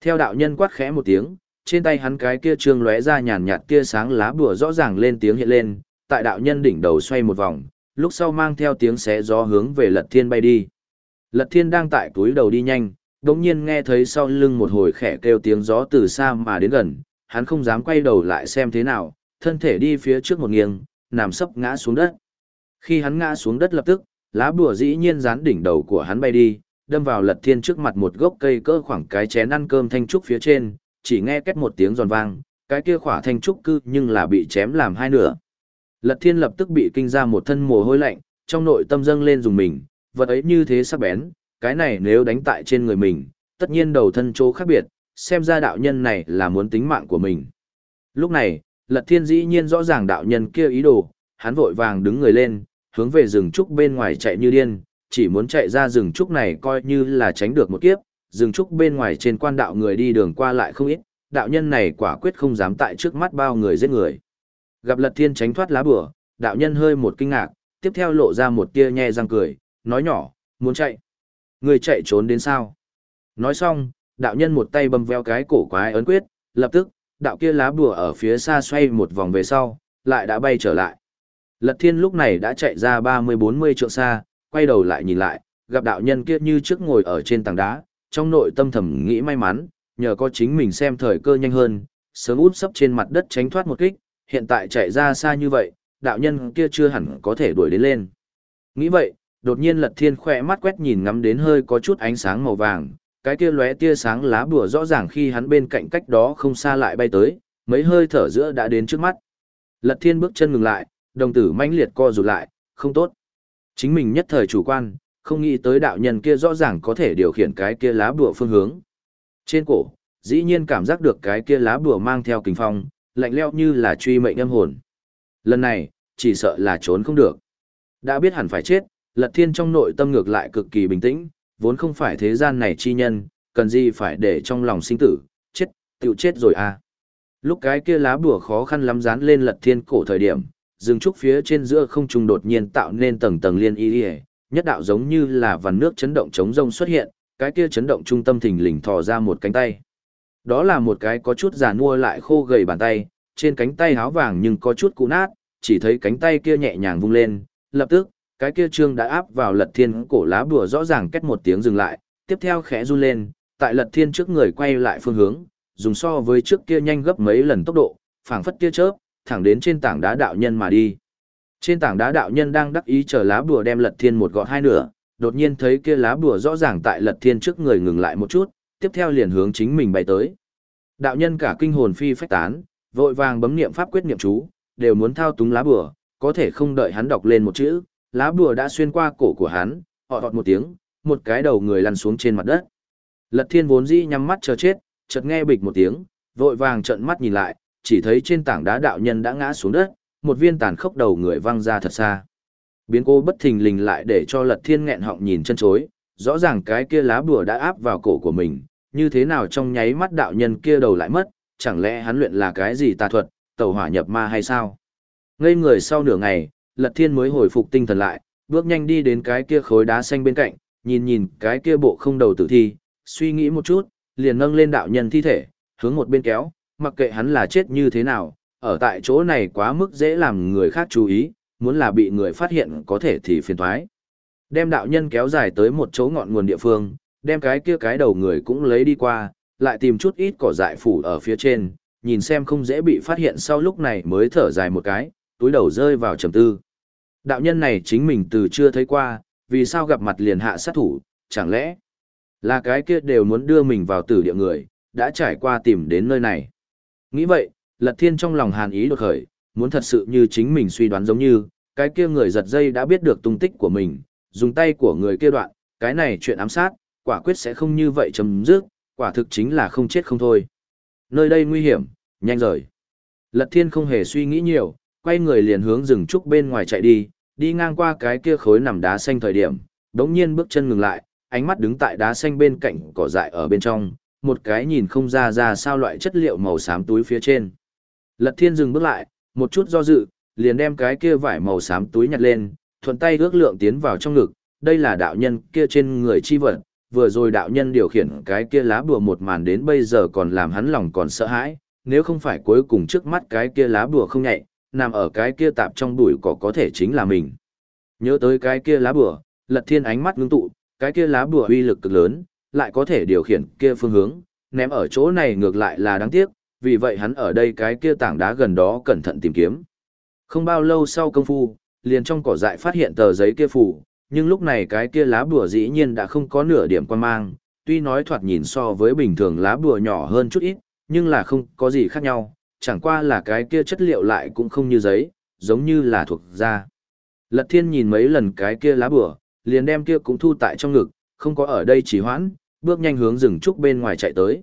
Theo đạo nhân quát khẽ một tiếng, trên tay hắn cái kia trương lóe ra nhàn nhạt kia sáng lá bùa rõ ràng lên tiếng hiện lên, tại đạo nhân đỉnh đầu xoay một vòng, lúc sau mang theo tiếng xé gió hướng về Lật Thiên bay đi. Lật Thiên đang tại túi đầu đi nhanh, đột nhiên nghe thấy sau lưng một hồi khẽ kêu tiếng gió từ xa mà đến gần, hắn không dám quay đầu lại xem thế nào, thân thể đi phía trước một nghiêng, nằm sấp ngã xuống đất. Khi hắn ngã xuống đất lập tức, lá bùa dĩ nhiên dán đỉnh đầu của hắn bay đi, đâm vào Lật Thiên trước mặt một gốc cây cỡ khoảng cái chén ăn cơm thanh trúc phía trên, chỉ nghe két một tiếng giòn vang, cái kia khỏa thanh trúc cư nhưng là bị chém làm hai nửa. Lật Thiên lập tức bị kinh ra một thân mồ hôi lạnh, trong nội tâm dâng lên dùng mình, vật ấy như thế sắc bén, cái này nếu đánh tại trên người mình, tất nhiên đầu thân chỗ khác biệt, xem ra đạo nhân này là muốn tính mạng của mình. Lúc này, Lật Thiên dĩ nhiên rõ ràng đạo nhân kia ý đồ, hắn vội vàng đứng người lên, hướng về rừng trúc bên ngoài chạy như điên, chỉ muốn chạy ra rừng trúc này coi như là tránh được một kiếp, rừng trúc bên ngoài trên quan đạo người đi đường qua lại không ít, đạo nhân này quả quyết không dám tại trước mắt bao người giết người. Gặp Lật Thiên tránh thoát lá bùa, đạo nhân hơi một kinh ngạc, tiếp theo lộ ra một tia nhe răng cười, nói nhỏ, muốn chạy. Người chạy trốn đến sao? Nói xong, đạo nhân một tay bầm veo cái cổ quái ấn quyết, lập tức, đạo kia lá bùa ở phía xa xoay một vòng về sau, lại đã bay trở lại. Lật Thiên lúc này đã chạy ra 30-40 trượng xa, quay đầu lại nhìn lại, gặp đạo nhân kia như trước ngồi ở trên tảng đá, trong nội tâm thầm nghĩ may mắn, nhờ có chính mình xem thời cơ nhanh hơn, sớm út sấp trên mặt đất tránh thoát một kích, hiện tại chạy ra xa như vậy, đạo nhân kia chưa hẳn có thể đuổi đến lên. Nghĩ vậy, đột nhiên Lật Thiên khỏe mắt quét nhìn ngắm đến hơi có chút ánh sáng màu vàng, cái kia lóe tia sáng lá bùa rõ ràng khi hắn bên cạnh cách đó không xa lại bay tới, mấy hơi thở giữa đã đến trước mắt. Lật Thiên bước chân ngừng lại, đồng tử mãnh liệt co rụt lại, không tốt. Chính mình nhất thời chủ quan, không nghĩ tới đạo nhân kia rõ ràng có thể điều khiển cái kia lá bùa phương hướng. Trên cổ, dĩ nhiên cảm giác được cái kia lá bùa mang theo kình phong, lạnh leo như là truy mệnh âm hồn. Lần này, chỉ sợ là trốn không được. Đã biết hẳn phải chết, Lật Thiên trong nội tâm ngược lại cực kỳ bình tĩnh, vốn không phải thế gian này chi nhân, cần gì phải để trong lòng sinh tử, chết, tiểu chết rồi à. Lúc cái kia lá bùa khó khăn lắm dán lên Lật Thiên cổ thời điểm, rừng trúc phía trên giữa không trung đột nhiên tạo nên tầng tầng liên y ỉa nhất đạo giống như là vằn nước chấn động chống rông xuất hiện, cái kia chấn động trung tâm thình lình thò ra một cánh tay. Đó là một cái có chút già nua lại khô gầy bàn tay, trên cánh tay háo vàng nhưng có chút cũ nát, chỉ thấy cánh tay kia nhẹ nhàng vung lên, lập tức, cái kia trương đã áp vào lật thiên cổ lá bùa rõ ràng kết một tiếng dừng lại, tiếp theo khẽ run lên, tại lật thiên trước người quay lại phương hướng, dùng so với trước kia nhanh gấp mấy lần tốc độ, phảng phất tia chớp, thẳng đến trên tảng đá đạo nhân mà đi. Trên tảng đá đạo nhân đang đắc ý chờ lá bùa đem lật thiên một gọt hai nửa, đột nhiên thấy kia lá bùa rõ ràng tại lật thiên trước người ngừng lại một chút, tiếp theo liền hướng chính mình bay tới. Đạo nhân cả kinh hồn phi phách tán, vội vàng bấm niệm pháp quyết niệm chú, đều muốn thao túng lá bùa, có thể không đợi hắn đọc lên một chữ, lá bùa đã xuyên qua cổ của hắn, họ đọt một tiếng, một cái đầu người lăn xuống trên mặt đất. Lật thiên vốn dĩ nhắm mắt chờ chết, chợt nghe bịch một tiếng, vội vàng trợn mắt nhìn lại, chỉ thấy trên tảng đá đạo nhân đã ngã xuống đất, một viên tàn khốc đầu người văng ra thật xa. Biến cô bất thình lình lại để cho lật thiên nghẹn họng nhìn chân chối, rõ ràng cái kia lá bùa đã áp vào cổ của mình, như thế nào trong nháy mắt đạo nhân kia đầu lại mất, chẳng lẽ hắn luyện là cái gì tà thuật, tẩu hỏa nhập ma hay sao? Ngây người sau nửa ngày, lật thiên mới hồi phục tinh thần lại, bước nhanh đi đến cái kia khối đá xanh bên cạnh, nhìn nhìn cái kia bộ không đầu tử thi, suy nghĩ một chút, liền nâng lên đạo nhân thi thể, hướng một bên kéo, mặc kệ hắn là chết như thế nào, ở tại chỗ này quá mức dễ làm người khác chú ý, muốn là bị người phát hiện có thể thì phiền thoái. Đem đạo nhân kéo dài tới một chỗ ngọn nguồn địa phương, đem cái kia cái đầu người cũng lấy đi qua, lại tìm chút ít cỏ dại phủ ở phía trên, nhìn xem không dễ bị phát hiện sau lúc này mới thở dài một cái, túi đầu rơi vào trầm tư. Đạo nhân này chính mình từ chưa thấy qua, vì sao gặp mặt liền hạ sát thủ, chẳng lẽ là cái kia đều muốn đưa mình vào tử địa người, đã trải qua tìm đến nơi này. Nghĩ vậy, Lật Thiên trong lòng hàn ý đột khởi, muốn thật sự như chính mình suy đoán giống như, cái kia người giật dây đã biết được tung tích của mình, dùng tay của người kia đoạn, cái này chuyện ám sát, quả quyết sẽ không như vậy chấm dứt, quả thực chính là không chết không thôi. Nơi đây nguy hiểm, nhanh rời. Lật Thiên không hề suy nghĩ nhiều, quay người liền hướng rừng trúc bên ngoài chạy đi, đi ngang qua cái kia khối nằm đá xanh thời điểm, đống nhiên bước chân ngừng lại, ánh mắt đứng tại đá xanh bên cạnh cỏ dại ở bên trong, một cái nhìn không ra ra sao loại chất liệu màu xám túi phía trên. Lật Thiên dừng bước lại, một chút do dự, liền đem cái kia vải màu xám túi nhặt lên, thuận tay ước lượng tiến vào trong ngực, đây là đạo nhân kia trên người chi vật, vừa rồi đạo nhân điều khiển cái kia lá bùa một màn đến bây giờ còn làm hắn lòng còn sợ hãi, nếu không phải cuối cùng trước mắt cái kia lá bùa không nhạy, nằm ở cái kia tạp trong bụi cỏ có thể chính là mình. Nhớ tới cái kia lá bùa, lật thiên ánh mắt ngưng tụ, cái kia lá bùa uy lực cực lớn, lại có thể điều khiển kia phương hướng, ném ở chỗ này ngược lại là đáng tiếc, vì vậy hắn ở đây cái kia tảng đá gần đó cẩn thận tìm kiếm. Không bao lâu sau công phu, liền trong cỏ dại phát hiện tờ giấy kia phủ, nhưng lúc này cái kia lá bùa dĩ nhiên đã không có nửa điểm quan mang, tuy nói thoạt nhìn so với bình thường lá bùa nhỏ hơn chút ít, nhưng là không có gì khác nhau, chẳng qua là cái kia chất liệu lại cũng không như giấy, giống như là thuộc da. Lật thiên nhìn mấy lần cái kia lá bùa, liền đem kia cũng thu tại trong ngực, không có ở đây chỉ hoãn, bước nhanh hướng rừng trúc bên ngoài chạy tới.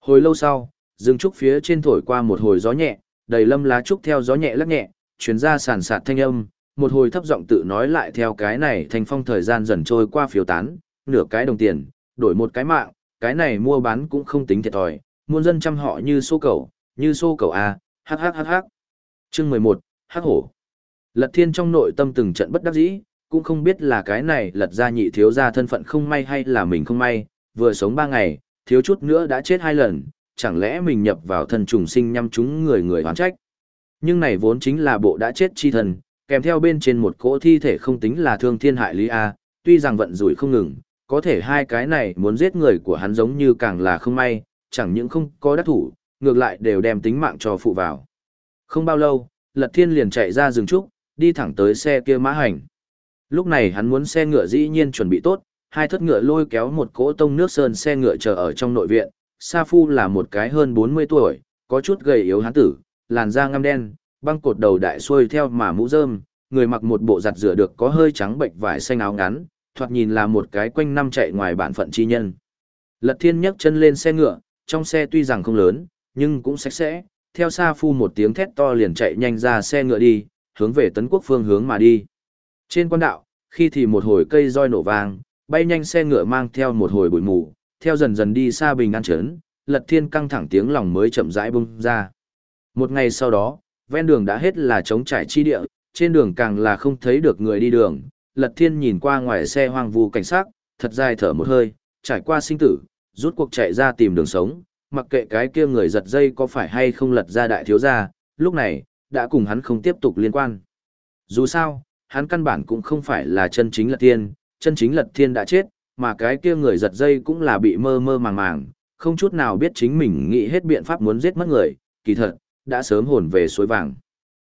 Hồi lâu sau, rừng trúc phía trên thổi qua một hồi gió nhẹ, đầy lâm lá trúc theo gió nhẹ lắc nhẹ, chuyển ra sàn sạt thanh âm, một hồi thấp giọng tự nói lại theo cái này thành phong thời gian dần trôi qua phiếu tán, nửa cái đồng tiền, đổi một cái mạng, cái này mua bán cũng không tính thiệt thòi, muôn dân chăm họ như xô cầu, như xô cầu A, hắc hắc hắc hắc. Chương mười một hắc hổ. Lật thiên trong nội tâm từng trận bất đắc dĩ, cũng không biết là cái này lật ra nhị thiếu ra thân phận không may hay là mình không may, vừa sống ba ngày, thiếu chút nữa đã chết hai lần, chẳng lẽ mình nhập vào thần trùng sinh nhằm chúng người người hoán trách. Nhưng này vốn chính là bộ đã chết chi thần, kèm theo bên trên một cỗ thi thể không tính là thương thiên hại lý A, tuy rằng vận rủi không ngừng, có thể hai cái này muốn giết người của hắn giống như càng là không may, chẳng những không có đắc thủ, ngược lại đều đem tính mạng cho phụ vào. Không bao lâu, Lật Thiên liền chạy ra rừng trúc, đi thẳng tới xe kia mã hành. Lúc này hắn muốn xe ngựa dĩ nhiên chuẩn bị tốt, hai thất ngựa lôi kéo một cỗ tông nước sơn xe ngựa chờ ở trong nội viện. Sa Phu là một cái hơn 40 tuổi, có chút gầy yếu hán tử, làn da ngăm đen, băng cột đầu đại xuôi theo mà mũ rơm, người mặc một bộ giặt rửa được có hơi trắng bệnh vải xanh áo ngắn, thoạt nhìn là một cái quanh năm chạy ngoài bản phận chi nhân. Lật Thiên nhấc chân lên xe ngựa, trong xe tuy rằng không lớn, nhưng cũng sạch sẽ, theo Sa Phu một tiếng thét to liền chạy nhanh ra xe ngựa đi, hướng về tấn quốc phương hướng mà đi. Trên quan đạo, khi thì một hồi cây roi nổ vang, bay nhanh xe ngựa mang theo một hồi bụi mù, theo dần dần đi xa bình an trấn, lật thiên căng thẳng tiếng lòng mới chậm rãi bung ra. Một ngày sau đó, ven đường đã hết là trống trải chi địa, trên đường càng là không thấy được người đi đường, lật thiên nhìn qua ngoài xe hoang vu cảnh sát, thật dài thở một hơi, trải qua sinh tử, rút cuộc chạy ra tìm đường sống, mặc kệ cái kia người giật dây có phải hay không lật ra đại thiếu gia, lúc này, đã cùng hắn không tiếp tục liên quan. Dù sao, hắn căn bản cũng không phải là chân chính lật thiên, chân chính lật thiên đã chết, mà cái kia người giật dây cũng là bị mơ mơ màng màng, không chút nào biết chính mình nghĩ hết biện pháp muốn giết mất người, kỳ thật, đã sớm hồn về suối vàng.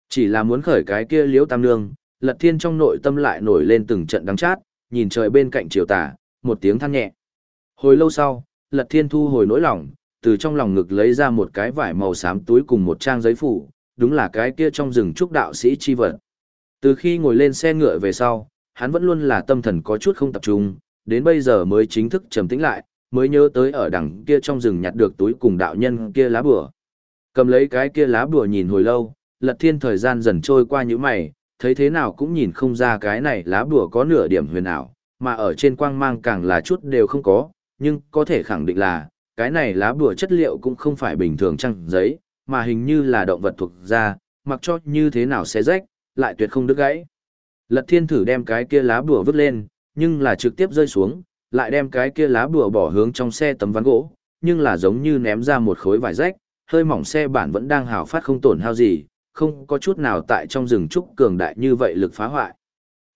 Chỉ là muốn khởi cái kia liễu tam nương, lật thiên trong nội tâm lại nổi lên từng trận đắng chát, nhìn trời bên cạnh chiều tà, một tiếng than nhẹ. Hồi lâu sau, lật thiên thu hồi nỗi lòng, từ trong lòng ngực lấy ra một cái vải màu xám túi cùng một trang giấy phủ, đúng là cái kia trong rừng trúc đạo sĩ chi vật. Từ khi ngồi lên xe ngựa về sau, hắn vẫn luôn là tâm thần có chút không tập trung, đến bây giờ mới chính thức trầm tĩnh lại, mới nhớ tới ở đằng kia trong rừng nhặt được túi cùng đạo nhân kia lá bùa. Cầm lấy cái kia lá bùa nhìn hồi lâu, lật thiên thời gian dần trôi qua những mày, thấy thế nào cũng nhìn không ra cái này lá bùa có nửa điểm huyền ảo, mà ở trên quang mang càng là chút đều không có, nhưng có thể khẳng định là, cái này lá bùa chất liệu cũng không phải bình thường trăng giấy, mà hình như là động vật thuộc da, mặc cho như thế nào sẽ rách, lại tuyệt không đứt gãy. Lật thiên thử đem cái kia lá bùa vứt lên, nhưng là trực tiếp rơi xuống, lại đem cái kia lá bùa bỏ hướng trong xe tấm ván gỗ, nhưng là giống như ném ra một khối vải rách, hơi mỏng xe bản vẫn đang hào phát không tổn hao gì, không có chút nào tại trong rừng trúc cường đại như vậy lực phá hoại.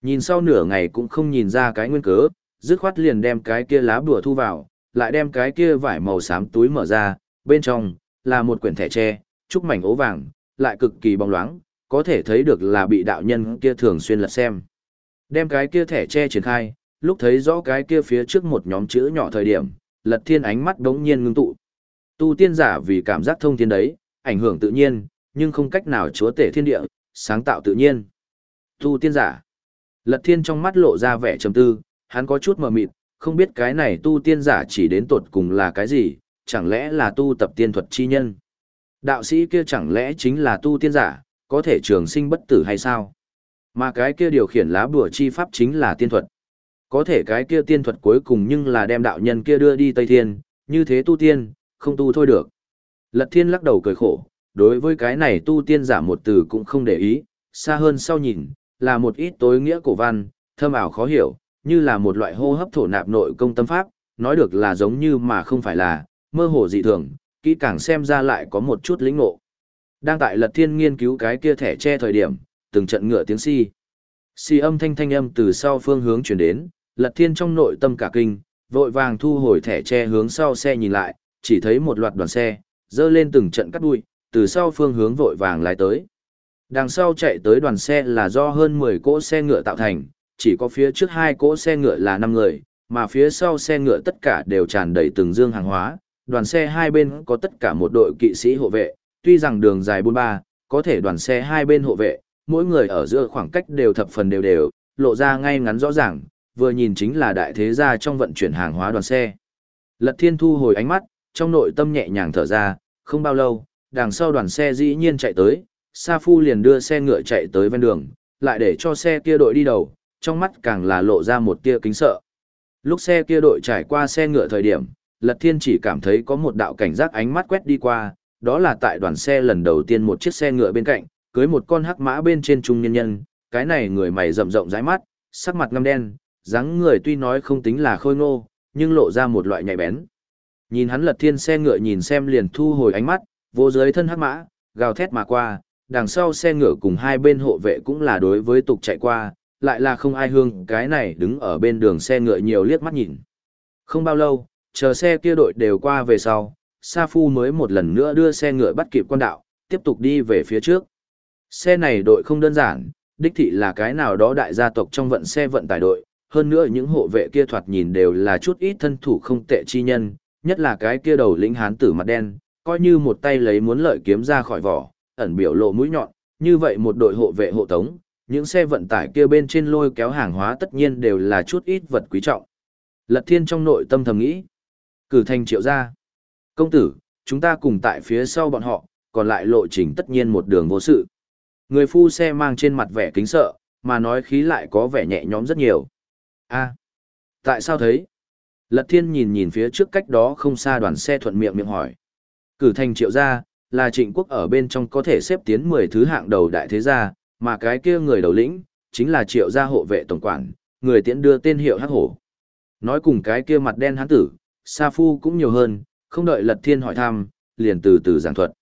Nhìn sau nửa ngày cũng không nhìn ra cái nguyên cớ, dứt khoát liền đem cái kia lá bùa thu vào, lại đem cái kia vải màu xám túi mở ra, bên trong là một quyển thẻ tre, trúc mảnh ố vàng, lại cực kỳ bóng loáng, có thể thấy được là bị đạo nhân kia thường xuyên lật xem. Đem cái kia thẻ che triển khai, lúc thấy rõ cái kia phía trước một nhóm chữ nhỏ thời điểm, lật thiên ánh mắt đống nhiên ngưng tụ. Tu tiên giả vì cảm giác thông thiên đấy, ảnh hưởng tự nhiên, nhưng không cách nào chúa tể thiên địa, sáng tạo tự nhiên. Tu tiên giả. Lật thiên trong mắt lộ ra vẻ trầm tư, hắn có chút mờ mịt, không biết cái này tu tiên giả chỉ đến tột cùng là cái gì, chẳng lẽ là tu tập tiên thuật chi nhân. Đạo sĩ kia chẳng lẽ chính là tu tiên giả, có thể trường sinh bất tử hay sao? Mà cái kia điều khiển lá bùa chi pháp chính là tiên thuật. Có thể cái kia tiên thuật cuối cùng nhưng là đem đạo nhân kia đưa đi Tây Thiên, như thế tu tiên, không tu thôi được. Lật thiên lắc đầu cười khổ, đối với cái này tu tiên giả một từ cũng không để ý, xa hơn sau nhìn, là một ít tối nghĩa cổ văn, thâm ảo khó hiểu, như là một loại hô hấp thổ nạp nội công tâm pháp, nói được là giống như mà không phải là, mơ hồ dị thường, kỹ càng xem ra lại có một chút lĩnh ngộ. Đang tại Lật Thiên nghiên cứu cái kia thẻ che thời điểm, từng trận ngựa tiếng si. Si âm thanh thanh âm từ sau phương hướng chuyển đến, Lật Thiên trong nội tâm cả kinh, vội vàng thu hồi thẻ che hướng sau xe nhìn lại, chỉ thấy một loạt đoàn xe, dơ lên từng trận cắt đuôi, từ sau phương hướng vội vàng lái tới. Đằng sau chạy tới đoàn xe là do hơn 10 cỗ xe ngựa tạo thành, chỉ có phía trước hai cỗ xe ngựa là 5 người, mà phía sau xe ngựa tất cả đều tràn đầy từng dương hàng hóa, đoàn xe hai bên có tất cả một đội kỵ sĩ hộ vệ, tuy rằng đường dài 43, có thể đoàn xe hai bên hộ vệ, mỗi người ở giữa khoảng cách đều thập phần đều đều, lộ ra ngay ngắn rõ ràng, vừa nhìn chính là đại thế gia trong vận chuyển hàng hóa đoàn xe. Lật Thiên thu hồi ánh mắt, trong nội tâm nhẹ nhàng thở ra, không bao lâu, đằng sau đoàn xe dĩ nhiên chạy tới, Sa Phu liền đưa xe ngựa chạy tới ven đường, lại để cho xe kia đội đi đầu, trong mắt càng là lộ ra một tia kính sợ. Lúc xe kia đội trải qua xe ngựa thời điểm, Lật Thiên chỉ cảm thấy có một đạo cảnh giác ánh mắt quét đi qua, đó là tại đoàn xe lần đầu tiên một chiếc xe ngựa bên cạnh, cưới một con hắc mã bên trên trung nhân nhân, cái này người mày rậm rộng rãi mắt, sắc mặt ngăm đen, dáng người tuy nói không tính là khôi ngô, nhưng lộ ra một loại nhạy bén. Nhìn hắn Lật Thiên xe ngựa nhìn xem liền thu hồi ánh mắt, vô dưới thân hắc mã, gào thét mà qua, đằng sau xe ngựa cùng hai bên hộ vệ cũng là đối với tục chạy qua, lại là không ai hương cái này đứng ở bên đường xe ngựa nhiều liếc mắt nhìn. Không bao lâu, chờ xe kia đội đều qua về sau, Sa Phu mới một lần nữa đưa xe ngựa bắt kịp quan đạo, tiếp tục đi về phía trước. Xe này đội không đơn giản, đích thị là cái nào đó đại gia tộc trong vận xe vận tải đội, hơn nữa những hộ vệ kia thoạt nhìn đều là chút ít thân thủ không tệ chi nhân, nhất là cái kia đầu lĩnh hán tử mặt đen, coi như một tay lấy muốn lợi kiếm ra khỏi vỏ, ẩn biểu lộ mũi nhọn, như vậy một đội hộ vệ hộ tống, những xe vận tải kia bên trên lôi kéo hàng hóa tất nhiên đều là chút ít vật quý trọng. Lật Thiên trong nội tâm thầm nghĩ, cử thành triệu gia. Công tử, chúng ta cùng tại phía sau bọn họ, còn lại lộ trình tất nhiên một đường vô sự. Người phu xe mang trên mặt vẻ kính sợ, mà nói khí lại có vẻ nhẹ nhõm rất nhiều. a tại sao thấy? Lật Thiên nhìn nhìn phía trước cách đó không xa đoàn xe thuận miệng miệng hỏi. Cử thành triệu gia, là trịnh quốc ở bên trong có thể xếp tiến 10 thứ hạng đầu đại thế gia, mà cái kia người đầu lĩnh, chính là triệu gia hộ vệ tổng quản, người tiễn đưa tên hiệu hắc hổ. Nói cùng cái kia mặt đen hán tử, Sa Phu cũng nhiều hơn, không đợi Lật Thiên hỏi thăm, liền từ từ giảng thuật.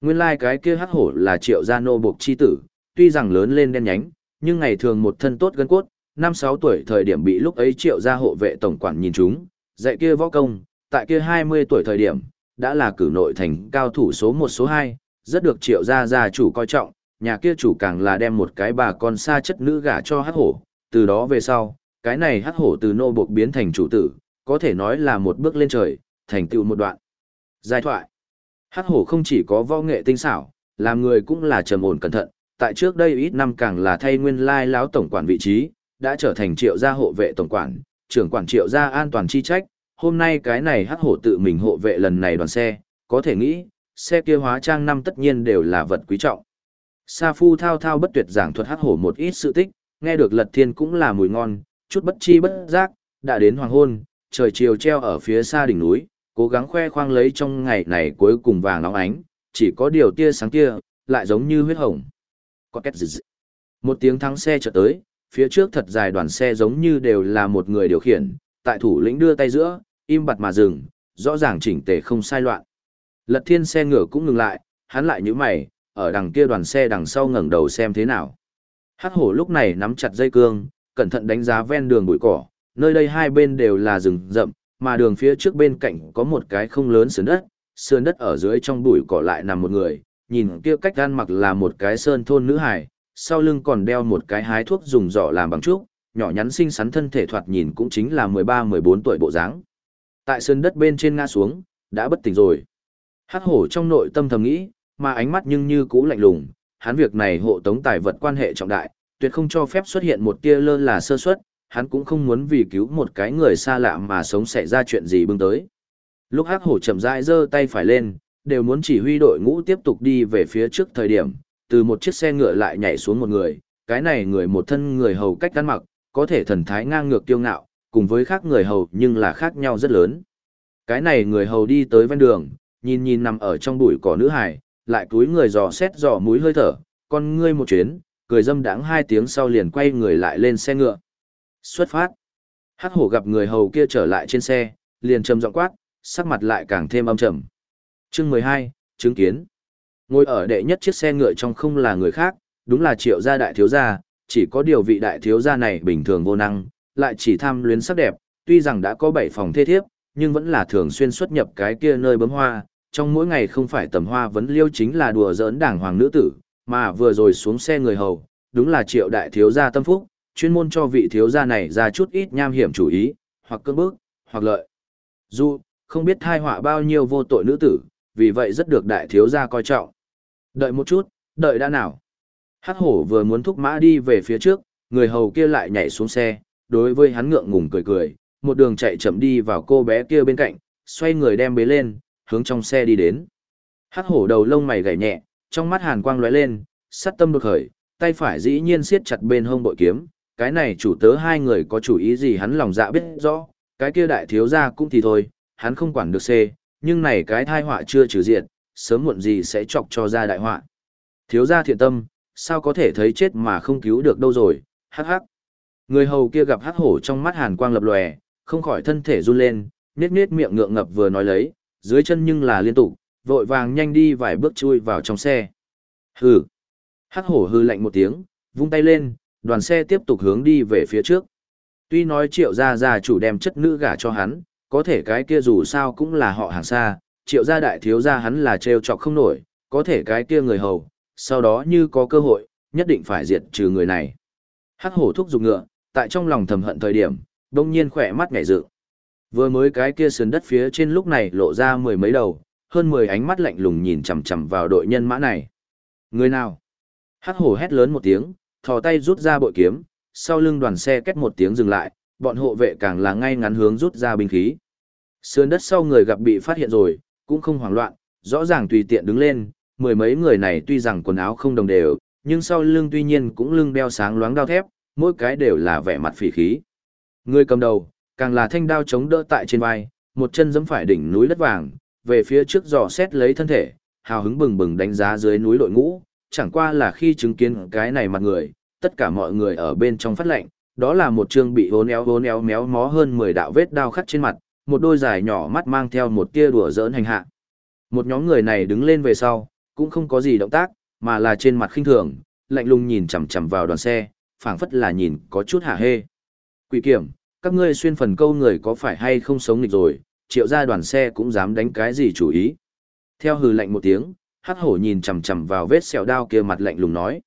Nguyên lai cái kia hắc hổ là triệu gia nô buộc chi tử, tuy rằng lớn lên đen nhánh, nhưng ngày thường một thân tốt gân cốt, năm sáu tuổi thời điểm bị lúc ấy triệu gia hộ vệ tổng quản nhìn chúng, dạy kia võ công, tại kia 20 tuổi thời điểm, đã là cử nội thành cao thủ số một số hai, rất được triệu gia gia chủ coi trọng, nhà kia chủ càng là đem một cái bà con xa chất nữ gả cho hắc hổ, từ đó về sau, cái này hắc hổ từ nô buộc biến thành chủ tử, có thể nói là một bước lên trời, thành tựu một đoạn. Giai thoại. Hắc hổ không chỉ có võ nghệ tinh xảo, làm người cũng là trầm ổn cẩn thận, tại trước đây ít năm càng là thay nguyên lai láo tổng quản vị trí, đã trở thành triệu gia hộ vệ tổng quản, trưởng quản triệu gia an toàn chi trách, hôm nay cái này hắc hổ tự mình hộ vệ lần này đoàn xe, có thể nghĩ, xe kia hóa trang năm tất nhiên đều là vật quý trọng. Sa Phu thao thao bất tuyệt giảng thuật hắc hổ một ít sự tích, nghe được Lật Thiên cũng là mùi ngon, chút bất chi bất giác, đã đến hoàng hôn, trời chiều treo ở phía xa đỉnh núi, cố gắng khoe khoang lấy trong ngày này cuối cùng vàng óng ánh, chỉ có điều tia sáng kia, lại giống như huyết hồng. Có két dị. Một tiếng thắng xe chợt tới, phía trước thật dài đoàn xe giống như đều là một người điều khiển, tại thủ lĩnh đưa tay giữa, im bặt mà dừng, rõ ràng chỉnh tề không sai loạn. Lật thiên xe ngựa cũng ngừng lại, hắn lại như mày, ở đằng kia đoàn xe đằng sau ngẩng đầu xem thế nào. Hắc hổ lúc này nắm chặt dây cương, cẩn thận đánh giá ven đường bụi cỏ, nơi đây hai bên đều là rừng rậm, mà đường phía trước bên cạnh có một cái không lớn sườn đất, sườn đất ở dưới trong bụi cỏ lại nằm một người, nhìn kia cách gan mặc là một cái sơn thôn nữ hải, sau lưng còn đeo một cái hái thuốc dùng giỏ làm bằng trúc, nhỏ nhắn xinh xắn thân thể thoạt nhìn cũng chính là 13-14 tuổi bộ dáng. Tại sườn đất bên trên ngã xuống, đã bất tỉnh rồi. Hắc hổ trong nội tâm thầm nghĩ, mà ánh mắt nhưng như cũ lạnh lùng, hắn việc này hộ tống tài vật quan hệ trọng đại, tuyệt không cho phép xuất hiện một tia lơ là sơ suất, hắn cũng không muốn vì cứu một cái người xa lạ mà sống xảy ra chuyện gì bưng tới. Lúc Hắc hổ chậm rãi giơ tay phải lên, đều muốn chỉ huy đội ngũ tiếp tục đi về phía trước thời điểm, từ một chiếc xe ngựa lại nhảy xuống một người, cái này người một thân người hầu cách ăn mặc, có thể thần thái ngang ngược kiêu ngạo, cùng với khác người hầu nhưng là khác nhau rất lớn. Cái này người hầu đi tới ven đường, nhìn nhìn nằm ở trong bụi cỏ nữ hải, lại túi người dò xét dò mũi hơi thở, con ngươi một chuyến, cười dâm đãng hai tiếng sau liền quay người lại lên xe ngựa. Xuất phát. Hắc hổ gặp người hầu kia trở lại trên xe, liền trầm giọng quát, sắc mặt lại càng thêm âm trầm. Chương 12, chứng kiến. Ngồi ở đệ nhất chiếc xe ngựa trong không là người khác, đúng là triệu gia đại thiếu gia, chỉ có điều vị đại thiếu gia này bình thường vô năng, lại chỉ tham luyến sắc đẹp, tuy rằng đã có bảy phòng thê thiếp, nhưng vẫn là thường xuyên xuất nhập cái kia nơi bấm hoa, trong mỗi ngày không phải tầm hoa vấn liêu chính là đùa giỡn đảng hoàng nữ tử, mà vừa rồi xuống xe người hầu, đúng là triệu đại thiếu gia tâm phúc, chuyên môn cho vị thiếu gia này ra chút ít nham hiểm chủ ý, hoặc cơn bức, hoặc lợi. Dù, không biết thai họa bao nhiêu vô tội nữ tử, vì vậy rất được đại thiếu gia coi trọng. Đợi một chút, đợi đã nào. Hắc hổ vừa muốn thúc mã đi về phía trước, người hầu kia lại nhảy xuống xe, đối với hắn ngượng ngùng cười cười, một đường chạy chậm đi vào cô bé kia bên cạnh, xoay người đem bế lên, hướng trong xe đi đến. Hắc hổ đầu lông mày gảy nhẹ, trong mắt hàn quang lóe lên, sát tâm đột khởi, tay phải dĩ nhiên siết chặt bên hông bội kiếm, cái này chủ tớ hai người có chủ ý gì hắn lòng dạ biết rõ, cái kia đại thiếu gia cũng thì thôi, hắn không quản được xê, nhưng này cái thai họa chưa trừ diệt, sớm muộn gì sẽ chọc cho ra đại họa. Thiếu gia thiện tâm, sao có thể thấy chết mà không cứu được đâu rồi, hắc hắc. Người hầu kia gặp hắc hổ trong mắt hàn quang lập lòe, không khỏi thân thể run lên, nết nết miệng ngượng ngập vừa nói lấy, dưới chân nhưng là liên tục, vội vàng nhanh đi vài bước chui vào trong xe. Hừ. Hắc hổ hư lạnh một tiếng, vung tay lên, đoàn xe tiếp tục hướng đi về phía trước. Tuy nói triệu gia gia chủ đem chất nữ gả cho hắn, có thể cái kia dù sao cũng là họ hàng xa, triệu gia đại thiếu gia hắn là trêu chọc không nổi, có thể cái kia người hầu, sau đó như có cơ hội, nhất định phải diệt trừ người này. Hắc hổ thúc giục ngựa, tại trong lòng thầm hận thời điểm, đông nhiên khỏe mắt ngảy dự. Vừa mới cái kia sườn đất phía trên lúc này lộ ra mười mấy đầu, hơn mười ánh mắt lạnh lùng nhìn chằm chằm vào đội nhân mã này. Người nào? Hắc hổ hét lớn một tiếng, thò tay rút ra bội kiếm, sau lưng đoàn xe kết một tiếng dừng lại, bọn hộ vệ càng là ngay ngắn hướng rút ra binh khí. Sườn đất sau người gặp bị phát hiện rồi, cũng không hoảng loạn, rõ ràng tùy tiện đứng lên, mười mấy người này tuy rằng quần áo không đồng đều, nhưng sau lưng tuy nhiên cũng lưng đeo sáng loáng đao thép, mỗi cái đều là vẻ mặt phỉ khí. Người cầm đầu, càng là thanh đao chống đỡ tại trên vai, một chân giẫm phải đỉnh núi đất vàng, về phía trước dò xét lấy thân thể, hào hứng bừng bừng đánh giá dưới núi đội ngũ, chẳng qua là khi chứng kiến cái này mặt người, tất cả mọi người ở bên trong phát lệnh, đó là một trương bị hôn éo hôn éo méo mó hơn 10 đạo vết đao khắc trên mặt, một đôi dài nhỏ mắt mang theo một tia đùa giỡn hành hạ. Một nhóm người này đứng lên về sau, cũng không có gì động tác, mà là trên mặt khinh thường, lạnh lùng nhìn chằm chằm vào đoàn xe, phảng phất là nhìn có chút hả hê. Quỷ kiểm, các ngươi xuyên phần câu người có phải hay không sống nghịch rồi, triệu ra đoàn xe cũng dám đánh cái gì chủ ý. Theo hừ lạnh một tiếng, hắc hổ nhìn chằm chằm vào vết sẹo đao kia mặt lạnh lùng nói.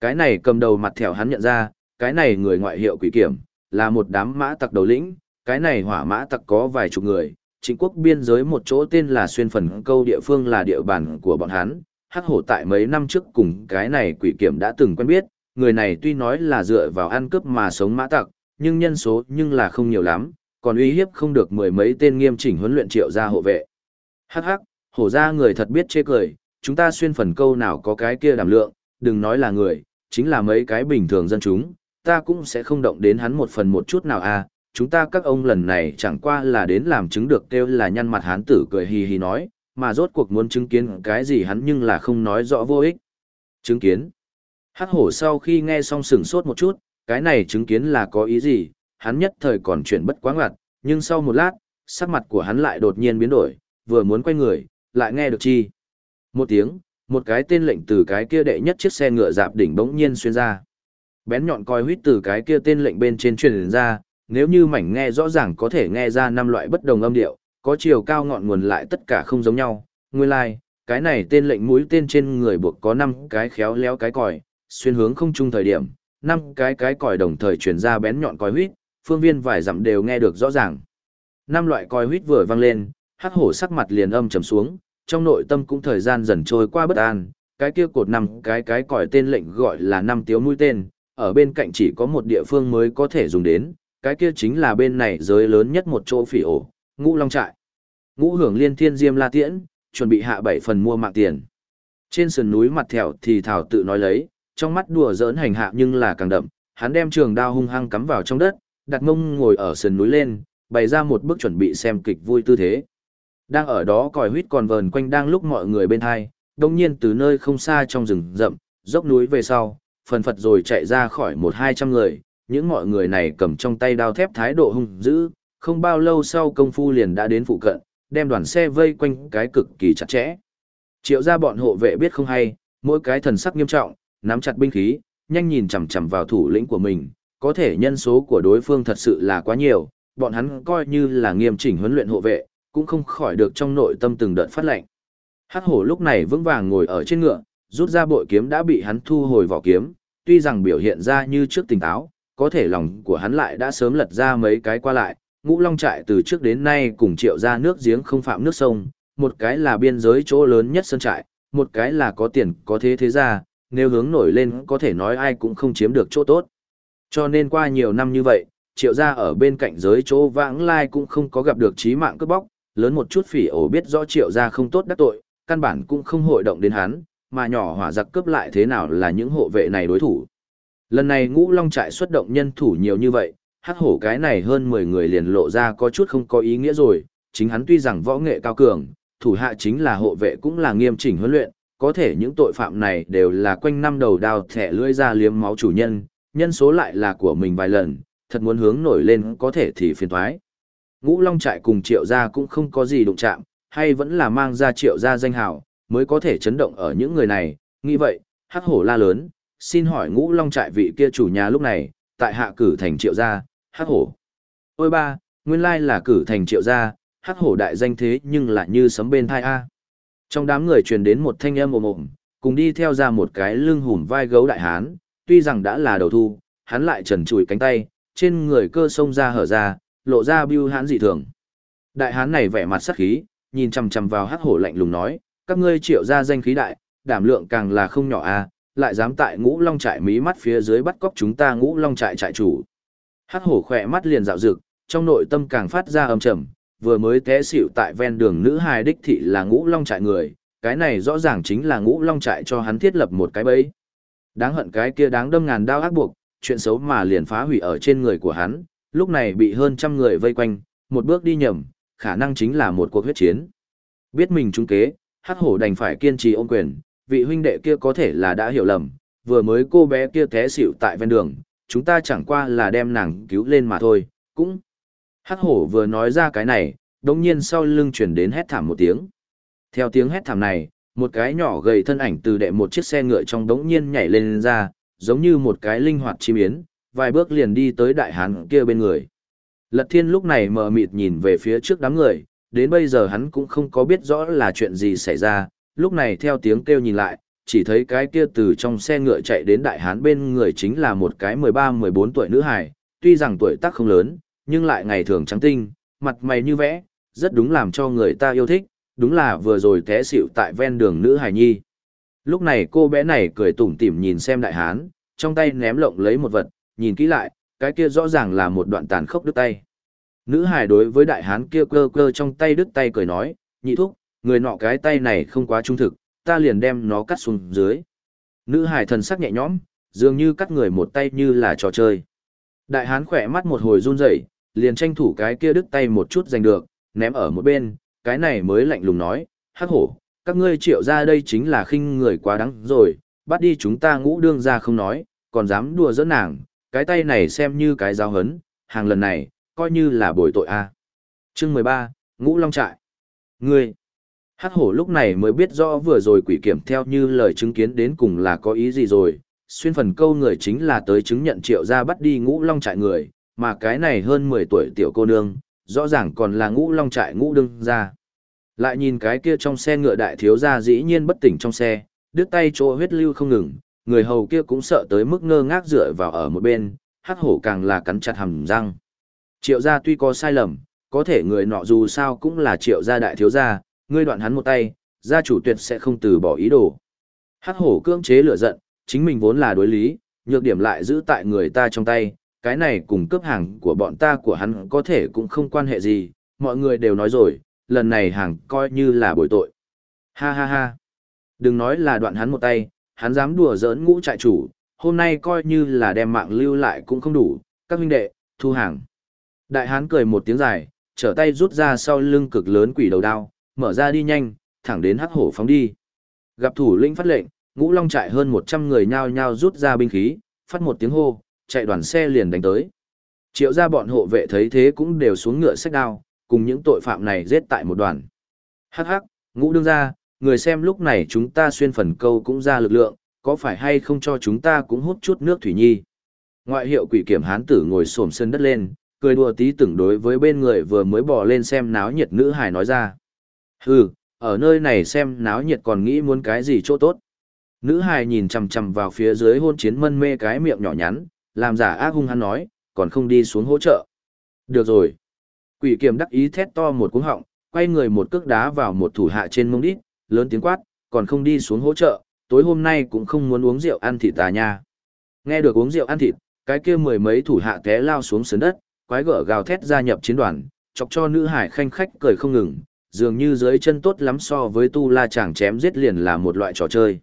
Cái này cầm đầu mặt thẻo hắn nhận ra, cái này người ngoại hiệu quỷ kiểm, là một đám mã tặc đầu lĩnh, cái này hỏa mã tặc có vài chục người, chính quốc biên giới một chỗ tên là xuyên phần câu địa phương là địa bàn của bọn hắn. Hắc hổ tại mấy năm trước cùng cái này quỷ kiểm đã từng quen biết, người này tuy nói là dựa vào ăn cướp mà sống mã tặc, nhưng nhân số nhưng là không nhiều lắm, còn uy hiếp không được mười mấy tên nghiêm chỉnh huấn luyện triệu gia hộ vệ. Hắc hắc, hổ ra người thật biết chê cười, chúng ta xuyên phần câu nào có cái kia đảm lượng, đừng nói là người, chính là mấy cái bình thường dân chúng, ta cũng sẽ không động đến hắn một phần một chút nào à, chúng ta các ông lần này chẳng qua là đến làm chứng được kêu là nhăn mặt hán tử cười hì hì nói, mà rốt cuộc muốn chứng kiến cái gì hắn nhưng là không nói rõ vô ích. Chứng kiến. Hắc hổ sau khi nghe xong sửng sốt một chút, cái này chứng kiến là có ý gì, hắn nhất thời còn chuyện bất quá ngặt, nhưng sau một lát, sắc mặt của hắn lại đột nhiên biến đổi, vừa muốn quay người, lại nghe được chi. Một tiếng, một cái tên lệnh từ cái kia đệ nhất chiếc xe ngựa dạp đỉnh bỗng nhiên xuyên ra. Bén nhọn coi huýt từ cái kia tên lệnh bên trên truyền ra, nếu như mảnh nghe rõ ràng có thể nghe ra năm loại bất đồng âm điệu, có chiều cao ngọn nguồn lại tất cả không giống nhau. Nguyên lai, like, cái này tên lệnh mũi tên trên người buộc có năm cái khéo léo cái còi, xuyên hướng không chung thời điểm, năm cái cái còi đồng thời truyền ra bén nhọn còi huýt, phương viên vài dặm đều nghe được rõ ràng. Năm loại còi huýt vừa vang lên, hắc hổ sắc mặt liền âm trầm xuống, trong nội tâm cũng thời gian dần trôi qua bất an, cái kia cột năm cái cái còi tên lệnh gọi là năm tiếu mũi tên, ở bên cạnh chỉ có một địa phương mới có thể dùng đến, cái kia chính là bên này giới lớn nhất một chỗ phỉ ổ, ngũ long trại. Ngũ hưởng liên thiên diêm la tiễn, chuẩn bị hạ bảy phần mua mạng tiền. Trên sườn núi mặt thẻo thì thảo tự nói lấy, trong mắt đùa giỡn hành hạ nhưng là càng đậm, hắn đem trường đao hung hăng cắm vào trong đất, đặt mông ngồi ở sườn núi lên, bày ra một bước chuẩn bị xem kịch vui tư thế. Đang ở đó còi huýt còn vờn quanh đang lúc mọi người bên hai, đồng nhiên từ nơi không xa trong rừng rậm, dốc núi về sau, phần phật rồi chạy ra khỏi một hai trăm người, những mọi người này cầm trong tay đao thép thái độ hung dữ, không bao lâu sau công phu liền đã đến phụ cận, đem đoàn xe vây quanh cái cực kỳ chặt chẽ. Triệu ra bọn hộ vệ biết không hay, mỗi cái thần sắc nghiêm trọng, nắm chặt binh khí, nhanh nhìn chằm chằm vào thủ lĩnh của mình, có thể nhân số của đối phương thật sự là quá nhiều, bọn hắn coi như là nghiêm chỉnh huấn luyện hộ vệ, cũng không khỏi được trong nội tâm từng đợt phát lệnh. Hắc hổ lúc này vững vàng ngồi ở trên ngựa, rút ra bội kiếm đã bị hắn thu hồi vỏ kiếm, tuy rằng biểu hiện ra như trước tỉnh táo, có thể lòng của hắn lại đã sớm lật ra mấy cái qua lại, ngũ long trại từ trước đến nay cùng triệu ra nước giếng không phạm nước sông, một cái là biên giới chỗ lớn nhất sân trại, một cái là có tiền có thế thế ra, nếu hướng nổi lên có thể nói ai cũng không chiếm được chỗ tốt. Cho nên qua nhiều năm như vậy, triệu gia ở bên cạnh giới chỗ vãng lai cũng không có gặp được trí mạng cướp bóc, lớn một chút phỉ ổ biết rõ triệu gia không tốt đắc tội, căn bản cũng không hội động đến hắn, mà nhỏ hỏa giặc cướp lại thế nào là những hộ vệ này đối thủ. Lần này ngũ long trại xuất động nhân thủ nhiều như vậy, hắc hổ cái này hơn 10 người liền lộ ra có chút không có ý nghĩa rồi, chính hắn tuy rằng võ nghệ cao cường, thủ hạ chính là hộ vệ cũng là nghiêm chỉnh huấn luyện, có thể những tội phạm này đều là quanh năm đầu đào thẻ lưỡi ra liếm máu chủ nhân, nhân số lại là của mình vài lần, thật muốn hướng nổi lên có thể thì phiền thoái. Ngũ Long trại cùng triệu gia cũng không có gì đụng chạm, hay vẫn là mang ra triệu gia danh hào, mới có thể chấn động ở những người này, nghĩ vậy, hắc hổ la lớn, xin hỏi ngũ Long trại vị kia chủ nhà lúc này, tại hạ cử thành triệu gia, hắc hổ. Ôi ba, nguyên lai là cử thành triệu gia, hắc hổ đại danh thế nhưng lại như sấm bên thai A. Trong đám người truyền đến một thanh âm ồm ồm, cùng đi theo ra một cái lưng hùm vai gấu đại hán, tuy rằng đã là đầu thu, hắn lại trần trụi cánh tay, trên người cơ sông ra hở ra, lộ ra bưu hán dị thường. Đại hán này vẻ mặt sắc khí, nhìn chằm chằm vào hắc hổ lạnh lùng nói, các ngươi triệu ra danh khí đại, đảm lượng càng là không nhỏ a, lại dám tại ngũ long trại mí mắt phía dưới bắt cóc chúng ta ngũ long trại trại chủ. Hắc hổ khỏe mắt liền dạo dực, trong nội tâm càng phát ra âm trầm, vừa mới té xỉu tại ven đường nữ hài đích thị là ngũ long trại người, cái này rõ ràng chính là ngũ long trại cho hắn thiết lập một cái bẫy. Đáng hận cái kia đáng đâm ngàn đao ác buộc, chuyện xấu mà liền phá hủy ở trên người của hắn, lúc này bị hơn trăm người vây quanh, một bước đi nhầm, khả năng chính là một cuộc huyết chiến. Biết mình trung kế, hắc hổ đành phải kiên trì ôm quyền, vị huynh đệ kia có thể là đã hiểu lầm, vừa mới cô bé kia té xỉu tại ven đường, chúng ta chẳng qua là đem nàng cứu lên mà thôi, cũng. Hắc hổ vừa nói ra cái này, đồng nhiên sau lưng chuyển đến hét thảm một tiếng. Theo tiếng hét thảm này, một cái nhỏ gầy thân ảnh từ đệ một chiếc xe ngựa trong đống nhiên nhảy lên, lên ra, giống như một cái linh hoạt chim yến, vài bước liền đi tới đại hán kia bên người. Lật thiên lúc này mờ mịt nhìn về phía trước đám người, đến bây giờ hắn cũng không có biết rõ là chuyện gì xảy ra, lúc này theo tiếng kêu nhìn lại, chỉ thấy cái kia từ trong xe ngựa chạy đến đại hán bên người chính là một cái 13-14 tuổi nữ hài, tuy rằng tuổi tác không lớn, nhưng lại ngày thường trắng tinh, mặt mày như vẽ, rất đúng làm cho người ta yêu thích, đúng là vừa rồi té xỉu tại ven đường nữ hài nhi. Lúc này cô bé này cười tủm tỉm nhìn xem đại hán, trong tay ném lộng lấy một vật, nhìn kỹ lại, cái kia rõ ràng là một đoạn tàn khốc đứt tay. Nữ hài đối với đại hán kia cơ cơ trong tay đứt tay cười nói, nhị thúc, người nọ cái tay này không quá trung thực, ta liền đem nó cắt xuống dưới. Nữ hài thần sắc nhẹ nhõm, dường như cắt người một tay như là trò chơi. Đại hán khỏe mắt một hồi run rẩy, liền tranh thủ cái kia đứt tay một chút giành được, ném ở một bên, cái này mới lạnh lùng nói, hắc hổ, các ngươi triệu ra đây chính là khinh người quá đáng rồi, bắt đi chúng ta ngũ đương ra không nói, còn dám đùa giỡn nàng, cái tay này xem như cái giáo hấn, hàng lần này, coi như là bồi tội a. À. Chương 13, Ngũ Long Trại. Ngươi. Hắc hổ lúc này mới biết rõ vừa rồi quỷ kiểm theo như lời chứng kiến đến cùng là có ý gì rồi, xuyên phần câu người chính là tới chứng nhận triệu ra bắt đi ngũ long trại người, mà cái này hơn 10 tuổi tiểu cô nương, rõ ràng còn là ngũ long trại ngũ đương ra. Lại nhìn cái kia trong xe ngựa đại thiếu gia dĩ nhiên bất tỉnh trong xe, đứt tay chỗ huyết lưu không ngừng, người hầu kia cũng sợ tới mức ngơ ngác dựa vào ở một bên, hắc hổ càng là cắn chặt hàm răng. Triệu gia tuy có sai lầm, có thể người nọ dù sao cũng là triệu gia đại thiếu gia, ngươi đoạn hắn một tay, gia chủ tuyệt sẽ không từ bỏ ý đồ. Hắc hổ cưỡng chế lửa giận, chính mình vốn là đối lý, nhược điểm lại giữ tại người ta trong tay, cái này cùng cướp hàng của bọn ta của hắn có thể cũng không quan hệ gì, mọi người đều nói rồi, lần này hàng coi như là bồi tội. Ha ha ha. Đừng nói là đoạn hắn một tay, hắn dám đùa giỡn ngũ trại chủ, hôm nay coi như là đem mạng lưu lại cũng không đủ, các huynh đệ, thu hàng. Đại hán cười một tiếng dài, trở tay rút ra sau lưng cực lớn quỷ đầu đao, mở ra đi nhanh, thẳng đến hắc hổ phóng đi. Gặp thủ lĩnh phát lệnh, ngũ long trại hơn 100 người nhao nhao rút ra binh khí, phát một tiếng hô, chạy đoàn xe liền đánh tới. Triệu ra bọn hộ vệ thấy thế cũng đều xuống ngựa sách đao, cùng những tội phạm này giết tại một đoàn. Hắc hắc, ngũ đương ra, người xem lúc này chúng ta xuyên phần câu cũng ra lực lượng, có phải hay không cho chúng ta cũng hút chút nước thủy nhi. Ngoại hiệu quỷ kiểm hán tử ngồi xổm sân đất lên, cười đùa tí tưởng đối với bên người vừa mới bỏ lên xem náo nhiệt nữ hài nói ra. Hừ, ở nơi này xem náo nhiệt còn nghĩ muốn cái gì chỗ tốt. Nữ hài nhìn chằm chằm vào phía dưới hôn chiến mân mê cái miệng nhỏ nhắn, làm giả ác hung hắn nói, còn không đi xuống hỗ trợ. Được rồi. Quỷ kiểm đắc ý thét to một cú họng, quay người một cước đá vào một thủ hạ trên mông đít, lớn tiếng quát, còn không đi xuống hỗ trợ, tối hôm nay cũng không muốn uống rượu ăn thịt tà nha. Nghe được uống rượu ăn thịt, cái kia mười mấy thủ hạ té lao xuống sườn đất, quái gở gào thét gia nhập chiến đoàn, chọc cho nữ hải khanh khách cười không ngừng, dường như dưới chân tốt lắm so với tu la chàng chém giết liền là một loại trò chơi.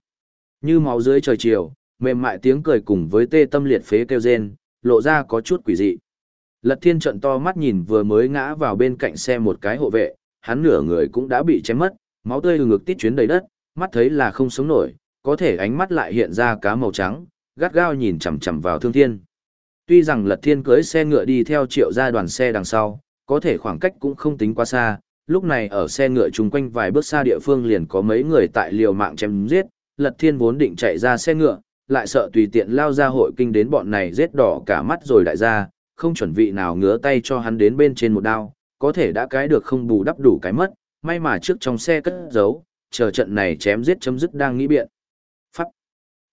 Như máu dưới trời chiều, mềm mại tiếng cười cùng với tê tâm liệt phế kêu rên, lộ ra có chút quỷ dị. Lật thiên trận to mắt nhìn vừa mới ngã vào bên cạnh xe một cái hộ vệ, hắn nửa người cũng đã bị chém mất, máu tươi từ ngực tít chuyến đầy đất, mắt thấy là không sống nổi, có thể ánh mắt lại hiện ra cá màu trắng, gắt gao nhìn chằm chằm vào thương thiên. Tuy rằng lật thiên cưới xe ngựa đi theo triệu gia đoàn xe đằng sau, có thể khoảng cách cũng không tính quá xa, lúc này ở xe ngựa chung quanh vài bước xa địa phương liền có mấy người tại liều mạng chém giết, lật thiên vốn định chạy ra xe ngựa, lại sợ tùy tiện lao ra hội kinh đến bọn này giết đỏ cả mắt rồi đại ra, không chuẩn vị nào ngứa tay cho hắn đến bên trên một đao, có thể đã cái được không bù đắp đủ cái mất, may mà trước trong xe cất giấu, chờ trận này chém giết chấm dứt đang nghĩ biện. Pháp.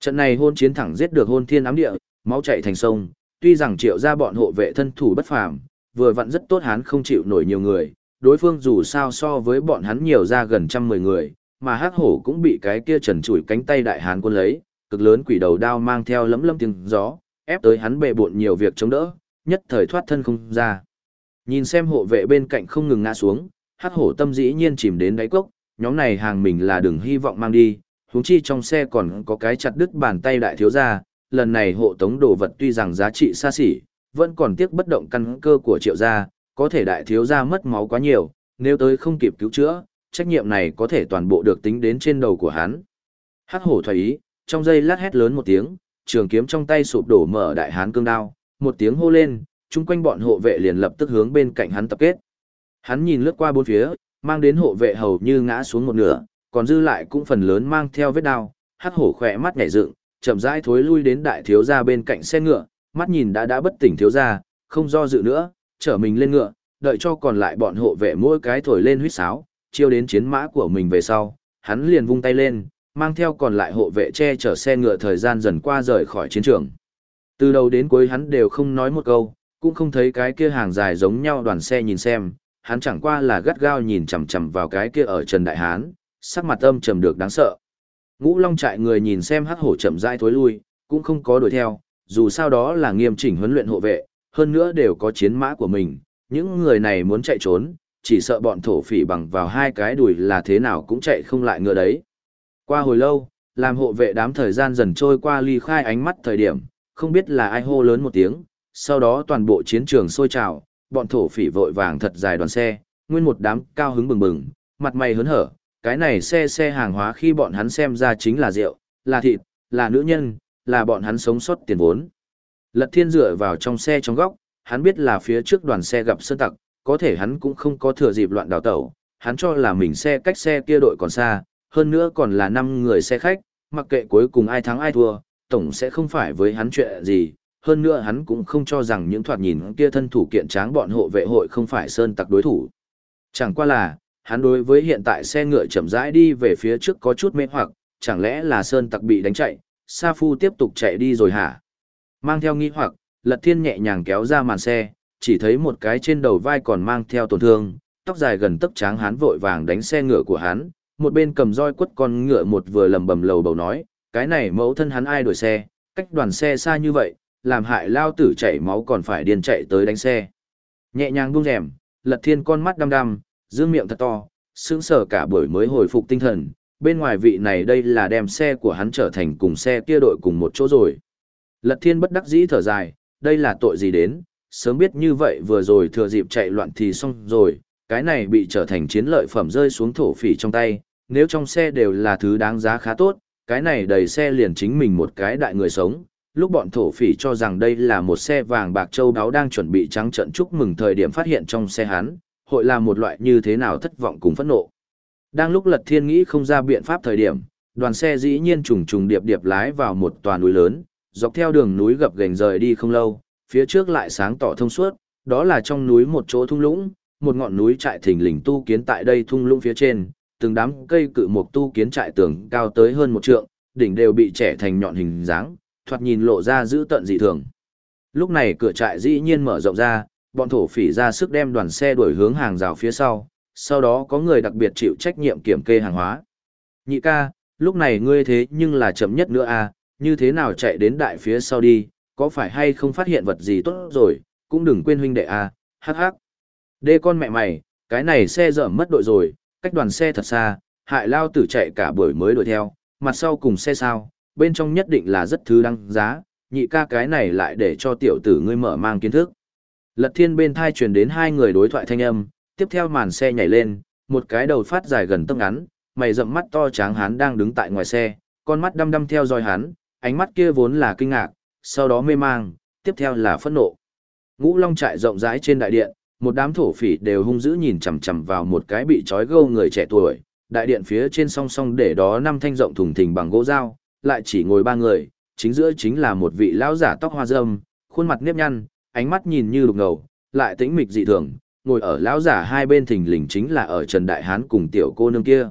Trận này hôn chiến thẳng giết được hôn thiên ám địa, máu chảy thành sông, tuy rằng triệu ra bọn hộ vệ thân thủ bất phàm, vừa vặn rất tốt hắn không chịu nổi nhiều người, đối phương dù sao so với bọn hắn nhiều ra gần trăm mười người, mà hắc hổ cũng bị cái kia trần trụi cánh tay đại hán quân lấy, cực lớn quỷ đầu đao mang theo lấm lấm tiếng gió, ép tới hắn bệ bộn nhiều việc chống đỡ, nhất thời thoát thân không ra. Nhìn xem hộ vệ bên cạnh không ngừng ngã xuống, hắc hổ tâm dĩ nhiên chìm đến đáy cốc, nhóm này hàng mình là đừng hy vọng mang đi, huống chi trong xe còn có cái chặt đứt bàn tay đại thiếu gia, lần này hộ tống đồ vật tuy rằng giá trị xa xỉ, vẫn còn tiếc bất động căn cơ của triệu gia, có thể đại thiếu gia mất máu quá nhiều, nếu tới không kịp cứu chữa, trách nhiệm này có thể toàn bộ được tính đến trên đầu của hắn. Hắc hổ thoái ý, trong giây lát hét lớn một tiếng, trường kiếm trong tay sụp đổ mở đại hán cương đao, một tiếng hô lên, chung quanh bọn hộ vệ liền lập tức hướng bên cạnh hắn tập kết. Hắn nhìn lướt qua bốn phía, mang đến hộ vệ hầu như ngã xuống một nửa, còn dư lại cũng phần lớn mang theo vết đao, hắc hổ khỏe mắt nhảy dựng, chậm rãi thối lui đến đại thiếu gia bên cạnh xe ngựa, mắt nhìn đã đã bất tỉnh thiếu gia, không do dự nữa, trở mình lên ngựa, đợi cho còn lại bọn hộ vệ mỗi cái thổi lên huýt sáo, chiêu đến chiến mã của mình về sau, hắn liền vung tay lên, mang theo còn lại hộ vệ che chở xe ngựa thời gian dần qua rời khỏi chiến trường. Từ đầu đến cuối hắn đều không nói một câu, cũng không thấy cái kia hàng dài giống nhau đoàn xe nhìn xem, hắn chẳng qua là gắt gao nhìn chằm chằm vào cái kia ở Trần Đại Hán, sắc mặt âm trầm được đáng sợ. Ngũ Long trại người nhìn xem hắc hổ chậm rãi thối lui, cũng không có đuổi theo, dù sao đó là nghiêm chỉnh huấn luyện hộ vệ, hơn nữa đều có chiến mã của mình, những người này muốn chạy trốn, chỉ sợ bọn thổ phỉ bằng vào hai cái đùi là thế nào cũng chạy không lại ngựa đấy. Qua hồi lâu, làm hộ vệ đám thời gian dần trôi qua ly khai ánh mắt thời điểm, không biết là ai hô lớn một tiếng, sau đó toàn bộ chiến trường sôi trào, bọn thổ phỉ vội vàng thật dài đoàn xe, nguyên một đám cao hứng bừng bừng, mặt mày hớn hở, cái này xe xe hàng hóa khi bọn hắn xem ra chính là rượu, là thịt, là nữ nhân, là bọn hắn sống sót tiền vốn. Lật thiên dựa vào trong xe trong góc, hắn biết là phía trước đoàn xe gặp sơn tặc, có thể hắn cũng không có thừa dịp loạn đào tẩu, hắn cho là mình xe cách xe kia đội còn xa, hơn nữa còn là 5 người xe khách, mặc kệ cuối cùng ai thắng ai thua, tổng sẽ không phải với hắn chuyện gì, hơn nữa hắn cũng không cho rằng những thoạt nhìn kia thân thủ kiện tráng bọn hộ vệ hội không phải sơn tặc đối thủ. Chẳng qua là, hắn đối với hiện tại xe ngựa chậm rãi đi về phía trước có chút mê hoặc, chẳng lẽ là sơn tặc bị đánh chạy, Sa Phu tiếp tục chạy đi rồi hả? Mang theo nghi hoặc, Lật Thiên nhẹ nhàng kéo ra màn xe, chỉ thấy một cái trên đầu vai còn mang theo tổn thương, tóc dài gần tấc tráng hắn vội vàng đánh xe ngựa của hắn, một bên cầm roi quất con ngựa một vừa lầm bầm lầu bầu nói, cái này mẫu thân hắn ai đuổi xe, cách đoàn xe xa như vậy, làm hại lao tử chảy máu còn phải điên chạy tới đánh xe. Nhẹ nhàng buông rèm, lật thiên con mắt đăm đăm, dương miệng thật to, sững sờ cả buổi mới hồi phục tinh thần, bên ngoài vị này đây là đem xe của hắn trở thành cùng xe kia đội cùng một chỗ rồi. Lật thiên bất đắc dĩ thở dài, đây là tội gì đến, sớm biết như vậy vừa rồi thừa dịp chạy loạn thì xong rồi, cái này bị trở thành chiến lợi phẩm rơi xuống thổ phỉ trong tay, nếu trong xe đều là thứ đáng giá khá tốt, cái này đầy xe liền chính mình một cái đại người sống. Lúc bọn thổ phỉ cho rằng đây là một xe vàng bạc châu đáo đang chuẩn bị trắng trận chúc mừng thời điểm phát hiện trong xe hắn, hội là một loại như thế nào thất vọng cùng phẫn nộ. Đang lúc Lật Thiên nghĩ không ra biện pháp thời điểm, đoàn xe dĩ nhiên trùng trùng điệp điệp lái vào một tòa núi lớn, dọc theo đường núi gập ghềnh rời đi không lâu, phía trước lại sáng tỏ thông suốt, đó là trong núi một chỗ thung lũng, một ngọn núi trại thình lình tu kiến tại đây thung lũng phía trên, từng đám cây cự mục tu kiến trại tường cao tới hơn một trượng, đỉnh đều bị trẻ thành nhọn hình dáng, thoạt nhìn lộ ra dữ tận dị thường. Lúc này cửa trại dĩ nhiên mở rộng ra, bọn thổ phỉ ra sức đem đoàn xe đuổi hướng hàng rào phía sau, sau đó có người đặc biệt chịu trách nhiệm kiểm kê hàng hóa. Nhị ca, lúc này ngươi thế nhưng là chậm nhất nữa à, như thế nào chạy đến đại phía sau đi, có phải hay không phát hiện vật gì tốt rồi, cũng đừng quên huynh đệ à, hắc hắc. Đê con mẹ mày, cái này xe dở mất đội rồi, cách đoàn xe thật xa, hại lao tử chạy cả buổi mới đuổi theo, mặt sau cùng xe sao, bên trong nhất định là rất thứ đăng giá, nhị ca cái này lại để cho tiểu tử ngươi mở mang kiến thức. Lật thiên bên thai truyền đến hai người đối thoại thanh âm, tiếp theo màn xe nhảy lên, một cái đầu phát dài gần tấc ngắn, mày rậm mắt to tráng hắn đang đứng tại ngoài xe, con mắt đăm đăm theo dõi hắn, ánh mắt kia vốn là kinh ngạc, sau đó mê mang, tiếp theo là phẫn nộ. Ngũ Long trại rộng rãi trên đại điện, một đám thổ phỉ đều hung dữ nhìn chằm chằm vào một cái bị trói gâu người trẻ tuổi, đại điện phía trên song song để đó năm thanh rộng thùng thình bằng gỗ dao, lại chỉ ngồi ba người, chính giữa chính là một vị lão giả tóc hoa râm, khuôn mặt nếp nhăn, ánh mắt nhìn như lục ngầu, lại tĩnh mịch dị thường, ngồi ở lão giả hai bên thình lình chính là ở Trần Đại Hán cùng tiểu cô nương kia.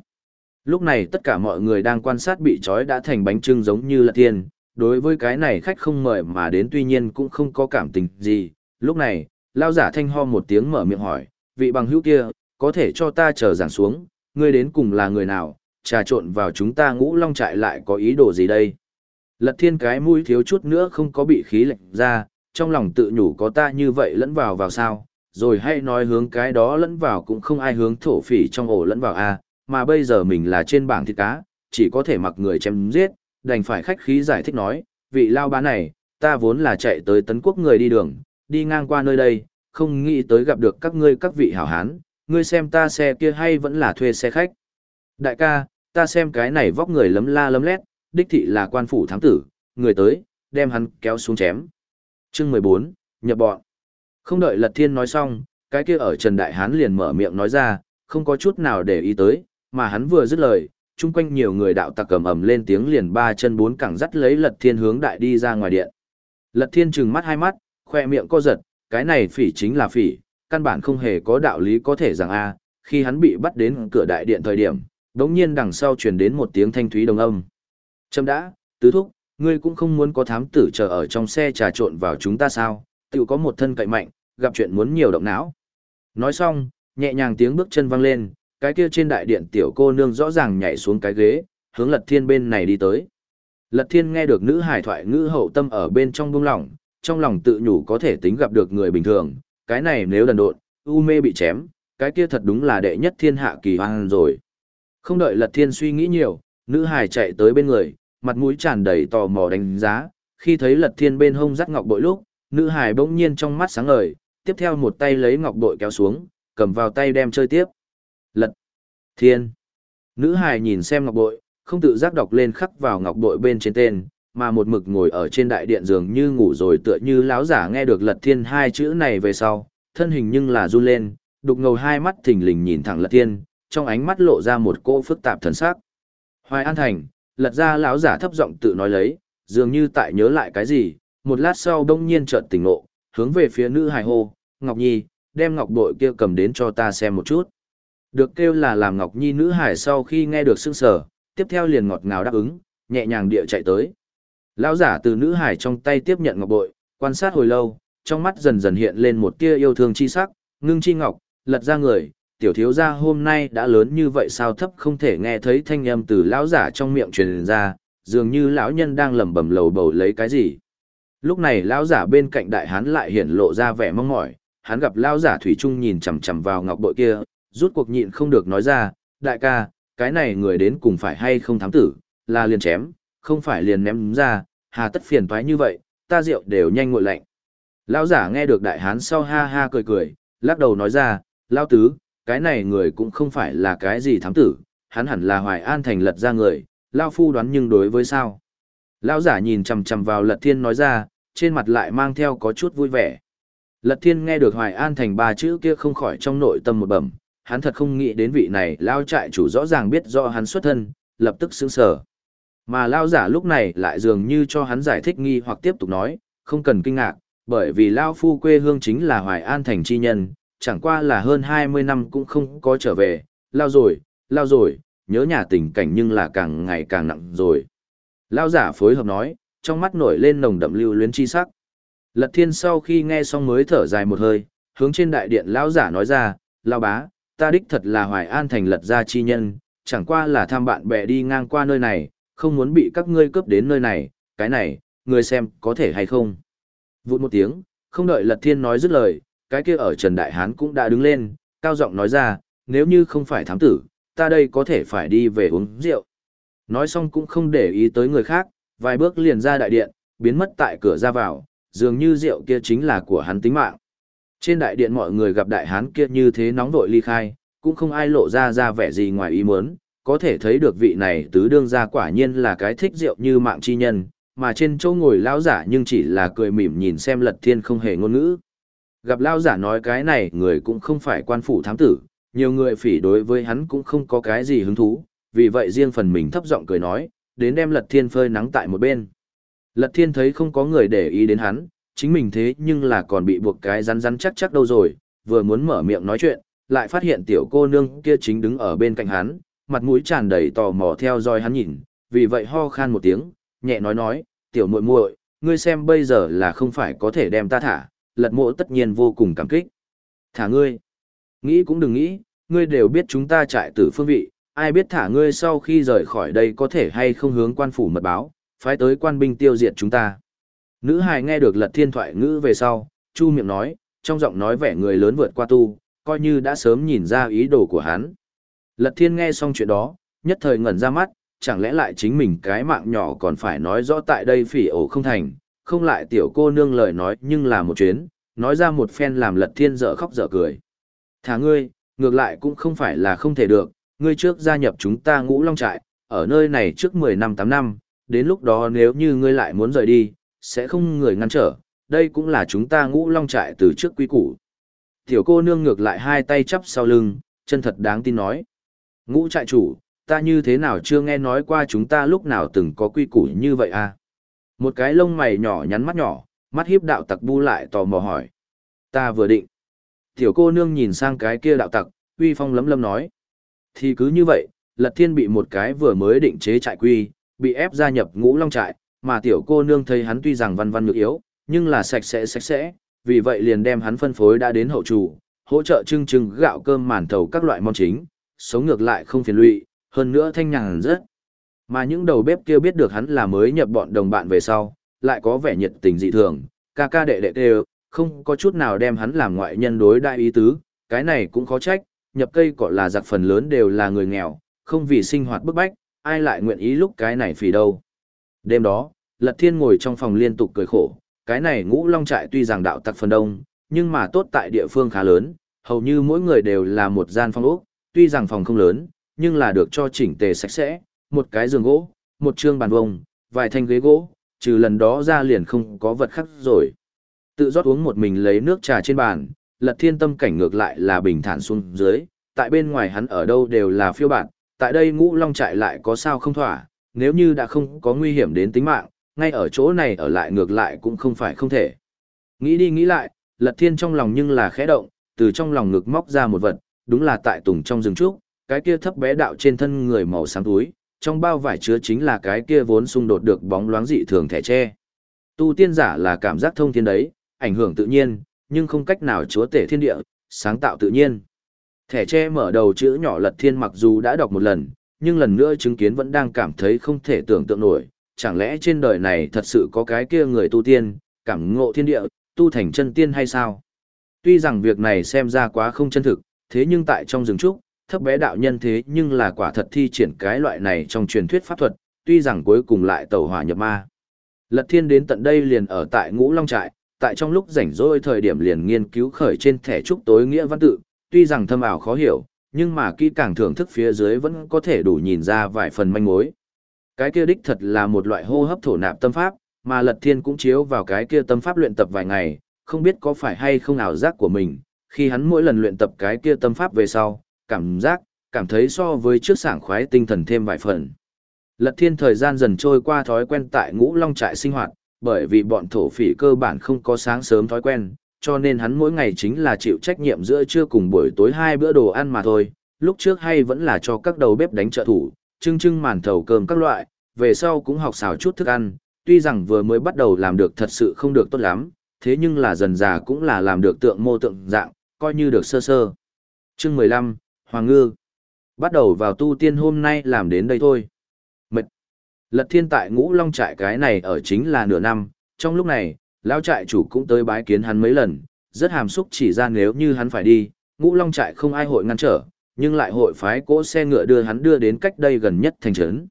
Lúc này tất cả mọi người đang quan sát bị trói đã thành bánh trưng giống như là thiên, đối với cái này khách không mời mà đến tuy nhiên cũng không có cảm tình gì. Lúc này, lão giả thanh ho một tiếng mở miệng hỏi, vị bằng hữu kia, có thể cho ta chờ giảng xuống, ngươi đến cùng là người nào, trà trộn vào chúng ta ngũ long trại lại có ý đồ gì đây? Lật thiên cái mũi thiếu chút nữa không có bị khí lệnh ra, trong lòng tự nhủ có ta như vậy lẫn vào vào sao, rồi hay nói hướng cái đó lẫn vào cũng không ai hướng thổ phỉ trong ổ lẫn vào a mà bây giờ mình là trên bảng thịt cá, chỉ có thể mặc người chém giết, đành phải khách khí giải thích nói, vị lao bá này, ta vốn là chạy tới tấn quốc người đi đường, đi ngang qua nơi đây, không nghĩ tới gặp được các ngươi các vị hảo hán, ngươi xem ta xe kia hay vẫn là thuê xe khách. Đại ca, ta xem cái này vóc người lấm la lấm lét, đích thị là quan phủ thám tử, người tới, đem hắn kéo xuống chém. Chương 14, nhập bọn. Không đợi Lật Thiên nói xong, cái kia ở Trần Đại Hán liền mở miệng nói ra, không có chút nào để ý tới, mà hắn vừa dứt lời, chung quanh nhiều người đạo tặc cầm ầm lên tiếng liền ba chân bốn cẳng dắt lấy Lật Thiên hướng đại đi ra ngoài điện. Lật Thiên trừng mắt hai mắt, khoe miệng co giật, cái này phỉ chính là phỉ, căn bản không hề có đạo lý có thể rằng a, khi hắn bị bắt đến cửa đại điện thời điểm, đống nhiên đằng sau truyền đến một tiếng thanh thúy đồng âm. Trâm đã, tứ thúc, ngươi cũng không muốn có thám tử chờ ở trong xe trà trộn vào chúng ta sao, tự có một thân cậy mạnh, gặp chuyện muốn nhiều động não. Nói xong, nhẹ nhàng tiếng bước chân vang lên, cái kia trên đại điện tiểu cô nương rõ ràng nhảy xuống cái ghế, hướng Lật Thiên bên này đi tới. Lật Thiên nghe được nữ hải thoại ngữ hậu tâm ở bên trong buông lỏng, trong lòng tự nhủ có thể tính gặp được người bình thường, cái này nếu đần độn, u mê bị chém, cái kia thật đúng là đệ nhất thiên hạ kỳ hoang rồi. Không đợi Lật Thiên suy nghĩ nhiều, nữ hải chạy tới bên người, mặt mũi tràn đầy tò mò đánh giá, khi thấy Lật Thiên bên hông dắt ngọc bội lúc, nữ hải bỗng nhiên trong mắt sáng ngời, tiếp theo một tay lấy ngọc bội kéo xuống, cầm vào tay đem chơi tiếp. Lật. Thiên. Nữ hải nhìn xem ngọc bội, không tự giác đọc lên khắc vào ngọc bội bên trên tên, mà một mực ngồi ở trên đại điện giường như ngủ rồi tựa như láo giả nghe được lật thiên hai chữ này về sau, thân hình nhưng là run lên, đục ngầu hai mắt thình lình nhìn thẳng lật thiên, trong ánh mắt lộ ra một cô phức tạp thần sắc. Hoài An Thành, lật ra lão giả thấp giọng tự nói lấy, dường như tại nhớ lại cái gì, một lát sau đông nhiên chợt tỉnh ngộ, hướng về phía nữ hài hô, Ngọc Nhi, đem ngọc bội kia cầm đến cho ta xem một chút. Được kêu là làm Ngọc Nhi nữ hải sau khi nghe được sương sở, tiếp theo liền ngọt ngào đáp ứng, nhẹ nhàng địa chạy tới. Lão giả từ nữ hải trong tay tiếp nhận ngọc bội, quan sát hồi lâu, trong mắt dần dần hiện lên một tia yêu thương chi sắc, ngưng chi ngọc, lật ra người, tiểu thiếu gia hôm nay đã lớn như vậy sao thấp không thể nghe thấy thanh âm từ lão giả trong miệng truyền ra, dường như lão nhân đang lẩm bẩm lầu bầu lấy cái gì. Lúc này lão giả bên cạnh đại hán lại hiện lộ ra vẻ mong mỏi, hắn gặp lão giả thủy trung nhìn chằm chằm vào ngọc bội kia, rút cuộc nhịn không được nói ra, đại ca, cái này người đến cùng phải hay không thám tử, là liền chém, không phải liền ném ra, hà tất phiền toái như vậy, ta rượu đều nhanh nguội lạnh. Lão giả nghe được đại hán sau ha ha cười cười, lắc đầu nói ra, lão tứ, cái này người cũng không phải là cái gì thám tử, hắn hẳn là hoài an thành lật ra người, lão phu đoán nhưng đối với sao. Lão giả nhìn chằm chằm vào lật thiên nói ra, trên mặt lại mang theo có chút vui vẻ. Lật thiên nghe được hoài an thành ba chữ kia không khỏi trong nội tâm một bẩm, hắn thật không nghĩ đến vị này lao trại chủ rõ ràng biết do hắn xuất thân, lập tức sững sờ. Mà lao giả lúc này lại dường như cho hắn giải thích nghi hoặc tiếp tục nói, không cần kinh ngạc, bởi vì lao phu quê hương chính là Hoài An thành chi nhân, chẳng qua là hơn 20 năm cũng không có trở về, lao rồi, lao rồi, nhớ nhà tình cảnh nhưng là càng ngày càng nặng rồi. Lao giả phối hợp nói, trong mắt nổi lên nồng đậm lưu luyến chi sắc. Lật thiên sau khi nghe xong mới thở dài một hơi, hướng trên đại điện lão giả nói ra, lao bá, ta đích thật là hoài an thành lật ra chi nhân, chẳng qua là tham bạn bè đi ngang qua nơi này, không muốn bị các ngươi cướp đến nơi này, cái này, người xem có thể hay không. Vụt một tiếng, không đợi lật thiên nói dứt lời, cái kia ở Trần Đại Hán cũng đã đứng lên, cao giọng nói ra, nếu như không phải thám tử, ta đây có thể phải đi về uống rượu. Nói xong cũng không để ý tới người khác, vài bước liền ra đại điện, biến mất tại cửa ra vào, dường như rượu kia chính là của hắn tính mạng. Trên đại điện mọi người gặp đại hán kia như thế nóng vội ly khai, cũng không ai lộ ra ra vẻ gì ngoài ý muốn, có thể thấy được vị này tứ đương gia quả nhiên là cái thích rượu như mạng chi nhân, mà trên chỗ ngồi lão giả nhưng chỉ là cười mỉm nhìn xem lật thiên không hề ngôn ngữ. Gặp lao giả nói cái này người cũng không phải quan phủ thám tử, nhiều người phỉ đối với hắn cũng không có cái gì hứng thú, vì vậy riêng phần mình thấp giọng cười nói, đến đem lật thiên phơi nắng tại một bên. Lật thiên thấy không có người để ý đến hắn, chính mình thế nhưng là còn bị buộc cái rắn rắn chắc chắc đâu rồi, vừa muốn mở miệng nói chuyện, lại phát hiện tiểu cô nương kia chính đứng ở bên cạnh hắn, mặt mũi tràn đầy tò mò theo dõi hắn nhìn, vì vậy ho khan một tiếng, nhẹ nói nói, tiểu muội muội, ngươi xem bây giờ là không phải có thể đem ta thả, lật mộ tất nhiên vô cùng cảm kích. Thả ngươi. Nghĩ cũng đừng nghĩ, ngươi đều biết chúng ta trại tử phương vị, ai biết thả ngươi sau khi rời khỏi đây có thể hay không hướng quan phủ mật báo, phái tới quan binh tiêu diệt chúng ta. Nữ hài nghe được lật thiên thoại ngữ về sau, chu miệng nói, trong giọng nói vẻ người lớn vượt qua tu, coi như đã sớm nhìn ra ý đồ của hắn. Lật thiên nghe xong chuyện đó, nhất thời ngẩn ra mắt, chẳng lẽ lại chính mình cái mạng nhỏ còn phải nói rõ tại đây phỉ ổ không thành, không lại tiểu cô nương lời nói nhưng là một chuyến, nói ra một phen làm lật thiên dở khóc dở cười. Thả ngươi, ngược lại cũng không phải là không thể được, ngươi trước gia nhập chúng ta ngũ long trại, ở nơi này trước 10 năm 8 năm, đến lúc đó nếu như ngươi lại muốn rời đi, sẽ không người ngăn trở, đây cũng là chúng ta ngũ long trại từ trước quý củ. Tiểu cô nương ngược lại hai tay chắp sau lưng, chân thật đáng tin nói. Ngũ trại chủ, ta như thế nào chưa nghe nói qua chúng ta lúc nào từng có quy củ như vậy à? Một cái lông mày nhỏ nhắn mắt nhỏ, mắt hiếp đạo tặc bu lại tò mò hỏi. Ta vừa định. Tiểu cô nương nhìn sang cái kia đạo tặc, uy phong lấm lấm nói. Thì cứ như vậy, Lật Thiên bị một cái vừa mới định chế trại quy, bị ép gia nhập ngũ long trại, mà tiểu cô nương thấy hắn tuy rằng văn văn nhược yếu, nhưng là sạch sẽ sạch sẽ, vì vậy liền đem hắn phân phối đã đến hậu chủ, hỗ trợ trưng trưng gạo cơm màn thầu các loại món chính, sống ngược lại không phiền lụy, hơn nữa thanh nhàn rất. Mà những đầu bếp kia biết được hắn là mới nhập bọn đồng bạn về sau, lại có vẻ nhiệt tình dị thường, ca ca đệ đệ đều, không có chút nào đem hắn làm ngoại nhân đối đại ý tứ, cái này cũng khó trách, nhập cây cọ là giặc phần lớn đều là người nghèo, không vì sinh hoạt bức bách, ai lại nguyện ý lúc cái này phì đâu. Đêm đó, Lật Thiên ngồi trong phòng liên tục cười khổ, cái này ngũ long trại tuy rằng đạo tặc phần đông, nhưng mà tốt tại địa phương khá lớn, hầu như mỗi người đều là một gian phòng ốc, tuy rằng phòng không lớn, nhưng là được cho chỉnh tề sạch sẽ, một cái giường gỗ, một trương bàn vông, vài thanh ghế gỗ, trừ lần đó ra liền không có vật khác rồi. Tự rót uống một mình lấy nước trà trên bàn, lật thiên tâm cảnh ngược lại là bình thản xuống dưới, tại bên ngoài hắn ở đâu đều là phiêu bản, tại đây ngũ long trại lại có sao không thỏa, nếu như đã không có nguy hiểm đến tính mạng, ngay ở chỗ này ở lại ngược lại cũng không phải không thể. Nghĩ đi nghĩ lại, lật thiên trong lòng nhưng là khẽ động, từ trong lòng ngực móc ra một vật, đúng là tại tùng trong rừng trúc, cái kia thấp bé đạo trên thân người màu xám túi, trong bao vải chứa chính là cái kia vốn xung đột được bóng loáng dị thường thẻ tre. Tu tiên giả là cảm giác thông thiên đấy, ảnh hưởng tự nhiên, nhưng không cách nào chúa tể thiên địa, sáng tạo tự nhiên. Thẻ tre mở đầu chữ nhỏ lật thiên mặc dù đã đọc một lần, nhưng lần nữa chứng kiến vẫn đang cảm thấy không thể tưởng tượng nổi, chẳng lẽ trên đời này thật sự có cái kia người tu tiên, cảm ngộ thiên địa, tu thành chân tiên hay sao? Tuy rằng việc này xem ra quá không chân thực, thế nhưng tại trong rừng trúc, thấp bé đạo nhân thế nhưng là quả thật thi triển cái loại này trong truyền thuyết pháp thuật, tuy rằng cuối cùng lại tẩu hỏa nhập ma. Lật thiên đến tận đây liền ở tại ngũ long trại, tại trong lúc rảnh rỗi thời điểm liền nghiên cứu khởi trên thẻ trúc tối nghĩa văn tự, tuy rằng thâm ảo khó hiểu, nhưng mà kỹ càng thưởng thức phía dưới vẫn có thể đủ nhìn ra vài phần manh mối. Cái kia đích thật là một loại hô hấp thổ nạp tâm pháp, mà Lật Thiên cũng chiếu vào cái kia tâm pháp luyện tập vài ngày, không biết có phải hay không ảo giác của mình, khi hắn mỗi lần luyện tập cái kia tâm pháp về sau, cảm giác, cảm thấy so với trước sảng khoái tinh thần thêm vài phần. Lật Thiên thời gian dần trôi qua thói quen tại ngũ long trại sinh hoạt, bởi vì bọn thổ phỉ cơ bản không có sáng sớm thói quen, cho nên hắn mỗi ngày chính là chịu trách nhiệm giữa trưa cùng buổi tối hai bữa đồ ăn mà thôi. Lúc trước hay vẫn là cho các đầu bếp đánh trợ thủ, trưng trưng màn thầu cơm các loại, về sau cũng học xào chút thức ăn, tuy rằng vừa mới bắt đầu làm được thật sự không được tốt lắm, thế nhưng là dần già cũng là làm được tượng mô tượng dạng, coi như được sơ sơ. Chương 15, Hoàng Ngư Bắt đầu vào tu tiên hôm nay làm đến đây thôi. Mệt. Lật thiên tại ngũ long trại cái này ở chính là nửa năm, trong lúc này, lão trại chủ cũng tới bái kiến hắn mấy lần, rất hàm xúc chỉ ra nếu như hắn phải đi, ngũ long trại không ai hội ngăn trở, nhưng lại hội phái cỗ xe ngựa đưa hắn đưa đến cách đây gần nhất thành trấn.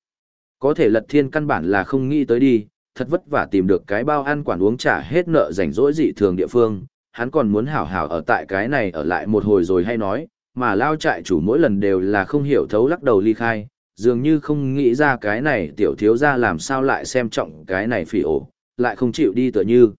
Có thể lật thiên căn bản là không nghĩ tới đi, thật vất vả tìm được cái bao ăn quản uống trả hết nợ rảnh rỗi dị thường địa phương, hắn còn muốn hảo hảo ở tại cái này ở lại một hồi rồi hay nói, mà lao trại chủ mỗi lần đều là không hiểu thấu lắc đầu ly khai, dường như không nghĩ ra cái này tiểu thiếu ra làm sao lại xem trọng cái này phỉ ổ, lại không chịu đi tựa như.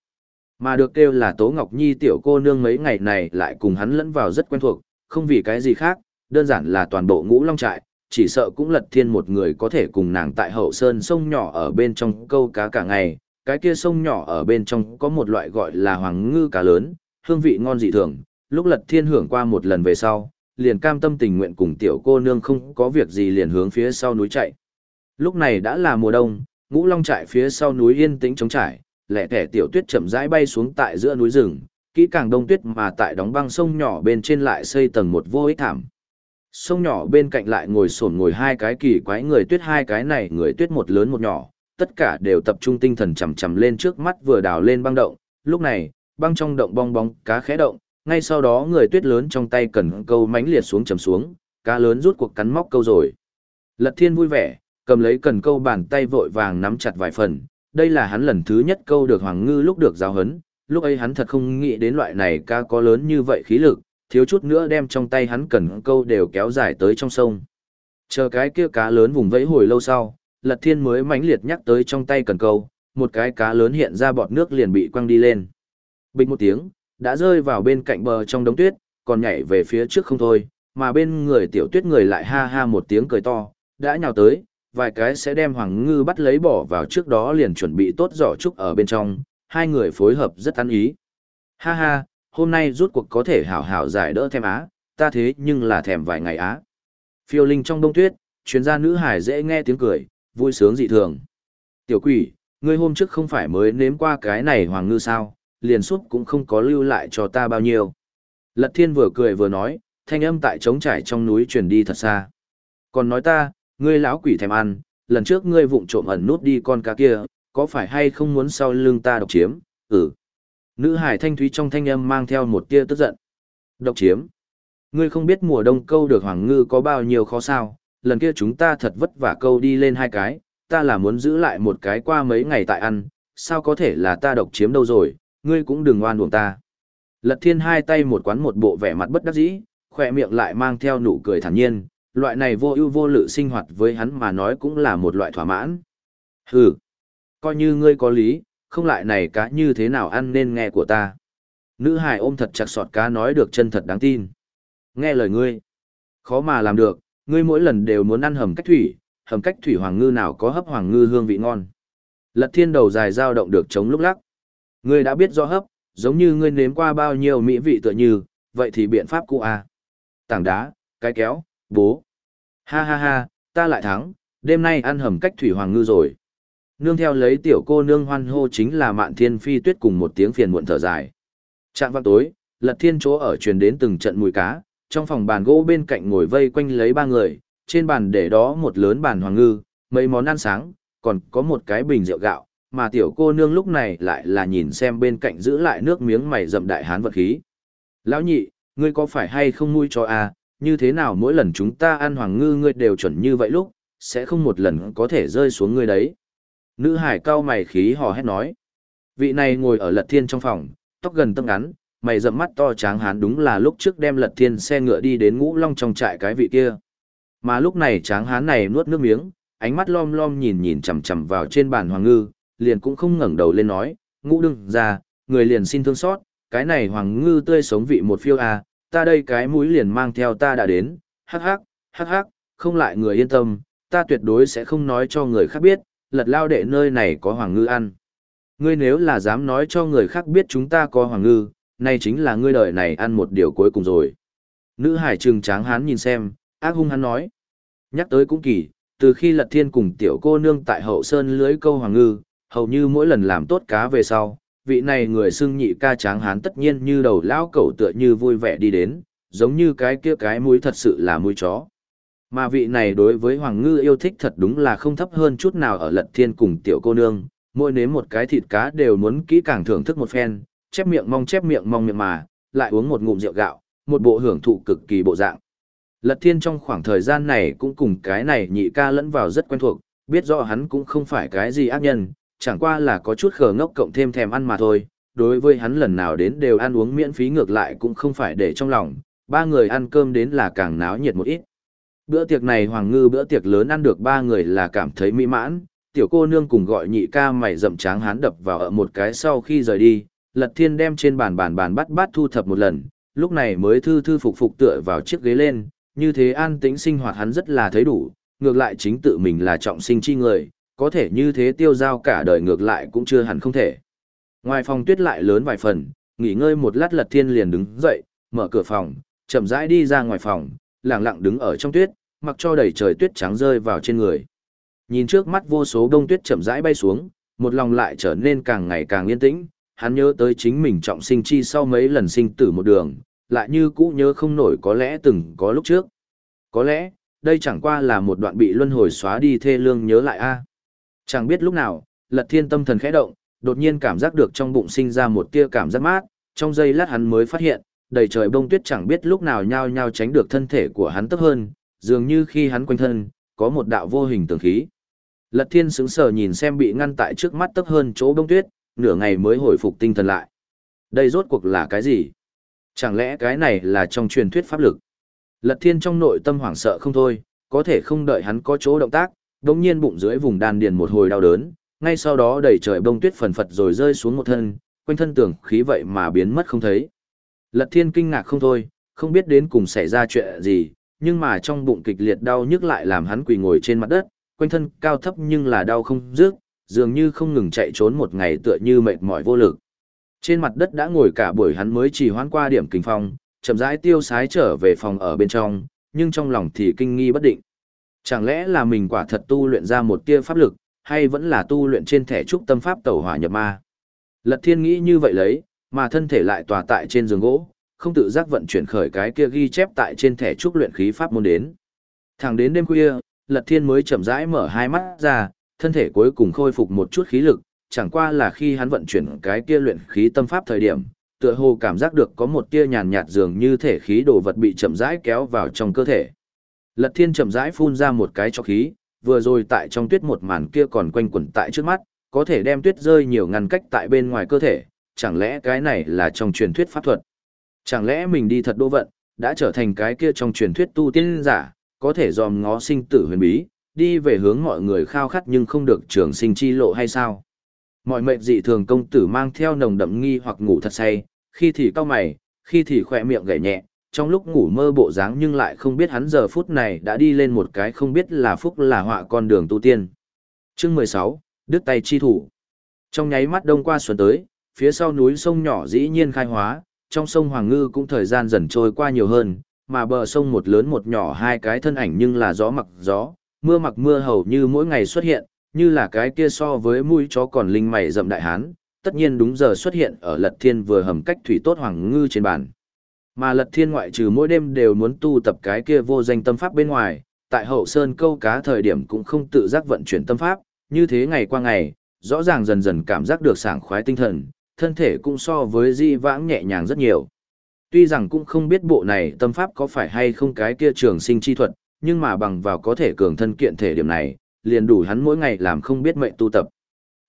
Mà được kêu là Tố Ngọc Nhi tiểu cô nương mấy ngày này lại cùng hắn lẫn vào rất quen thuộc, không vì cái gì khác, đơn giản là toàn bộ ngũ long trại, chỉ sợ cũng lật thiên một người có thể cùng nàng tại hậu sơn sông nhỏ ở bên trong câu cá cả ngày, cái kia sông nhỏ ở bên trong có một loại gọi là hoàng ngư cá lớn, hương vị ngon dị thường, lúc lật thiên hưởng qua một lần về sau, liền cam tâm tình nguyện cùng tiểu cô nương không có việc gì liền hướng phía sau núi chạy. Lúc này đã là mùa đông, ngũ long trại phía sau núi yên tĩnh trống trải, lẻ thẻ tiểu tuyết chậm rãi bay xuống tại giữa núi rừng, kỹ càng đông tuyết mà tại đóng băng sông nhỏ bên trên lại xây tầng một vô ích thảm. Sông nhỏ bên cạnh lại ngồi sổn ngồi hai cái kỳ quái người tuyết hai cái này người tuyết một lớn một nhỏ, tất cả đều tập trung tinh thần chằm chằm lên trước mắt vừa đào lên băng động, lúc này, băng trong động bong bóng cá khẽ động, ngay sau đó người tuyết lớn trong tay cần câu mánh liệt xuống chầm xuống, cá lớn rút cuộc cắn móc câu rồi. Lật thiên vui vẻ, cầm lấy cần câu bàn tay vội vàng nắm chặt vài phần, đây là hắn lần thứ nhất câu được hoàng ngư lúc được giáo hấn, lúc ấy hắn thật không nghĩ đến loại này cá có lớn như vậy khí lực, thiếu chút nữa đem trong tay hắn cần câu đều kéo dài tới trong sông. Chờ cái kia cá lớn vùng vẫy hồi lâu sau, Lật Thiên mới mãnh liệt nhắc tới trong tay cần câu, một cái cá lớn hiện ra bọt nước liền bị quăng đi lên. Bình một tiếng, đã rơi vào bên cạnh bờ trong đống tuyết, còn nhảy về phía trước không thôi, mà bên người tiểu tuyết người lại ha ha một tiếng cười to, đã nhào tới, vài cái sẽ đem hoàng ngư bắt lấy bỏ vào trước đó liền chuẩn bị tốt giỏ trúc ở bên trong, hai người phối hợp rất ăn ý. Ha ha, hôm nay rút cuộc có thể hảo hảo giải đỡ thèm á, ta thế nhưng là thèm vài ngày á. Phiêu linh trong đông tuyết, chuyên gia nữ hải dễ nghe tiếng cười, vui sướng dị thường. Tiểu quỷ, ngươi hôm trước không phải mới nếm qua cái này hoàng ngư sao, liền suốt cũng không có lưu lại cho ta bao nhiêu. Lật thiên vừa cười vừa nói, thanh âm tại trống trải trong núi truyền đi thật xa. Còn nói ta, ngươi lão quỷ thèm ăn, lần trước ngươi vụng trộm ẩn nút đi con cá kia, có phải hay không muốn sau lưng ta độc chiếm, ừ. Nữ hải thanh thúy trong thanh âm mang theo một tia tức giận. Độc chiếm. Ngươi không biết mùa đông câu được hoàng ngư có bao nhiêu khó sao, lần kia chúng ta thật vất vả câu đi lên hai cái, ta là muốn giữ lại một cái qua mấy ngày tại ăn, sao có thể là ta độc chiếm đâu rồi, ngươi cũng đừng oan uổng ta. Lật thiên hai tay một quán một bộ vẻ mặt bất đắc dĩ, khỏe miệng lại mang theo nụ cười thản nhiên, loại này vô ưu vô lự sinh hoạt với hắn mà nói cũng là một loại thỏa mãn. Hừ, coi như ngươi có lý, không lại này cá như thế nào ăn nên nghe của ta. Nữ hải ôm thật chặt sọt cá nói được chân thật đáng tin. Nghe lời ngươi, khó mà làm được, ngươi mỗi lần đều muốn ăn hầm cách thủy, hầm cách thủy hoàng ngư nào có hấp hoàng ngư hương vị ngon. Lật thiên đầu dài dao động được chống lúc lắc. Ngươi đã biết rõ hấp, giống như ngươi nếm qua bao nhiêu mỹ vị tựa như, vậy thì biện pháp cũ à. Tảng đá, cái kéo, bố. Ha ha ha, ta lại thắng, đêm nay ăn hầm cách thủy hoàng ngư rồi. Nương theo lấy tiểu cô nương hoan hô chính là mạn thiên phi tuyết cùng một tiếng phiền muộn thở dài. Trạng văn tối, lật thiên chỗ ở truyền đến từng trận mùi cá, trong phòng bàn gỗ bên cạnh ngồi vây quanh lấy ba người, trên bàn để đó một lớn bàn hoàng ngư, mấy món ăn sáng, còn có một cái bình rượu gạo, mà tiểu cô nương lúc này lại là nhìn xem bên cạnh giữ lại nước miếng mày rậm đại hán vật khí. Lão nhị, ngươi có phải hay không nuôi cho a? À? như thế nào mỗi lần chúng ta ăn hoàng ngư ngươi đều chuẩn như vậy lúc, sẽ không một lần có thể rơi xuống ngươi đấy. Nữ hải cao mày khí hò hét nói. Vị này ngồi ở lật thiên trong phòng, tóc gần tâm ngắn, mày rậm mắt to tráng hán đúng là lúc trước đem lật thiên xe ngựa đi đến ngũ long trong trại cái vị kia. Mà lúc này tráng hán này nuốt nước miếng, ánh mắt lom lom nhìn nhìn chằm chằm vào trên bàn hoàng ngư, liền cũng không ngẩng đầu lên nói, ngũ đừng ra, người liền xin thương xót, cái này hoàng ngư tươi sống vị một phiêu à, ta đây cái mũi liền mang theo ta đã đến, hắc hắc, hắc hắc, không lại người yên tâm, ta tuyệt đối sẽ không nói cho người khác biết, lật lao đệ nơi này có hoàng ngư ăn. Ngươi nếu là dám nói cho người khác biết chúng ta có hoàng ngư, nay chính là ngươi đời này ăn một điều cuối cùng rồi. Nữ hải trừng tráng hán nhìn xem, ác hung hắn nói. Nhắc tới cũng kỳ, từ khi lật thiên cùng tiểu cô nương tại hậu sơn lưới câu hoàng ngư, hầu như mỗi lần làm tốt cá về sau, vị này người xưng nhị ca tráng hán tất nhiên như đầu lão cẩu tựa như vui vẻ đi đến, giống như cái kia cái mũi thật sự là mũi chó. Mà vị này đối với Hoàng Ngư yêu thích thật đúng là không thấp hơn chút nào ở lật thiên cùng tiểu cô nương, mỗi nếm một cái thịt cá đều muốn kỹ càng thưởng thức một phen, chép miệng mong chép miệng mong miệng mà, lại uống một ngụm rượu gạo, một bộ hưởng thụ cực kỳ bộ dạng. Lật thiên trong khoảng thời gian này cũng cùng cái này nhị ca lẫn vào rất quen thuộc, biết rõ hắn cũng không phải cái gì ác nhân, chẳng qua là có chút khờ ngốc cộng thêm thèm ăn mà thôi. Đối với hắn lần nào đến đều ăn uống miễn phí ngược lại cũng không phải để trong lòng, ba người ăn cơm đến là càng náo nhiệt một ít. Bữa tiệc này Hoàng Ngư bữa tiệc lớn ăn được ba người là cảm thấy mỹ mãn, tiểu cô nương cùng gọi nhị ca mày rậm tráng hắn đập vào ở một cái sau khi rời đi, Lật Thiên đem trên bàn bàn bàn bắt bát thu thập một lần, lúc này mới thư thư phục phục tựa vào chiếc ghế lên, như thế an tĩnh sinh hoạt hắn rất là thấy đủ, ngược lại chính tự mình là trọng sinh chi người, có thể như thế tiêu giao cả đời ngược lại cũng chưa hẳn không thể. Ngoài phòng tuyết lại lớn vài phần, nghỉ ngơi một lát Lật Thiên liền đứng dậy, mở cửa phòng, chậm rãi đi ra ngoài phòng, lặng lặng đứng ở trong tuyết, mặc cho đầy trời tuyết trắng rơi vào trên người. Nhìn trước mắt vô số đông tuyết chậm rãi bay xuống, một lòng lại trở nên càng ngày càng yên tĩnh, hắn nhớ tới chính mình trọng sinh chi sau mấy lần sinh tử một đường, lại như cũ nhớ không nổi có lẽ từng có lúc trước. Có lẽ, đây chẳng qua là một đoạn bị luân hồi xóa đi thê lương nhớ lại a. Chẳng biết lúc nào, Lật Thiên tâm thần khẽ động, đột nhiên cảm giác được trong bụng sinh ra một tia cảm giác mát, trong giây lát hắn mới phát hiện, đầy trời bông tuyết chẳng biết lúc nào nhao nhao tránh được thân thể của hắn tấp hơn, dường như khi hắn quanh thân, có một đạo vô hình tường khí. Lật thiên sững sờ nhìn xem bị ngăn tại trước mắt tấp hơn chỗ bông tuyết, nửa ngày mới hồi phục tinh thần lại. Đây rốt cuộc là cái gì? Chẳng lẽ cái này là trong truyền thuyết pháp lực? Lật thiên trong nội tâm hoảng sợ không thôi, có thể không đợi hắn có chỗ động tác, đông nhiên bụng dưới vùng đan điền một hồi đau đớn, ngay sau đó đầy trời bông tuyết phần phật rồi rơi xuống một thân, quanh thân tưởng khí vậy mà biến mất không thấy. Lật thiên kinh ngạc không thôi, không biết đến cùng xảy ra chuyện gì, nhưng mà trong bụng kịch liệt đau nhức lại làm hắn quỳ ngồi trên mặt đất, quanh thân cao thấp nhưng là đau không dứt, dường như không ngừng chạy trốn một ngày tựa như mệt mỏi vô lực. Trên mặt đất đã ngồi cả buổi hắn mới chỉ hoán qua điểm kinh phong, chậm rãi tiêu sái trở về phòng ở bên trong, nhưng trong lòng thì kinh nghi bất định. Chẳng lẽ là mình quả thật tu luyện ra một tia pháp lực, hay vẫn là tu luyện trên thẻ trúc tâm pháp tẩu hỏa nhập ma? Lật thiên nghĩ như vậy lấy, mà thân thể lại tòa tại trên giường gỗ, không tự giác vận chuyển khởi cái kia ghi chép tại trên thẻ trúc luyện khí pháp môn đến. Thẳng đến đêm khuya, Lật Thiên mới chậm rãi mở hai mắt ra, thân thể cuối cùng khôi phục một chút khí lực, chẳng qua là khi hắn vận chuyển cái kia luyện khí tâm pháp thời điểm, tựa hồ cảm giác được có một tia nhàn nhạt dường như thể khí đồ vật bị chậm rãi kéo vào trong cơ thể. Lật Thiên chậm rãi phun ra một cái cho khí, vừa rồi tại trong tuyết một màn kia còn quanh quẩn tại trước mắt, có thể đem tuyết rơi nhiều ngăn cách tại bên ngoài cơ thể, chẳng lẽ cái này là trong truyền thuyết pháp thuật? Chẳng lẽ mình đi thật đô vận, đã trở thành cái kia trong truyền thuyết tu tiên giả, có thể dòm ngó sinh tử huyền bí, đi về hướng mọi người khao khát nhưng không được trường sinh chi lộ hay sao? Mọi mệnh dị thường công tử mang theo nồng đậm nghi hoặc ngủ thật say, khi thì cao mày, khi thì khỏe miệng gảy nhẹ, trong lúc ngủ mơ bộ dáng nhưng lại không biết hắn giờ phút này đã đi lên một cái không biết là phúc là họa con đường tu tiên. Chương mười sáu đứt tay chi thủ. Trong nháy mắt đông qua xuân tới, phía sau núi sông nhỏ dĩ nhiên khai hóa, trong sông Hoàng Ngư cũng thời gian dần trôi qua nhiều hơn, mà bờ sông một lớn một nhỏ hai cái thân ảnh nhưng là gió mặc gió, mưa mặc mưa hầu như mỗi ngày xuất hiện, như là cái kia so với mũi chó còn linh mày rậm đại hán, tất nhiên đúng giờ xuất hiện ở lật thiên vừa hầm cách thủy tốt Hoàng Ngư trên bàn. Mà lật thiên ngoại trừ mỗi đêm đều muốn tu tập cái kia vô danh tâm pháp bên ngoài, tại hậu sơn câu cá thời điểm cũng không tự giác vận chuyển tâm pháp, như thế ngày qua ngày, rõ ràng dần dần cảm giác được sảng khoái tinh thần, thân thể cũng so với di vãng nhẹ nhàng rất nhiều. Tuy rằng cũng không biết bộ này tâm pháp có phải hay không cái kia trường sinh chi thuật, nhưng mà bằng vào có thể cường thân kiện thể điểm này, liền đủ hắn mỗi ngày làm không biết mệnh tu tập.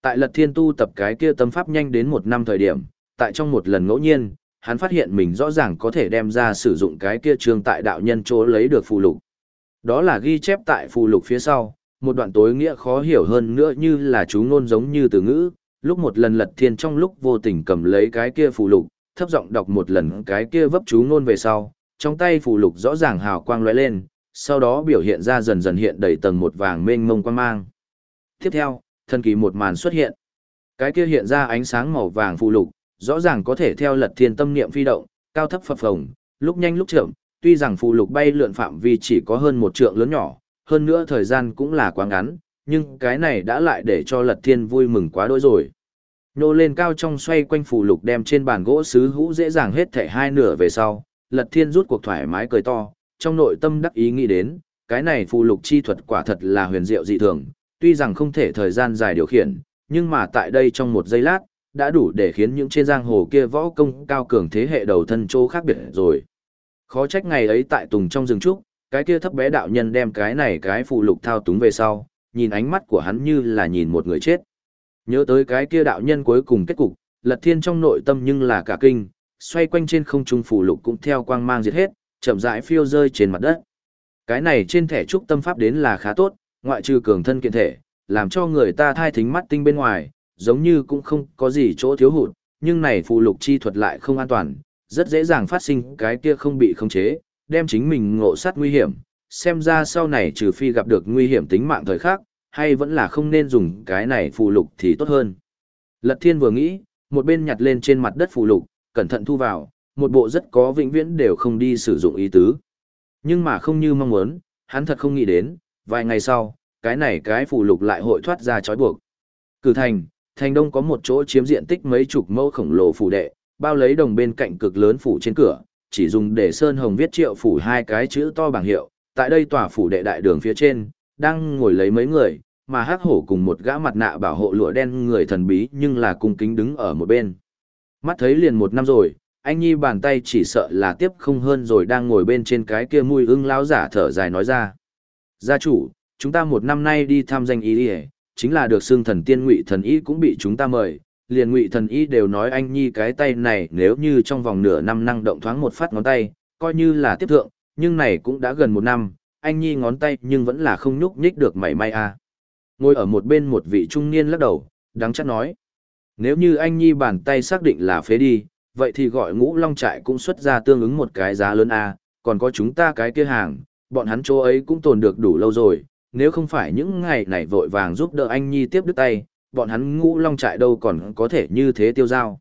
Tại lật thiên tu tập cái kia tâm pháp nhanh đến một năm thời điểm, tại trong một lần ngẫu nhiên, hắn phát hiện mình rõ ràng có thể đem ra sử dụng cái kia trường tại đạo nhân chỗ lấy được phù lục. Đó là ghi chép tại phù lục phía sau, một đoạn tối nghĩa khó hiểu hơn nữa như là chú ngôn giống như từ ngữ, lúc một lần lật thiên trong lúc vô tình cầm lấy cái kia phù lục, thấp giọng đọc một lần cái kia vấp chú ngôn về sau, trong tay phù lục rõ ràng hào quang lóe lên, sau đó biểu hiện ra dần dần hiện đầy tầng một vàng mênh mông quang mang. Tiếp theo, thần kỳ một màn xuất hiện. Cái kia hiện ra ánh sáng màu vàng phù lục, rõ ràng có thể theo lật thiên tâm niệm phi động, cao thấp phập phồng, lúc nhanh lúc chậm, tuy rằng phù lục bay lượn phạm vi chỉ có hơn một trượng lớn nhỏ, hơn nữa thời gian cũng là quá ngắn, nhưng cái này đã lại để cho lật thiên vui mừng quá đôi rồi. Nô lên cao trong xoay quanh phù lục đem trên bàn gỗ sứ hũ dễ dàng hết thể hai nửa về sau, lật thiên rút cuộc thoải mái cười to, trong nội tâm đắc ý nghĩ đến, cái này phù lục chi thuật quả thật là huyền diệu dị thường, tuy rằng không thể thời gian dài điều khiển, nhưng mà tại đây trong một giây lát, đã đủ để khiến những trên giang hồ kia võ công cao cường thế hệ đầu thân chỗ khác biệt rồi. Khó trách ngày ấy tại tùng trong rừng trúc, cái kia thấp bé đạo nhân đem cái này cái phụ lục thao túng về sau, nhìn ánh mắt của hắn như là nhìn một người chết. Nhớ tới cái kia đạo nhân cuối cùng kết cục, lật thiên trong nội tâm nhưng là cả kinh, xoay quanh trên không trung phụ lục cũng theo quang mang diệt hết, chậm rãi phiêu rơi trên mặt đất. Cái này trên thẻ trúc tâm pháp đến là khá tốt, ngoại trừ cường thân kiện thể, làm cho người ta thai thính mắt tinh bên ngoài, giống như cũng không có gì chỗ thiếu hụt, nhưng này phụ lục chi thuật lại không an toàn, rất dễ dàng phát sinh cái kia không bị khống chế, đem chính mình ngộ sát nguy hiểm, xem ra sau này trừ phi gặp được nguy hiểm tính mạng thời khác, hay vẫn là không nên dùng cái này phụ lục thì tốt hơn. Lật thiên vừa nghĩ, một bên nhặt lên trên mặt đất phụ lục, cẩn thận thu vào, một bộ rất có vĩnh viễn đều không đi sử dụng ý tứ. Nhưng mà không như mong muốn, hắn thật không nghĩ đến, vài ngày sau, cái này cái phụ lục lại hội thoát ra chói buộc. Cử thành, thành đông có một chỗ chiếm diện tích mấy chục mẫu khổng lồ phủ đệ, bao lấy đồng bên cạnh cực lớn phủ trên cửa, chỉ dùng để sơn hồng viết triệu phủ hai cái chữ to bảng hiệu. Tại đây tòa phủ đệ đại đường phía trên, đang ngồi lấy mấy người, mà hắc hổ cùng một gã mặt nạ bảo hộ lụa đen người thần bí nhưng là cung kính đứng ở một bên. Mắt thấy liền một năm rồi, anh nhi bàn tay chỉ sợ là tiếp không hơn rồi đang ngồi bên trên cái kia mùi ưng lão giả thở dài nói ra. Gia chủ, chúng ta một năm nay đi tham danh ý đi chính là được xương thần tiên ngụy thần y cũng bị chúng ta mời. Liền ngụy thần y đều nói anh nhi cái tay này nếu như trong vòng nửa năm năng động thoáng một phát ngón tay, coi như là tiếp thượng, nhưng này cũng đã gần một năm, anh nhi ngón tay nhưng vẫn là không nhúc nhích được mảy may à. Ngồi ở một bên một vị trung niên lắc đầu, đáng chắc nói. Nếu như anh nhi bàn tay xác định là phế đi, vậy thì gọi ngũ long trại cũng xuất ra tương ứng một cái giá lớn a còn có chúng ta cái kia hàng bọn hắn chỗ ấy cũng tồn được đủ lâu rồi nếu không phải những ngày này vội vàng giúp đỡ anh nhi tiếp đứt tay bọn hắn ngũ long trại đâu còn có thể như thế tiêu dao.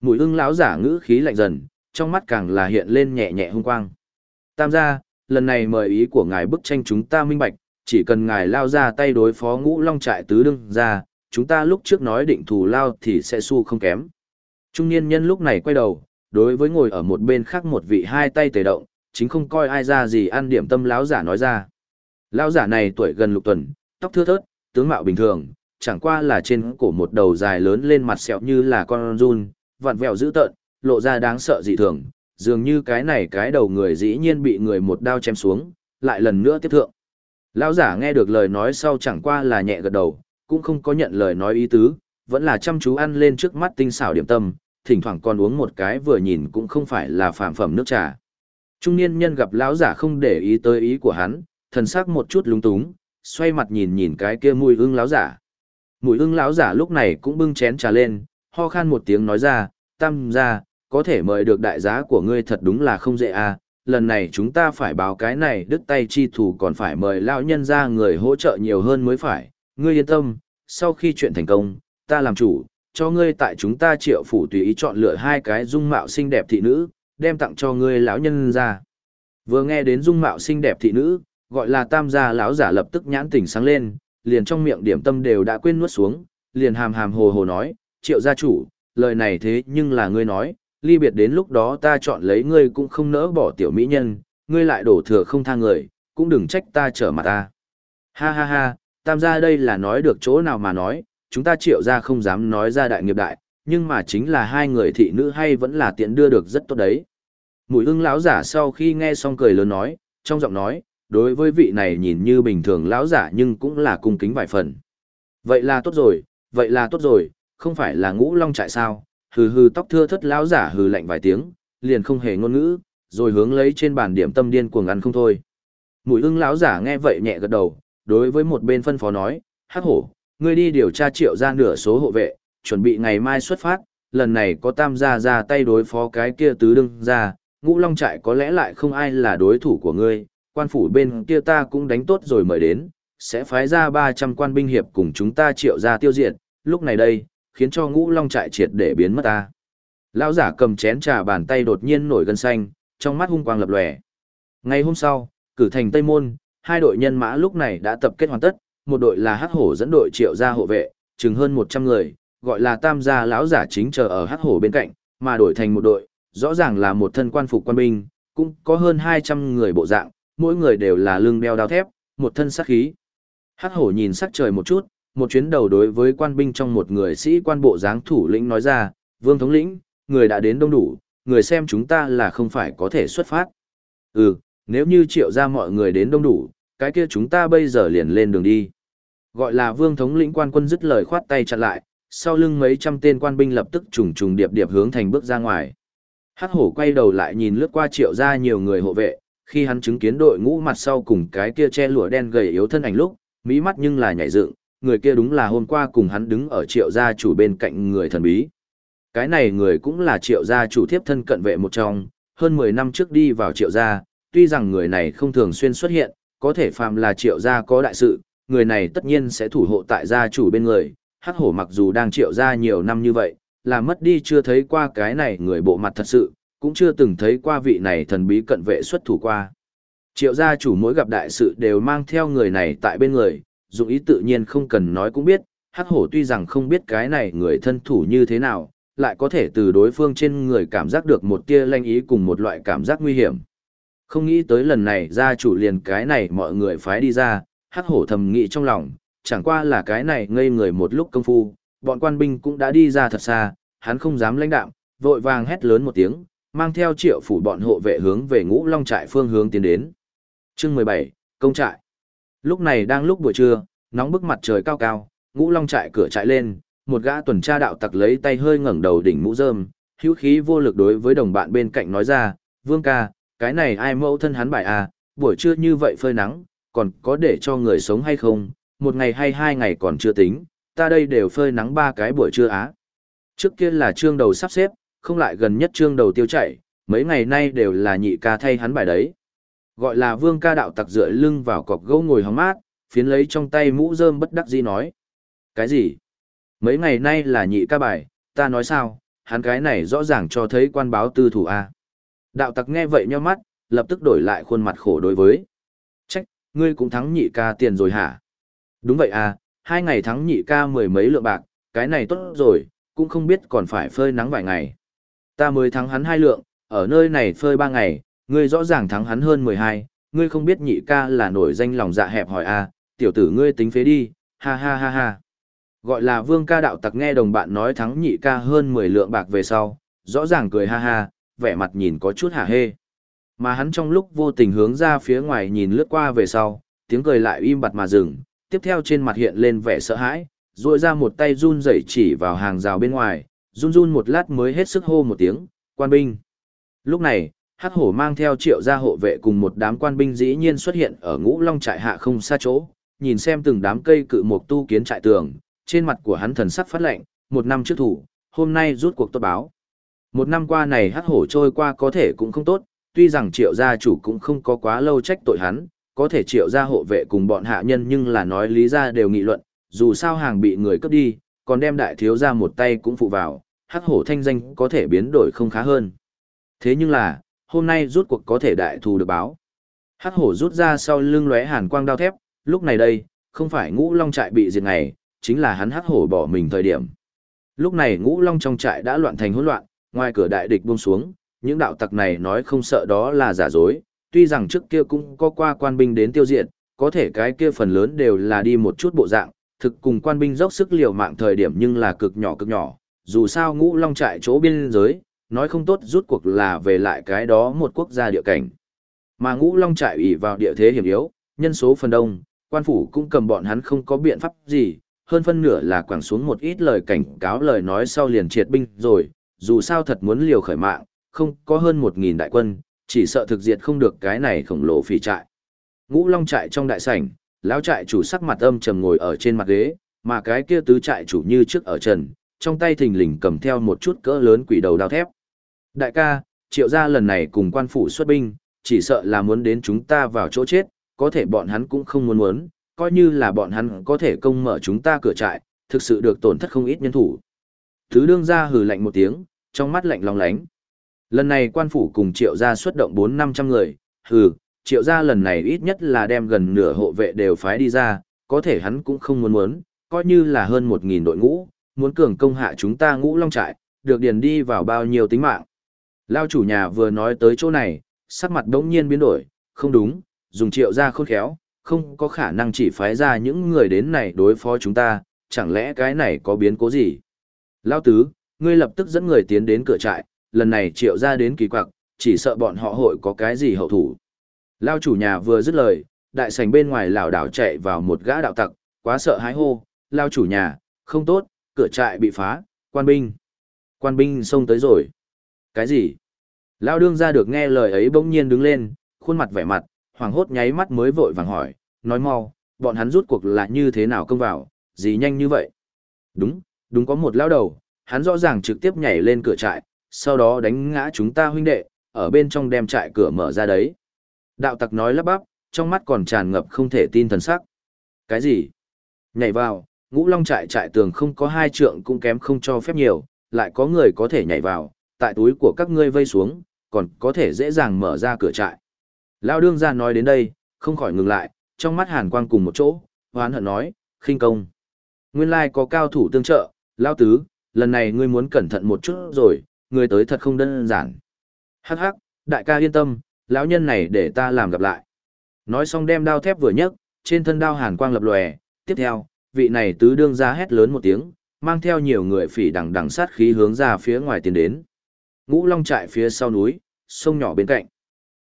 Mùi ưng lão giả ngữ khí lạnh dần trong mắt càng là hiện lên nhẹ nhẹ hung quang. Tam gia lần này mời ý của ngài bức tranh chúng ta minh bạch chỉ cần ngài lao ra tay đối phó ngũ long trại tứ đương ra chúng ta lúc trước nói định thù lao thì sẽ su không kém. Trung niên nhân lúc này quay đầu, đối với ngồi ở một bên khác một vị hai tay tề động, chính không coi ai ra gì ăn điểm tâm láo giả nói ra. Lão giả này tuổi gần lục tuần, tóc thưa thớt, tướng mạo bình thường, chẳng qua là trên cổ một đầu dài lớn lên mặt sẹo như là con run, vặn vẹo dữ tợn, lộ ra đáng sợ dị thường, dường như cái này cái đầu người dĩ nhiên bị người một đao chém xuống, lại lần nữa tiếp thượng. Lão giả nghe được lời nói sau chẳng qua là nhẹ gật đầu, cũng không có nhận lời nói ý tứ, vẫn là chăm chú ăn lên trước mắt tinh xảo điểm tâm, thỉnh thoảng còn uống một cái vừa nhìn cũng không phải là phàm phẩm nước trà. Trung niên nhân gặp lão giả không để ý tới ý của hắn, thần sắc một chút lúng túng, xoay mặt nhìn nhìn cái kia mùi ưng lão giả. Mùi ưng lão giả lúc này cũng bưng chén trà lên, ho khan một tiếng nói ra, tam gia, có thể mời được đại giá của ngươi thật đúng là không dễ à, lần này chúng ta phải báo cái này đứt tay chi thủ còn phải mời lão nhân ra người hỗ trợ nhiều hơn mới phải, ngươi yên tâm, sau khi chuyện thành công, ta làm chủ, cho ngươi tại chúng ta triệu phủ tùy ý chọn lựa hai cái dung mạo xinh đẹp thị nữ, đem tặng cho ngươi lão nhân ra. Vừa nghe đến dung mạo xinh đẹp thị nữ, gọi là tam gia lão giả lập tức nhãn tỉnh sáng lên, liền trong miệng điểm tâm đều đã quên nuốt xuống, liền hàm hàm hồ hồ nói, triệu gia chủ, lời này thế nhưng là ngươi nói, ly biệt đến lúc đó ta chọn lấy ngươi cũng không nỡ bỏ tiểu mỹ nhân, ngươi lại đổ thừa không tha người, cũng đừng trách ta trở mặt ta. Ha ha ha, tam gia đây là nói được chỗ nào mà nói, chúng ta triệu gia không dám nói ra đại nghiệp đại, nhưng mà chính là hai người thị nữ hay vẫn là tiện đưa được rất tốt đấy. Mùi ưng lão giả sau khi nghe xong cười lớn nói, trong giọng nói, đối với vị này nhìn như bình thường lão giả nhưng cũng là cung kính vài phần. Vậy là tốt rồi, vậy là tốt rồi, không phải là ngũ long trại sao, hừ hừ tóc thưa thất lão giả hừ lạnh vài tiếng, liền không hề ngôn ngữ, rồi hướng lấy trên bàn điểm tâm điên cuồng ăn không thôi. Mùi ưng lão giả nghe vậy nhẹ gật đầu, đối với một bên phân phó nói, hắc hổ, ngươi đi điều tra triệu ra nửa số hộ vệ, chuẩn bị ngày mai xuất phát, lần này có tam gia ra tay đối phó cái kia tứ đương ra, ngũ long trại có lẽ lại không ai là đối thủ của ngươi, quan phủ bên kia ta cũng đánh tốt rồi mời đến, sẽ phái ra 300 quan binh hiệp cùng chúng ta triệu ra tiêu diệt, lúc này đây, khiến cho ngũ long trại triệt để biến mất ta. Lão giả cầm chén trà bàn tay đột nhiên nổi gân xanh, trong mắt hung quang lập lòe. Ngày hôm sau, cử thành Tây Môn, hai đội nhân mã lúc này đã tập kết hoàn tất, một đội là Hắc Hổ dẫn đội triệu ra hộ vệ, chừng hơn 100 người, gọi là Tam gia lão giả chính chờ ở Hắc Hổ bên cạnh, mà đổi thành một đội, rõ ràng là một thân quan phục quan binh, cũng có hơn 200 người bộ dạng, mỗi người đều là lưng đeo đao thép, một thân sát khí. Hắc Hổ nhìn sắc trời một chút, một chuyến đầu đối với quan binh trong một người sĩ quan bộ dáng thủ lĩnh nói ra, Vương thống lĩnh, người đã đến đông đủ, người xem chúng ta là không phải có thể xuất phát. Ừ, nếu như triệu ra mọi người đến đông đủ, cái kia chúng ta bây giờ liền lên đường đi. Gọi là vương thống lĩnh quan quân dứt lời khoát tay chặn lại, sau lưng mấy trăm tên quan binh lập tức trùng trùng điệp điệp hướng thành bước ra ngoài. Hắc hổ quay đầu lại nhìn lướt qua triệu ra nhiều người hộ vệ, khi hắn chứng kiến đội ngũ mặt sau cùng cái kia che lụa đen gầy yếu thân ảnh lúc, mỹ mắt nhưng là nhảy dựng, người kia đúng là hôm qua cùng hắn đứng ở triệu gia chủ bên cạnh người thần bí. Cái này người cũng là triệu gia chủ thiếp thân cận vệ một trong, hơn 10 năm trước đi vào triệu gia, tuy rằng người này không thường xuyên xuất hiện, có thể phàm là triệu gia có đại sự, người này tất nhiên sẽ thủ hộ tại gia chủ bên người. Hắc hổ mặc dù đang triệu gia nhiều năm như vậy, là mất đi chưa thấy qua cái này người bộ mặt thật sự, cũng chưa từng thấy qua vị này thần bí cận vệ xuất thủ qua. Triệu gia chủ mỗi gặp đại sự đều mang theo người này tại bên người, dụng ý tự nhiên không cần nói cũng biết, hắc hổ tuy rằng không biết cái này người thân thủ như thế nào, lại có thể từ đối phương trên người cảm giác được một tia lanh ý cùng một loại cảm giác nguy hiểm. Không nghĩ tới lần này gia chủ liền cái này mọi người phái đi ra, hắc hổ thầm nghĩ trong lòng, chẳng qua là cái này ngây người một lúc công phu, bọn quan binh cũng đã đi ra thật xa, hắn không dám lãnh đạm, vội vàng hét lớn một tiếng, mang theo triệu phủ bọn hộ vệ hướng về ngũ long trại phương hướng tiến đến. Chương 17, Công trại. Lúc này đang lúc buổi trưa, nóng bức mặt trời cao cao, ngũ long trại cửa trại lên, một gã tuần tra đạo tặc lấy tay hơi ngẩng đầu đỉnh mũ rơm, hữu khí vô lực đối với đồng bạn bên cạnh nói ra, vương ca, cái này ai mẫu thân hắn bài à, buổi trưa như vậy phơi nắng, còn có để cho người sống hay không, một ngày hay hai ngày còn chưa tính, ta đây đều phơi nắng ba cái buổi trưa á. Trước kia là trương đầu sắp xếp, không lại gần nhất trương đầu tiêu chạy, mấy ngày nay đều là nhị ca thay hắn bài đấy. Gọi là vương ca đạo tặc dựa lưng vào cọc gỗ ngồi hóng mát, phiến lấy trong tay mũ rơm bất đắc dĩ nói. Cái gì? Mấy ngày nay là nhị ca bài, ta nói sao, hắn cái này rõ ràng cho thấy quan báo tư thủ A. Đạo tặc nghe vậy nheo mắt, lập tức đổi lại khuôn mặt khổ đối với. Trách, ngươi cũng thắng nhị ca tiền rồi hả? Đúng vậy à, hai ngày thắng nhị ca mười mấy lượng bạc, cái này tốt rồi, cũng không biết còn phải phơi nắng vài ngày. Ta mới thắng hắn hai lượng, ở nơi này phơi ba ngày, ngươi rõ ràng thắng hắn hơn mười hai, ngươi không biết nhị ca là nổi danh lòng dạ hẹp hỏi à, tiểu tử ngươi tính phế đi, ha ha ha ha. Gọi là vương ca đạo tặc nghe đồng bạn nói thắng nhị ca hơn 10 lượng bạc về sau, rõ ràng cười ha ha, vẻ mặt nhìn có chút hả hê. Mà hắn trong lúc vô tình hướng ra phía ngoài nhìn lướt qua về sau, tiếng cười lại im bặt mà dừng, tiếp theo trên mặt hiện lên vẻ sợ hãi, rồi ra một tay run rẩy chỉ vào hàng rào bên ngoài, run run một lát mới hết sức hô một tiếng, quan binh. Lúc này, hắc hổ mang theo triệu gia hộ vệ cùng một đám quan binh dĩ nhiên xuất hiện ở ngũ long trại hạ không xa chỗ, nhìn xem từng đám cây cự mục tu kiến trại tường, trên mặt của hắn thần sắc phát lệnh. một năm trước thủ, hôm nay rút cuộc tốt báo. Một năm qua này hắc hổ trôi qua có thể cũng không tốt, tuy rằng triệu gia chủ cũng không có quá lâu trách tội hắn, có thể triệu gia hộ vệ cùng bọn hạ nhân nhưng là nói lý ra đều nghị luận, dù sao hàng bị người cướp đi, còn đem đại thiếu gia một tay cũng phụ vào, hắc hổ thanh danh có thể biến đổi không khá hơn. Thế nhưng là, hôm nay rút cuộc có thể đại thù được báo. Hắc hổ rút ra sau lưng lóe hàn quang đao thép, lúc này đây, không phải ngũ long trại bị diệt ngày, chính là hắn hắc hổ bỏ mình thời điểm. Lúc này ngũ long trong trại đã loạn thành hỗn loạn, ngoài cửa đại địch buông xuống, những đạo tặc này nói không sợ đó là giả dối, tuy rằng trước kia cũng có qua quan binh đến tiêu diệt, có thể cái kia phần lớn đều là đi một chút bộ dạng, thực cùng quan binh dốc sức liều mạng thời điểm nhưng là cực nhỏ cực nhỏ, dù sao ngũ long trại chỗ biên giới, nói không tốt rút cuộc là về lại cái đó một quốc gia địa cảnh. Mà ngũ long trại ủy vào địa thế hiểm yếu, nhân số phần đông, quan phủ cũng cầm bọn hắn không có biện pháp gì, hơn phân nửa là quẳng xuống một ít lời cảnh cáo lời nói sau liền triệt binh rồi, dù sao thật muốn liều khởi mạng, không có hơn một nghìn đại quân, chỉ sợ thực diệt không được cái này khổng lồ phỉ trại. Ngũ Long trại trong đại sảnh, lão trại chủ sắc mặt âm trầm ngồi ở trên mặt ghế, mà cái kia tứ trại chủ như trước ở trần, trong tay thình lình cầm theo một chút cỡ lớn quỷ đầu đao thép. Đại ca, triệu gia lần này cùng quan phủ xuất binh, chỉ sợ là muốn đến chúng ta vào chỗ chết, có thể bọn hắn cũng không muốn muốn, coi như là bọn hắn có thể công mở chúng ta cửa trại, thực sự được tổn thất không ít nhân thủ. Thứ đương ra hừ lạnh một tiếng, trong mắt lạnh long lánh. Lần này quan phủ cùng triệu gia xuất động 4-500 người, hừ, triệu gia lần này ít nhất là đem gần nửa hộ vệ đều phái đi ra, có thể hắn cũng không muốn muốn, coi như là hơn 1.000 đội ngũ, muốn cường công hạ chúng ta ngũ long trại, được điền đi vào bao nhiêu tính mạng. Lao chủ nhà vừa nói tới chỗ này, sắc mặt đống nhiên biến đổi, không đúng, dùng triệu gia khôn khéo, không có khả năng chỉ phái ra những người đến này đối phó chúng ta, chẳng lẽ cái này có biến cố gì? Lao tứ, ngươi lập tức dẫn người tiến đến cửa trại, lần này triệu gia đến kỳ quặc, chỉ sợ bọn họ hội có cái gì hậu thủ. Lao chủ nhà vừa dứt lời, đại sảnh bên ngoài lảo đảo chạy vào một gã đạo tặc, quá sợ hãi hô, lao chủ nhà, không tốt, cửa trại bị phá, quan binh. Quan binh xông tới rồi. Cái gì? Lao đương ra được nghe lời ấy bỗng nhiên đứng lên, khuôn mặt vẻ mặt, hoảng hốt nháy mắt mới vội vàng hỏi, nói mau, bọn hắn rút cuộc là như thế nào công vào, gì nhanh như vậy? Đúng, đúng có một lao đầu, hắn rõ ràng trực tiếp nhảy lên cửa trại, sau đó đánh ngã chúng ta huynh đệ, ở bên trong đem trại cửa mở ra đấy. Đạo tặc nói lắp bắp, trong mắt còn tràn ngập không thể tin thần sắc. Cái gì? Nhảy vào, ngũ long trại trại tường không có hai trượng cũng kém không cho phép nhiều, lại có người có thể nhảy vào, tại túi của các ngươi vây xuống, còn có thể dễ dàng mở ra cửa trại. Lao đương ra nói đến đây, không khỏi ngừng lại, trong mắt hàn quang cùng một chỗ, hoán hận nói, khinh công. Nguyên lai có cao thủ tương trợ, Lao tứ, lần này ngươi muốn cẩn thận một chút rồi, người tới thật không đơn giản. Hắc hắc, đại ca yên tâm, lão nhân này để ta làm gặp lại. Nói xong đem đao thép vừa nhấc, trên thân đao hàn quang lập lòe, tiếp theo, vị này tứ đương ra hét lớn một tiếng, mang theo nhiều người phỉ đằng đằng sát khí hướng ra phía ngoài tiến đến. Ngũ Long trại phía sau núi, sông nhỏ bên cạnh.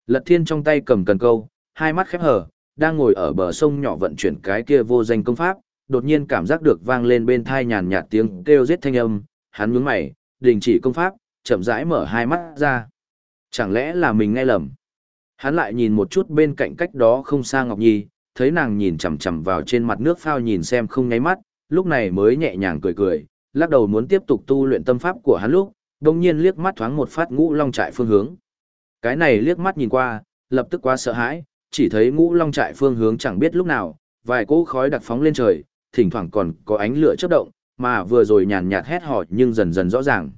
Lật Thiên trong tay cầm cần câu, hai mắt khép hờ, đang ngồi ở bờ sông nhỏ vận chuyển cái kia vô danh công pháp, đột nhiên cảm giác được vang lên bên thai nhàn nhạt tiếng kêu giết thanh âm, hắn nhướng mày, đình chỉ công pháp, chậm rãi mở hai mắt ra. Chẳng lẽ là mình nghe lầm? Hắn lại nhìn một chút bên cạnh cách đó không xa Ngọc Nhi, thấy nàng nhìn chằm chằm vào trên mặt nước phao nhìn xem không nháy mắt, lúc này mới nhẹ nhàng cười cười, lắc đầu muốn tiếp tục tu luyện tâm pháp của hắn lúc, đồng nhiên liếc mắt thoáng một phát ngũ long trại phương hướng. Cái này liếc mắt nhìn qua, lập tức quá sợ hãi, chỉ thấy ngũ long trại phương hướng chẳng biết lúc nào, vài cỗ khói đặc phóng lên trời, thỉnh thoảng còn có ánh lửa chớp động, mà vừa rồi nhàn nhạt hét hỏi nhưng dần dần rõ ràng.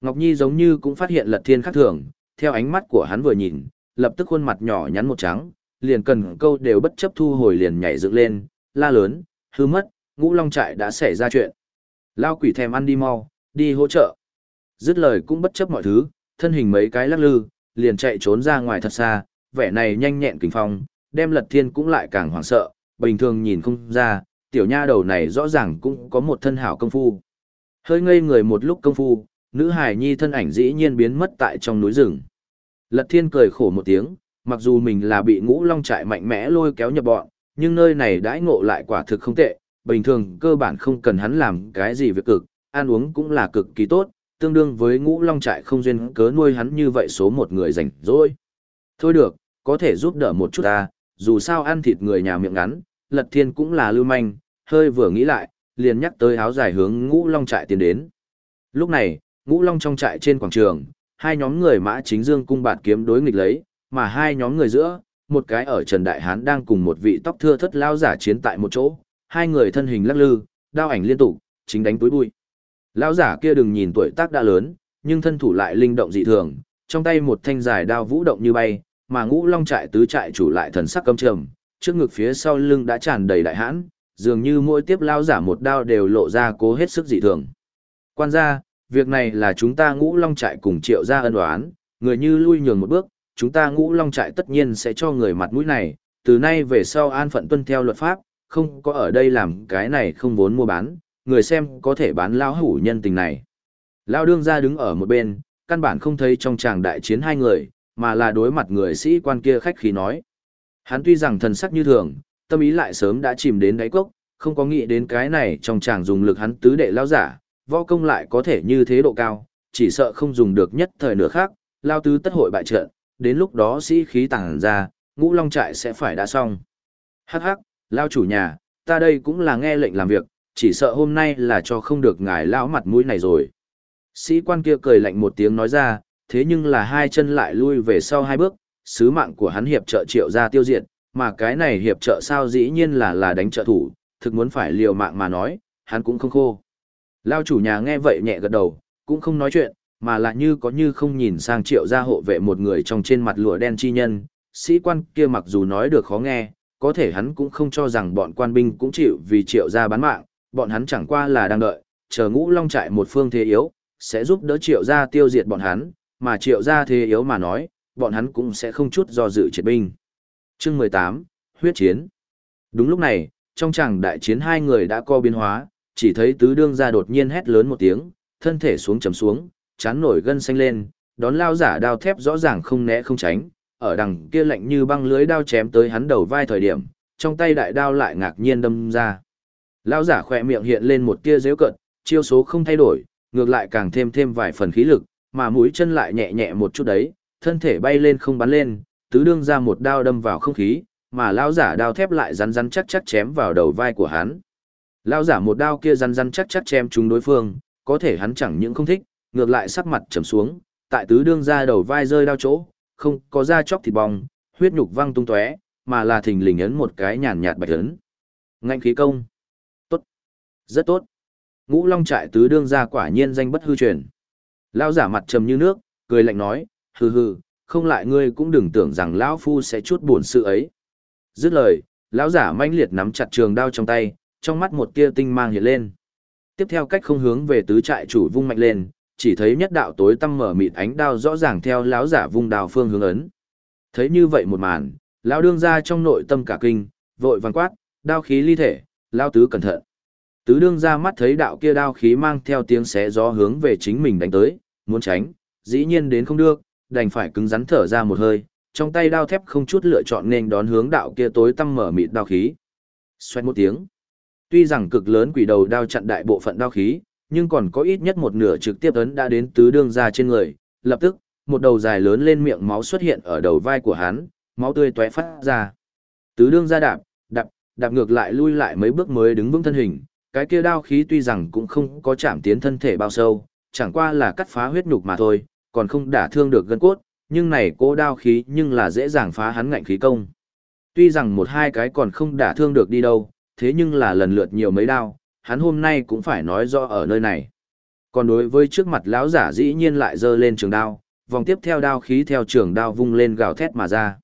Ngọc Nhi giống như cũng phát hiện lật thiên khác thường, theo ánh mắt của hắn vừa nhìn, lập tức khuôn mặt nhỏ nhắn một trắng, liền cần câu đều bất chấp thu hồi liền nhảy dựng lên, la lớn, hư mất, ngũ long trại đã xảy ra chuyện. Lao quỷ thèm ăn đi mau, đi hỗ trợ. Dứt lời cũng bất chấp mọi thứ, thân hình mấy cái lắc lư, liền chạy trốn ra ngoài thật xa, vẻ này nhanh nhẹn kinh phong, đem lật thiên cũng lại càng hoảng sợ, bình thường nhìn không ra, tiểu nha đầu này rõ ràng cũng có một thân hảo công phu. Hơi ngây người một lúc công phu, nữ hài nhi thân ảnh dĩ nhiên biến mất tại trong núi rừng. Lật thiên cười khổ một tiếng, mặc dù mình là bị ngũ long trại mạnh mẽ lôi kéo nhập bọn, nhưng nơi này đãi ngộ lại quả thực không tệ, bình thường cơ bản không cần hắn làm cái gì việc cực, ăn uống cũng là cực kỳ tốt, tương đương với ngũ long trại không duyên cớ nuôi hắn như vậy số một người rảnh rỗi. Thôi được, có thể giúp đỡ một chút ta, dù sao ăn thịt người nhà miệng ngắn, lật thiên cũng là lưu manh, hơi vừa nghĩ lại, liền nhắc tới áo dài hướng ngũ long trại tiến đến. Lúc này, ngũ long trong trại trên quảng trường, hai nhóm người mã chính dương cung bạt kiếm đối nghịch lấy, mà hai nhóm người giữa, một cái ở Trần Đại Hán đang cùng một vị tóc thưa thất lao giả chiến tại một chỗ, hai người thân hình lắc lư, đao ảnh liên tục, chính đánh túi bụi. Lao giả kia đừng nhìn tuổi tác đã lớn, nhưng thân thủ lại linh động dị thường, trong tay một thanh dài đao vũ động như bay, mà ngũ long trại tứ trại chủ lại thần sắc căm trầm, trước ngực phía sau lưng đã tràn đầy đại hãn, dường như mỗi tiếp lao giả một đao đều lộ ra cố hết sức dị thường. Quan gia, việc này là chúng ta ngũ long trại cùng triệu gia ân oán, người như lui nhường một bước, chúng ta ngũ long trại tất nhiên sẽ cho người mặt mũi này, từ nay về sau an phận tuân theo luật pháp, không có ở đây làm cái này không vốn mua bán, người xem có thể bán lao hủ nhân tình này. Lao đương ra đứng ở một bên, căn bản không thấy trong tràng đại chiến hai người, mà là đối mặt người sĩ quan kia khách khí nói. Hắn tuy rằng thần sắc như thường, tâm ý lại sớm đã chìm đến đáy cốc, không có nghĩ đến cái này trong tràng dùng lực hắn tứ đệ lao giả, võ công lại có thể như thế độ cao, chỉ sợ không dùng được nhất thời nửa khác, lao tứ tất hội bại trận, đến lúc đó sĩ khí tàng ra, ngũ long trại sẽ phải đã xong. Hắc hắc, lao chủ nhà, ta đây cũng là nghe lệnh làm việc, chỉ sợ hôm nay là cho không được ngài lão mặt mũi này rồi. Sĩ quan kia cười lạnh một tiếng nói ra, thế nhưng là hai chân lại lui về sau hai bước, sứ mạng của hắn hiệp trợ triệu ra tiêu diệt, mà cái này hiệp trợ sao dĩ nhiên là là đánh trợ thủ, thực muốn phải liều mạng mà nói, hắn cũng không khô. Lao chủ nhà nghe vậy nhẹ gật đầu, cũng không nói chuyện, mà là như có như không nhìn sang triệu gia hộ vệ một người trong trên mặt lụa đen chi nhân, sĩ quan kia mặc dù nói được khó nghe, có thể hắn cũng không cho rằng bọn quan binh cũng chịu vì triệu gia bán mạng, bọn hắn chẳng qua là đang đợi, chờ ngũ long trại một phương thế yếu, sẽ giúp đỡ triệu gia tiêu diệt bọn hắn, mà triệu gia thế yếu mà nói, bọn hắn cũng sẽ không chút do dự triệt binh. Chương 18, huyết chiến. Đúng lúc này, trong chàng đại chiến hai người đã co biến hóa, chỉ thấy tứ đương gia đột nhiên hét lớn một tiếng, thân thể xuống chấm xuống, chán nổi gân xanh lên, đón lao giả đao thép rõ ràng không né không tránh, ở đằng kia lạnh như băng lưới đao chém tới hắn đầu vai thời điểm, trong tay đại đao lại ngạc nhiên đâm ra. Lao giả khỏe miệng hiện lên một tia dễu cận, chiêu số không thay đổi, ngược lại càng thêm thêm vài phần khí lực, mà mũi chân lại nhẹ nhẹ một chút đấy, thân thể bay lên không bắn lên, tứ đương ra một đao đâm vào không khí, mà lao giả đao thép lại rắn rắn chắc chắc chém vào đầu vai của hắn. Lao giả một đao kia răn răn chắc chắc chém chúng đối phương, có thể hắn chẳng những không thích, ngược lại sắc mặt trầm xuống, tại tứ đương ra đầu vai rơi đao chỗ, không có da chóc thịt bong, huyết nhục văng tung tóe, mà là thình lình ấn một cái nhàn nhạt bạch ấn. Ngạnh khí công. Tốt. Rất tốt. Ngũ Long trại tứ đương ra quả nhiên danh bất hư truyền. Lao giả mặt trầm như nước, cười lạnh nói, hừ hừ, không lại ngươi cũng đừng tưởng rằng lão phu sẽ chút buồn sự ấy. Dứt lời, lão giả manh liệt nắm chặt trường đao trong tay, trong mắt một tia tinh mang hiện lên. Tiếp theo cách không hướng về tứ trại chủ vung mạnh lên, chỉ thấy nhất đạo tối tăm mở mịt ánh đao rõ ràng theo lão giả vung đao phương hướng ấn. Thấy như vậy một màn, lão đương ra trong nội tâm cả kinh, vội vàng quát, đao khí ly thể, lão tứ cẩn thận. Tứ đương ra mắt thấy đạo kia đao khí mang theo tiếng xé gió hướng về chính mình đánh tới, muốn tránh, dĩ nhiên đến không được, đành phải cứng rắn thở ra một hơi, trong tay đao thép không chút lựa chọn nên đón hướng đạo kia tối tăm mở mịt đao khí. Xoẹt một tiếng. Tuy rằng cực lớn quỷ đầu đao chặn đại bộ phận đao khí, nhưng còn có ít nhất một nửa trực tiếp ấn đã đến tứ đương ra trên người, lập tức, một đầu dài lớn lên miệng máu xuất hiện ở đầu vai của hắn, máu tươi tóe phát ra. Tứ đương ra đạp, đạp, đạp ngược lại lui lại mấy bước mới đứng vững thân hình, cái kia đao khí tuy rằng cũng không có chạm tiến thân thể bao sâu, chẳng qua là cắt phá huyết nhục mà thôi, còn không đả thương được gân cốt, nhưng này cố đao khí nhưng là dễ dàng phá hắn ngạnh khí công. Tuy rằng một hai cái còn không đả thương được đi đâu, thế nhưng là lần lượt nhiều mấy đao, hắn hôm nay cũng phải nói rõ ở nơi này. Còn đối với trước mặt lão giả dĩ nhiên lại giơ lên trường đao, vòng tiếp theo đao khí theo trường đao vung lên gào thét mà ra.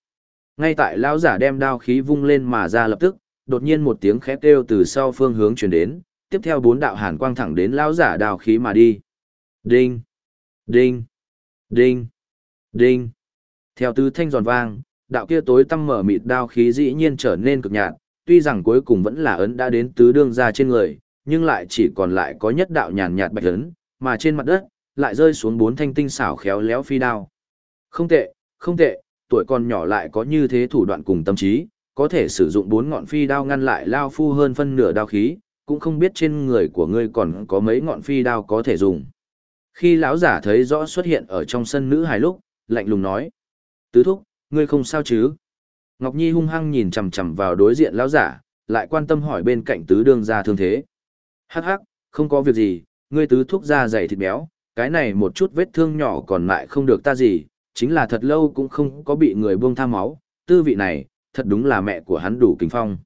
Ngay tại lão giả đem đao khí vung lên mà ra lập tức, đột nhiên một tiếng khét kêu từ sau phương hướng truyền đến, tiếp theo bốn đạo hàn quang thẳng đến lão giả đao khí mà đi. Đinh, đinh, đinh, đinh. Theo tứ thanh giòn vang, đạo kia tối tăm mở mịt đao khí dĩ nhiên trở nên cực nhạt, tuy rằng cuối cùng vẫn là ấn đã đến tứ đương ra trên người, nhưng lại chỉ còn lại có nhất đạo nhàn nhạt bạch ấn, mà trên mặt đất lại rơi xuống bốn thanh tinh xảo khéo léo phi đao. Không tệ, không tệ, tuổi còn nhỏ lại có như thế thủ đoạn cùng tâm trí, có thể sử dụng bốn ngọn phi đao ngăn lại lao phu hơn phân nửa đao khí, cũng không biết trên người của ngươi còn có mấy ngọn phi đao có thể dùng. Khi lão giả thấy rõ xuất hiện ở trong sân nữ hài lúc, lạnh lùng nói: "Tứ thúc, ngươi không sao chứ?" Ngọc Nhi hung hăng nhìn chằm chằm vào đối diện lão giả, lại quan tâm hỏi bên cạnh tứ đương gia thương thế. "Hắc hắc, không có việc gì, ngươi tứ thuốc da dày thịt béo, cái này một chút vết thương nhỏ còn lại không được ta gì, chính là thật lâu cũng không có bị người buông tha máu, tư vị này, thật đúng là mẹ của hắn đủ kinh phong.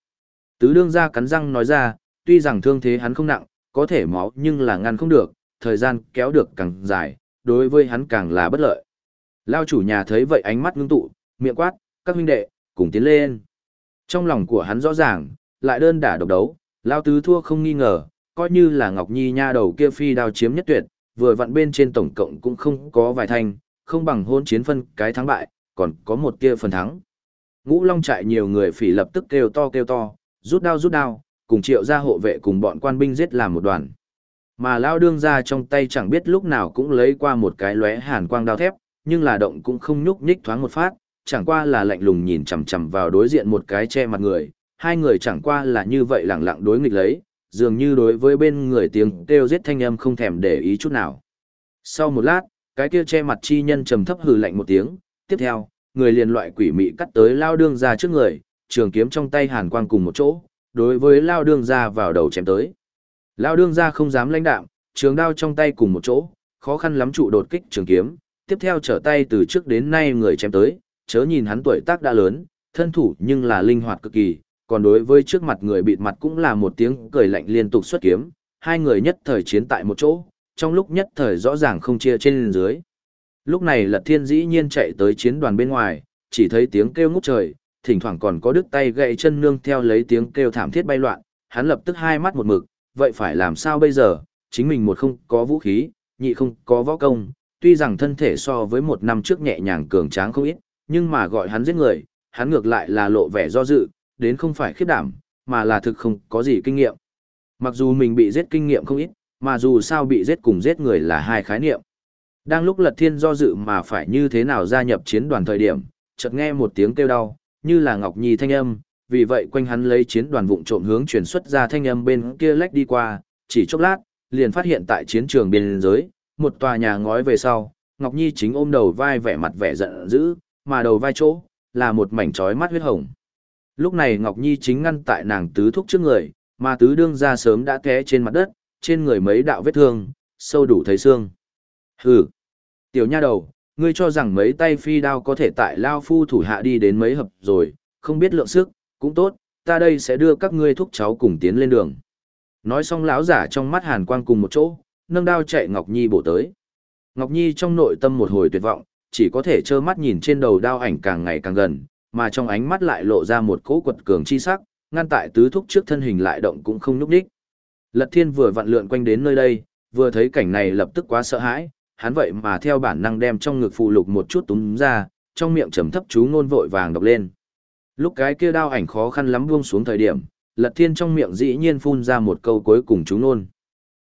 Tứ đương gia cắn răng nói ra, tuy rằng thương thế hắn không nặng, có thể máu nhưng là ngăn không được, thời gian kéo được càng dài, đối với hắn càng là bất lợi. Lao chủ nhà thấy vậy ánh mắt ngưng tụ, miệng quát, các huynh đệ, cùng tiến lên. Trong lòng của hắn rõ ràng, lại đơn đả độc đấu, Lao tứ thua không nghi ngờ, coi như là Ngọc Nhi nha đầu kia phi đao chiếm nhất tuyệt, vừa vặn bên trên tổng cộng cũng không có vài thanh, không bằng hôn chiến phân cái thắng bại, còn có một kia phần thắng. Ngũ Long trại nhiều người phỉ lập tức kêu to kêu to, rút đao rút đao, cùng triệu gia hộ vệ cùng bọn quan binh giết làm một đoàn. Mà lao đương ra trong tay chẳng biết lúc nào cũng lấy qua một cái lóe hàn quang đao thép, nhưng là động cũng không nhúc nhích thoáng một phát, chẳng qua là lạnh lùng nhìn chằm chằm vào đối diện một cái che mặt người, hai người chẳng qua là như vậy lẳng lặng đối nghịch lấy, dường như đối với bên người tiếng kêu giết thanh âm không thèm để ý chút nào. Sau một lát, cái kia che mặt chi nhân trầm thấp hừ lạnh một tiếng, tiếp theo, người liền loại quỷ mị cắt tới lao đương ra trước người, trường kiếm trong tay hàn quang cùng một chỗ, đối với lao đương ra vào đầu chém tới. Lao đương ra không dám lãnh đạm, trường đao trong tay cùng một chỗ, khó khăn lắm trụ đột kích trường kiếm, tiếp theo trở tay từ trước đến nay người chém tới, chớ nhìn hắn tuổi tác đã lớn, thân thủ nhưng là linh hoạt cực kỳ, còn đối với trước mặt người bịt mặt cũng là một tiếng cười lạnh liên tục xuất kiếm, hai người nhất thời chiến tại một chỗ, trong lúc nhất thời rõ ràng không chia trên dưới. Lúc này Lật Thiên dĩ nhiên chạy tới chiến đoàn bên ngoài, chỉ thấy tiếng kêu ngút trời, thỉnh thoảng còn có đứt tay gãy chân nương theo lấy tiếng kêu thảm thiết bay loạn, hắn lập tức hai mắt một mực, vậy phải làm sao bây giờ, chính mình một không có vũ khí, nhị không có võ công, tuy rằng thân thể so với một năm trước nhẹ nhàng cường tráng không ít, nhưng mà gọi hắn giết người, hắn ngược lại là lộ vẻ do dự, đến không phải khiếp đảm, mà là thực không có gì kinh nghiệm. Mặc dù mình bị giết kinh nghiệm không ít, mà dù sao bị giết cùng giết người là hai khái niệm. Đang lúc Lật Thiên do dự mà phải như thế nào gia nhập chiến đoàn thời điểm, chợt nghe một tiếng kêu đau, như là Ngọc Nhi thanh âm, vì vậy quanh hắn lấy chiến đoàn vụng trộm hướng chuyển xuất ra thanh âm bên kia lách đi qua, chỉ chốc lát, liền phát hiện tại chiến trường biên giới, một tòa nhà ngói về sau, Ngọc Nhi chính ôm đầu vai vẻ mặt vẻ giận dữ, mà đầu vai chỗ, là một mảnh trói mắt huyết hồng. Lúc này Ngọc Nhi chính ngăn tại nàng tứ thúc trước người, mà tứ đương ra sớm đã té trên mặt đất, trên người mấy đạo vết thương, sâu đủ thấy xương. Hừ, tiểu nha đầu, ngươi cho rằng mấy tay phi đao có thể tại lao phu thủ hạ đi đến mấy hợp rồi, không biết lượng sức, cũng tốt, ta đây sẽ đưa các ngươi thúc cháu cùng tiến lên đường. Nói xong lão giả trong mắt hàn quang cùng một chỗ, nâng đao chạy Ngọc Nhi bổ tới. Ngọc Nhi trong nội tâm một hồi tuyệt vọng, chỉ có thể trơ mắt nhìn trên đầu đao ảnh càng ngày càng gần, mà trong ánh mắt lại lộ ra một cỗ quật cường chi sắc, ngăn tại tứ thúc trước thân hình lại động cũng không núp đích. Lật Thiên vừa vặn lượn quanh đến nơi đây, vừa thấy cảnh này lập tức quá sợ hãi, hắn vậy mà theo bản năng đem trong ngực phụ lục một chút túm ra, trong miệng trầm thấp chú ngôn vội vàng đọc lên. Lúc cái kia đao ảnh khó khăn lắm buông xuống thời điểm, Lật Thiên trong miệng dĩ nhiên phun ra một câu cuối cùng chú ngôn.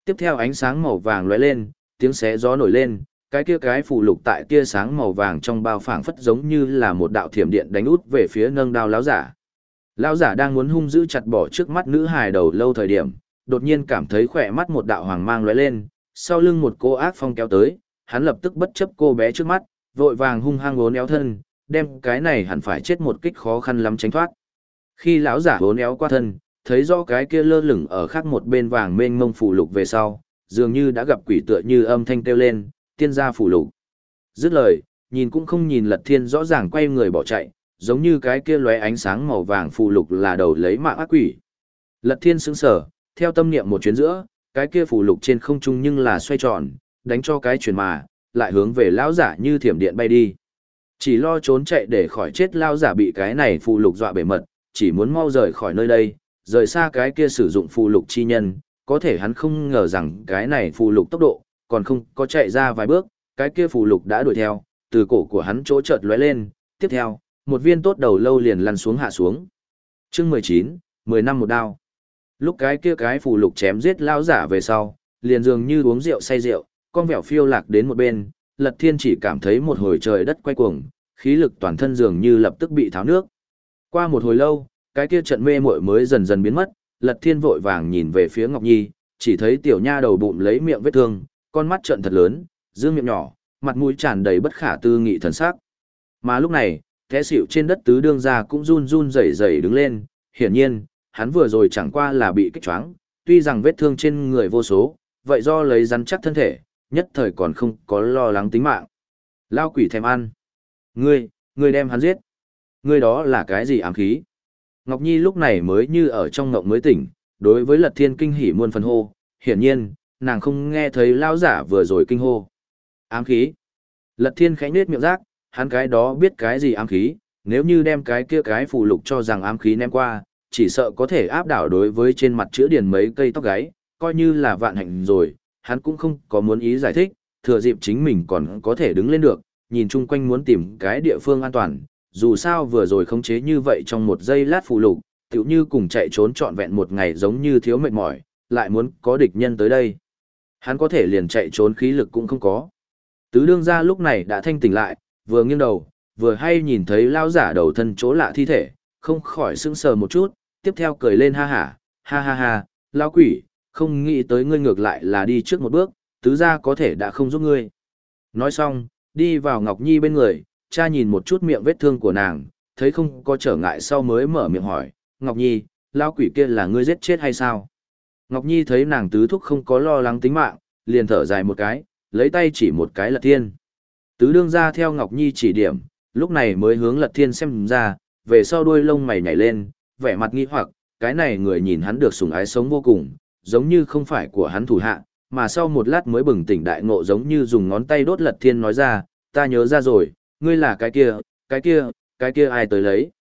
Tiếp theo ánh sáng màu vàng lóe lên, tiếng xé gió nổi lên, cái kia cái phụ lục tại tia sáng màu vàng trong bao phảng phất giống như là một đạo thiểm điện đánh út về phía nâng đao lão giả. Lão giả đang muốn hung dữ chặt bỏ trước mắt nữ hài đầu lâu thời điểm, đột nhiên cảm thấy khỏe mắt một đạo hoàng mang lóe lên, sau lưng một cô ác phong kéo tới, hắn lập tức bất chấp cô bé trước mắt, vội vàng hung hăng uốn éo thân, đem cái này hẳn phải chết một kích khó khăn lắm tránh thoát. Khi lão giả uốn éo qua thân, thấy rõ cái kia lơ lửng ở khác một bên vàng mênh mông phụ lục về sau, dường như đã gặp quỷ tựa như âm thanh kêu lên, tiên gia phủ lục. Dứt lời, nhìn cũng không nhìn Lật Thiên rõ ràng quay người bỏ chạy, giống như cái kia lóe ánh sáng màu vàng phù lục là đầu lấy mạng ác quỷ. Lật Thiên sững sờ, theo tâm niệm một chuyến giữa, cái kia phù lục trên không trung nhưng là xoay tròn, đánh cho cái chuyển mà, lại hướng về lão giả như thiểm điện bay đi. Chỉ lo trốn chạy để khỏi chết lão giả bị cái này phù lục dọa bể mật, chỉ muốn mau rời khỏi nơi đây, rời xa cái kia sử dụng phù lục chi nhân, có thể hắn không ngờ rằng cái này phù lục tốc độ, còn không có chạy ra vài bước, cái kia phù lục đã đuổi theo, từ cổ của hắn chỗ chợt lóe lên, tiếp theo, một viên tốt đầu lâu liền lăn xuống hạ xuống. Chương 19, 10 năm một đao. Lúc cái kia cái phù lục chém giết lão giả về sau, liền dường như uống rượu say rượu, con vẹo phiêu lạc đến một bên, Lật Thiên chỉ cảm thấy một hồi trời đất quay cuồng, khí lực toàn thân dường như lập tức bị tháo nước. Qua một hồi lâu, cái kia trận mê muội mới dần dần biến mất, Lật Thiên vội vàng nhìn về phía Ngọc Nhi, chỉ thấy tiểu nha đầu bụng lấy miệng vết thương, con mắt trợn thật lớn, dương miệng nhỏ, mặt mũi tràn đầy bất khả tư nghị thần sắc. Mà lúc này, té xỉu trên đất tứ đương gia cũng run run rẩy rẩy đứng lên, hiển nhiên, hắn vừa rồi chẳng qua là bị kích choáng, tuy rằng vết thương trên người vô số, vậy do lấy rắn chắc thân thể, nhất thời còn không có lo lắng tính mạng. Lao quỷ thèm ăn. Ngươi, ngươi đem hắn giết. Ngươi đó là cái gì ám khí? Ngọc Nhi lúc này mới như ở trong ngộng mới tỉnh, đối với lật thiên kinh hỉ muôn phần hô, hiển nhiên, nàng không nghe thấy lao giả vừa rồi kinh hô. Ám khí. Lật thiên khẽ nết miệng rác, hắn cái đó biết cái gì ám khí, nếu như đem cái kia cái phù lục cho rằng ám khí ném qua, chỉ sợ có thể áp đảo đối với trên mặt chữa điền mấy cây tóc gáy, coi như là vạn hạnh rồi, hắn cũng không có muốn ý giải thích, thừa dịp chính mình còn có thể đứng lên được, nhìn chung quanh muốn tìm cái địa phương an toàn, dù sao vừa rồi khống chế như vậy trong một giây lát phụ lục, tựu như cùng chạy trốn trọn vẹn một ngày giống như thiếu mệt mỏi, lại muốn có địch nhân tới đây. Hắn có thể liền chạy trốn khí lực cũng không có. Tứ đương gia lúc này đã thanh tỉnh lại, vừa nghiêng đầu, vừa hay nhìn thấy lao giả đầu thân chỗ lạ thi thể, không khỏi sững sờ một chút, tiếp theo cười lên ha ha ha ha ha, lao quỷ, không nghĩ tới ngươi ngược lại là đi trước một bước, tứ gia có thể đã không giúp ngươi. Nói xong, đi vào Ngọc Nhi bên người, cha nhìn một chút miệng vết thương của nàng, thấy không có trở ngại sau mới mở miệng hỏi, Ngọc Nhi, lao quỷ kia là ngươi giết chết hay sao? Ngọc Nhi thấy nàng tứ thúc không có lo lắng tính mạng, liền thở dài một cái, lấy tay chỉ một cái lật thiên. Tứ đương ra theo Ngọc Nhi chỉ điểm, lúc này mới hướng lật thiên xem ra, về sau đuôi lông mày nhảy lên, vẻ mặt nghi hoặc, cái này người nhìn hắn được sủng ái sống vô cùng, giống như không phải của hắn thủ hạ, mà sau một lát mới bừng tỉnh đại ngộ giống như dùng ngón tay đốt lật thiên nói ra, ta nhớ ra rồi, ngươi là cái kia, cái kia, cái kia ai tới lấy.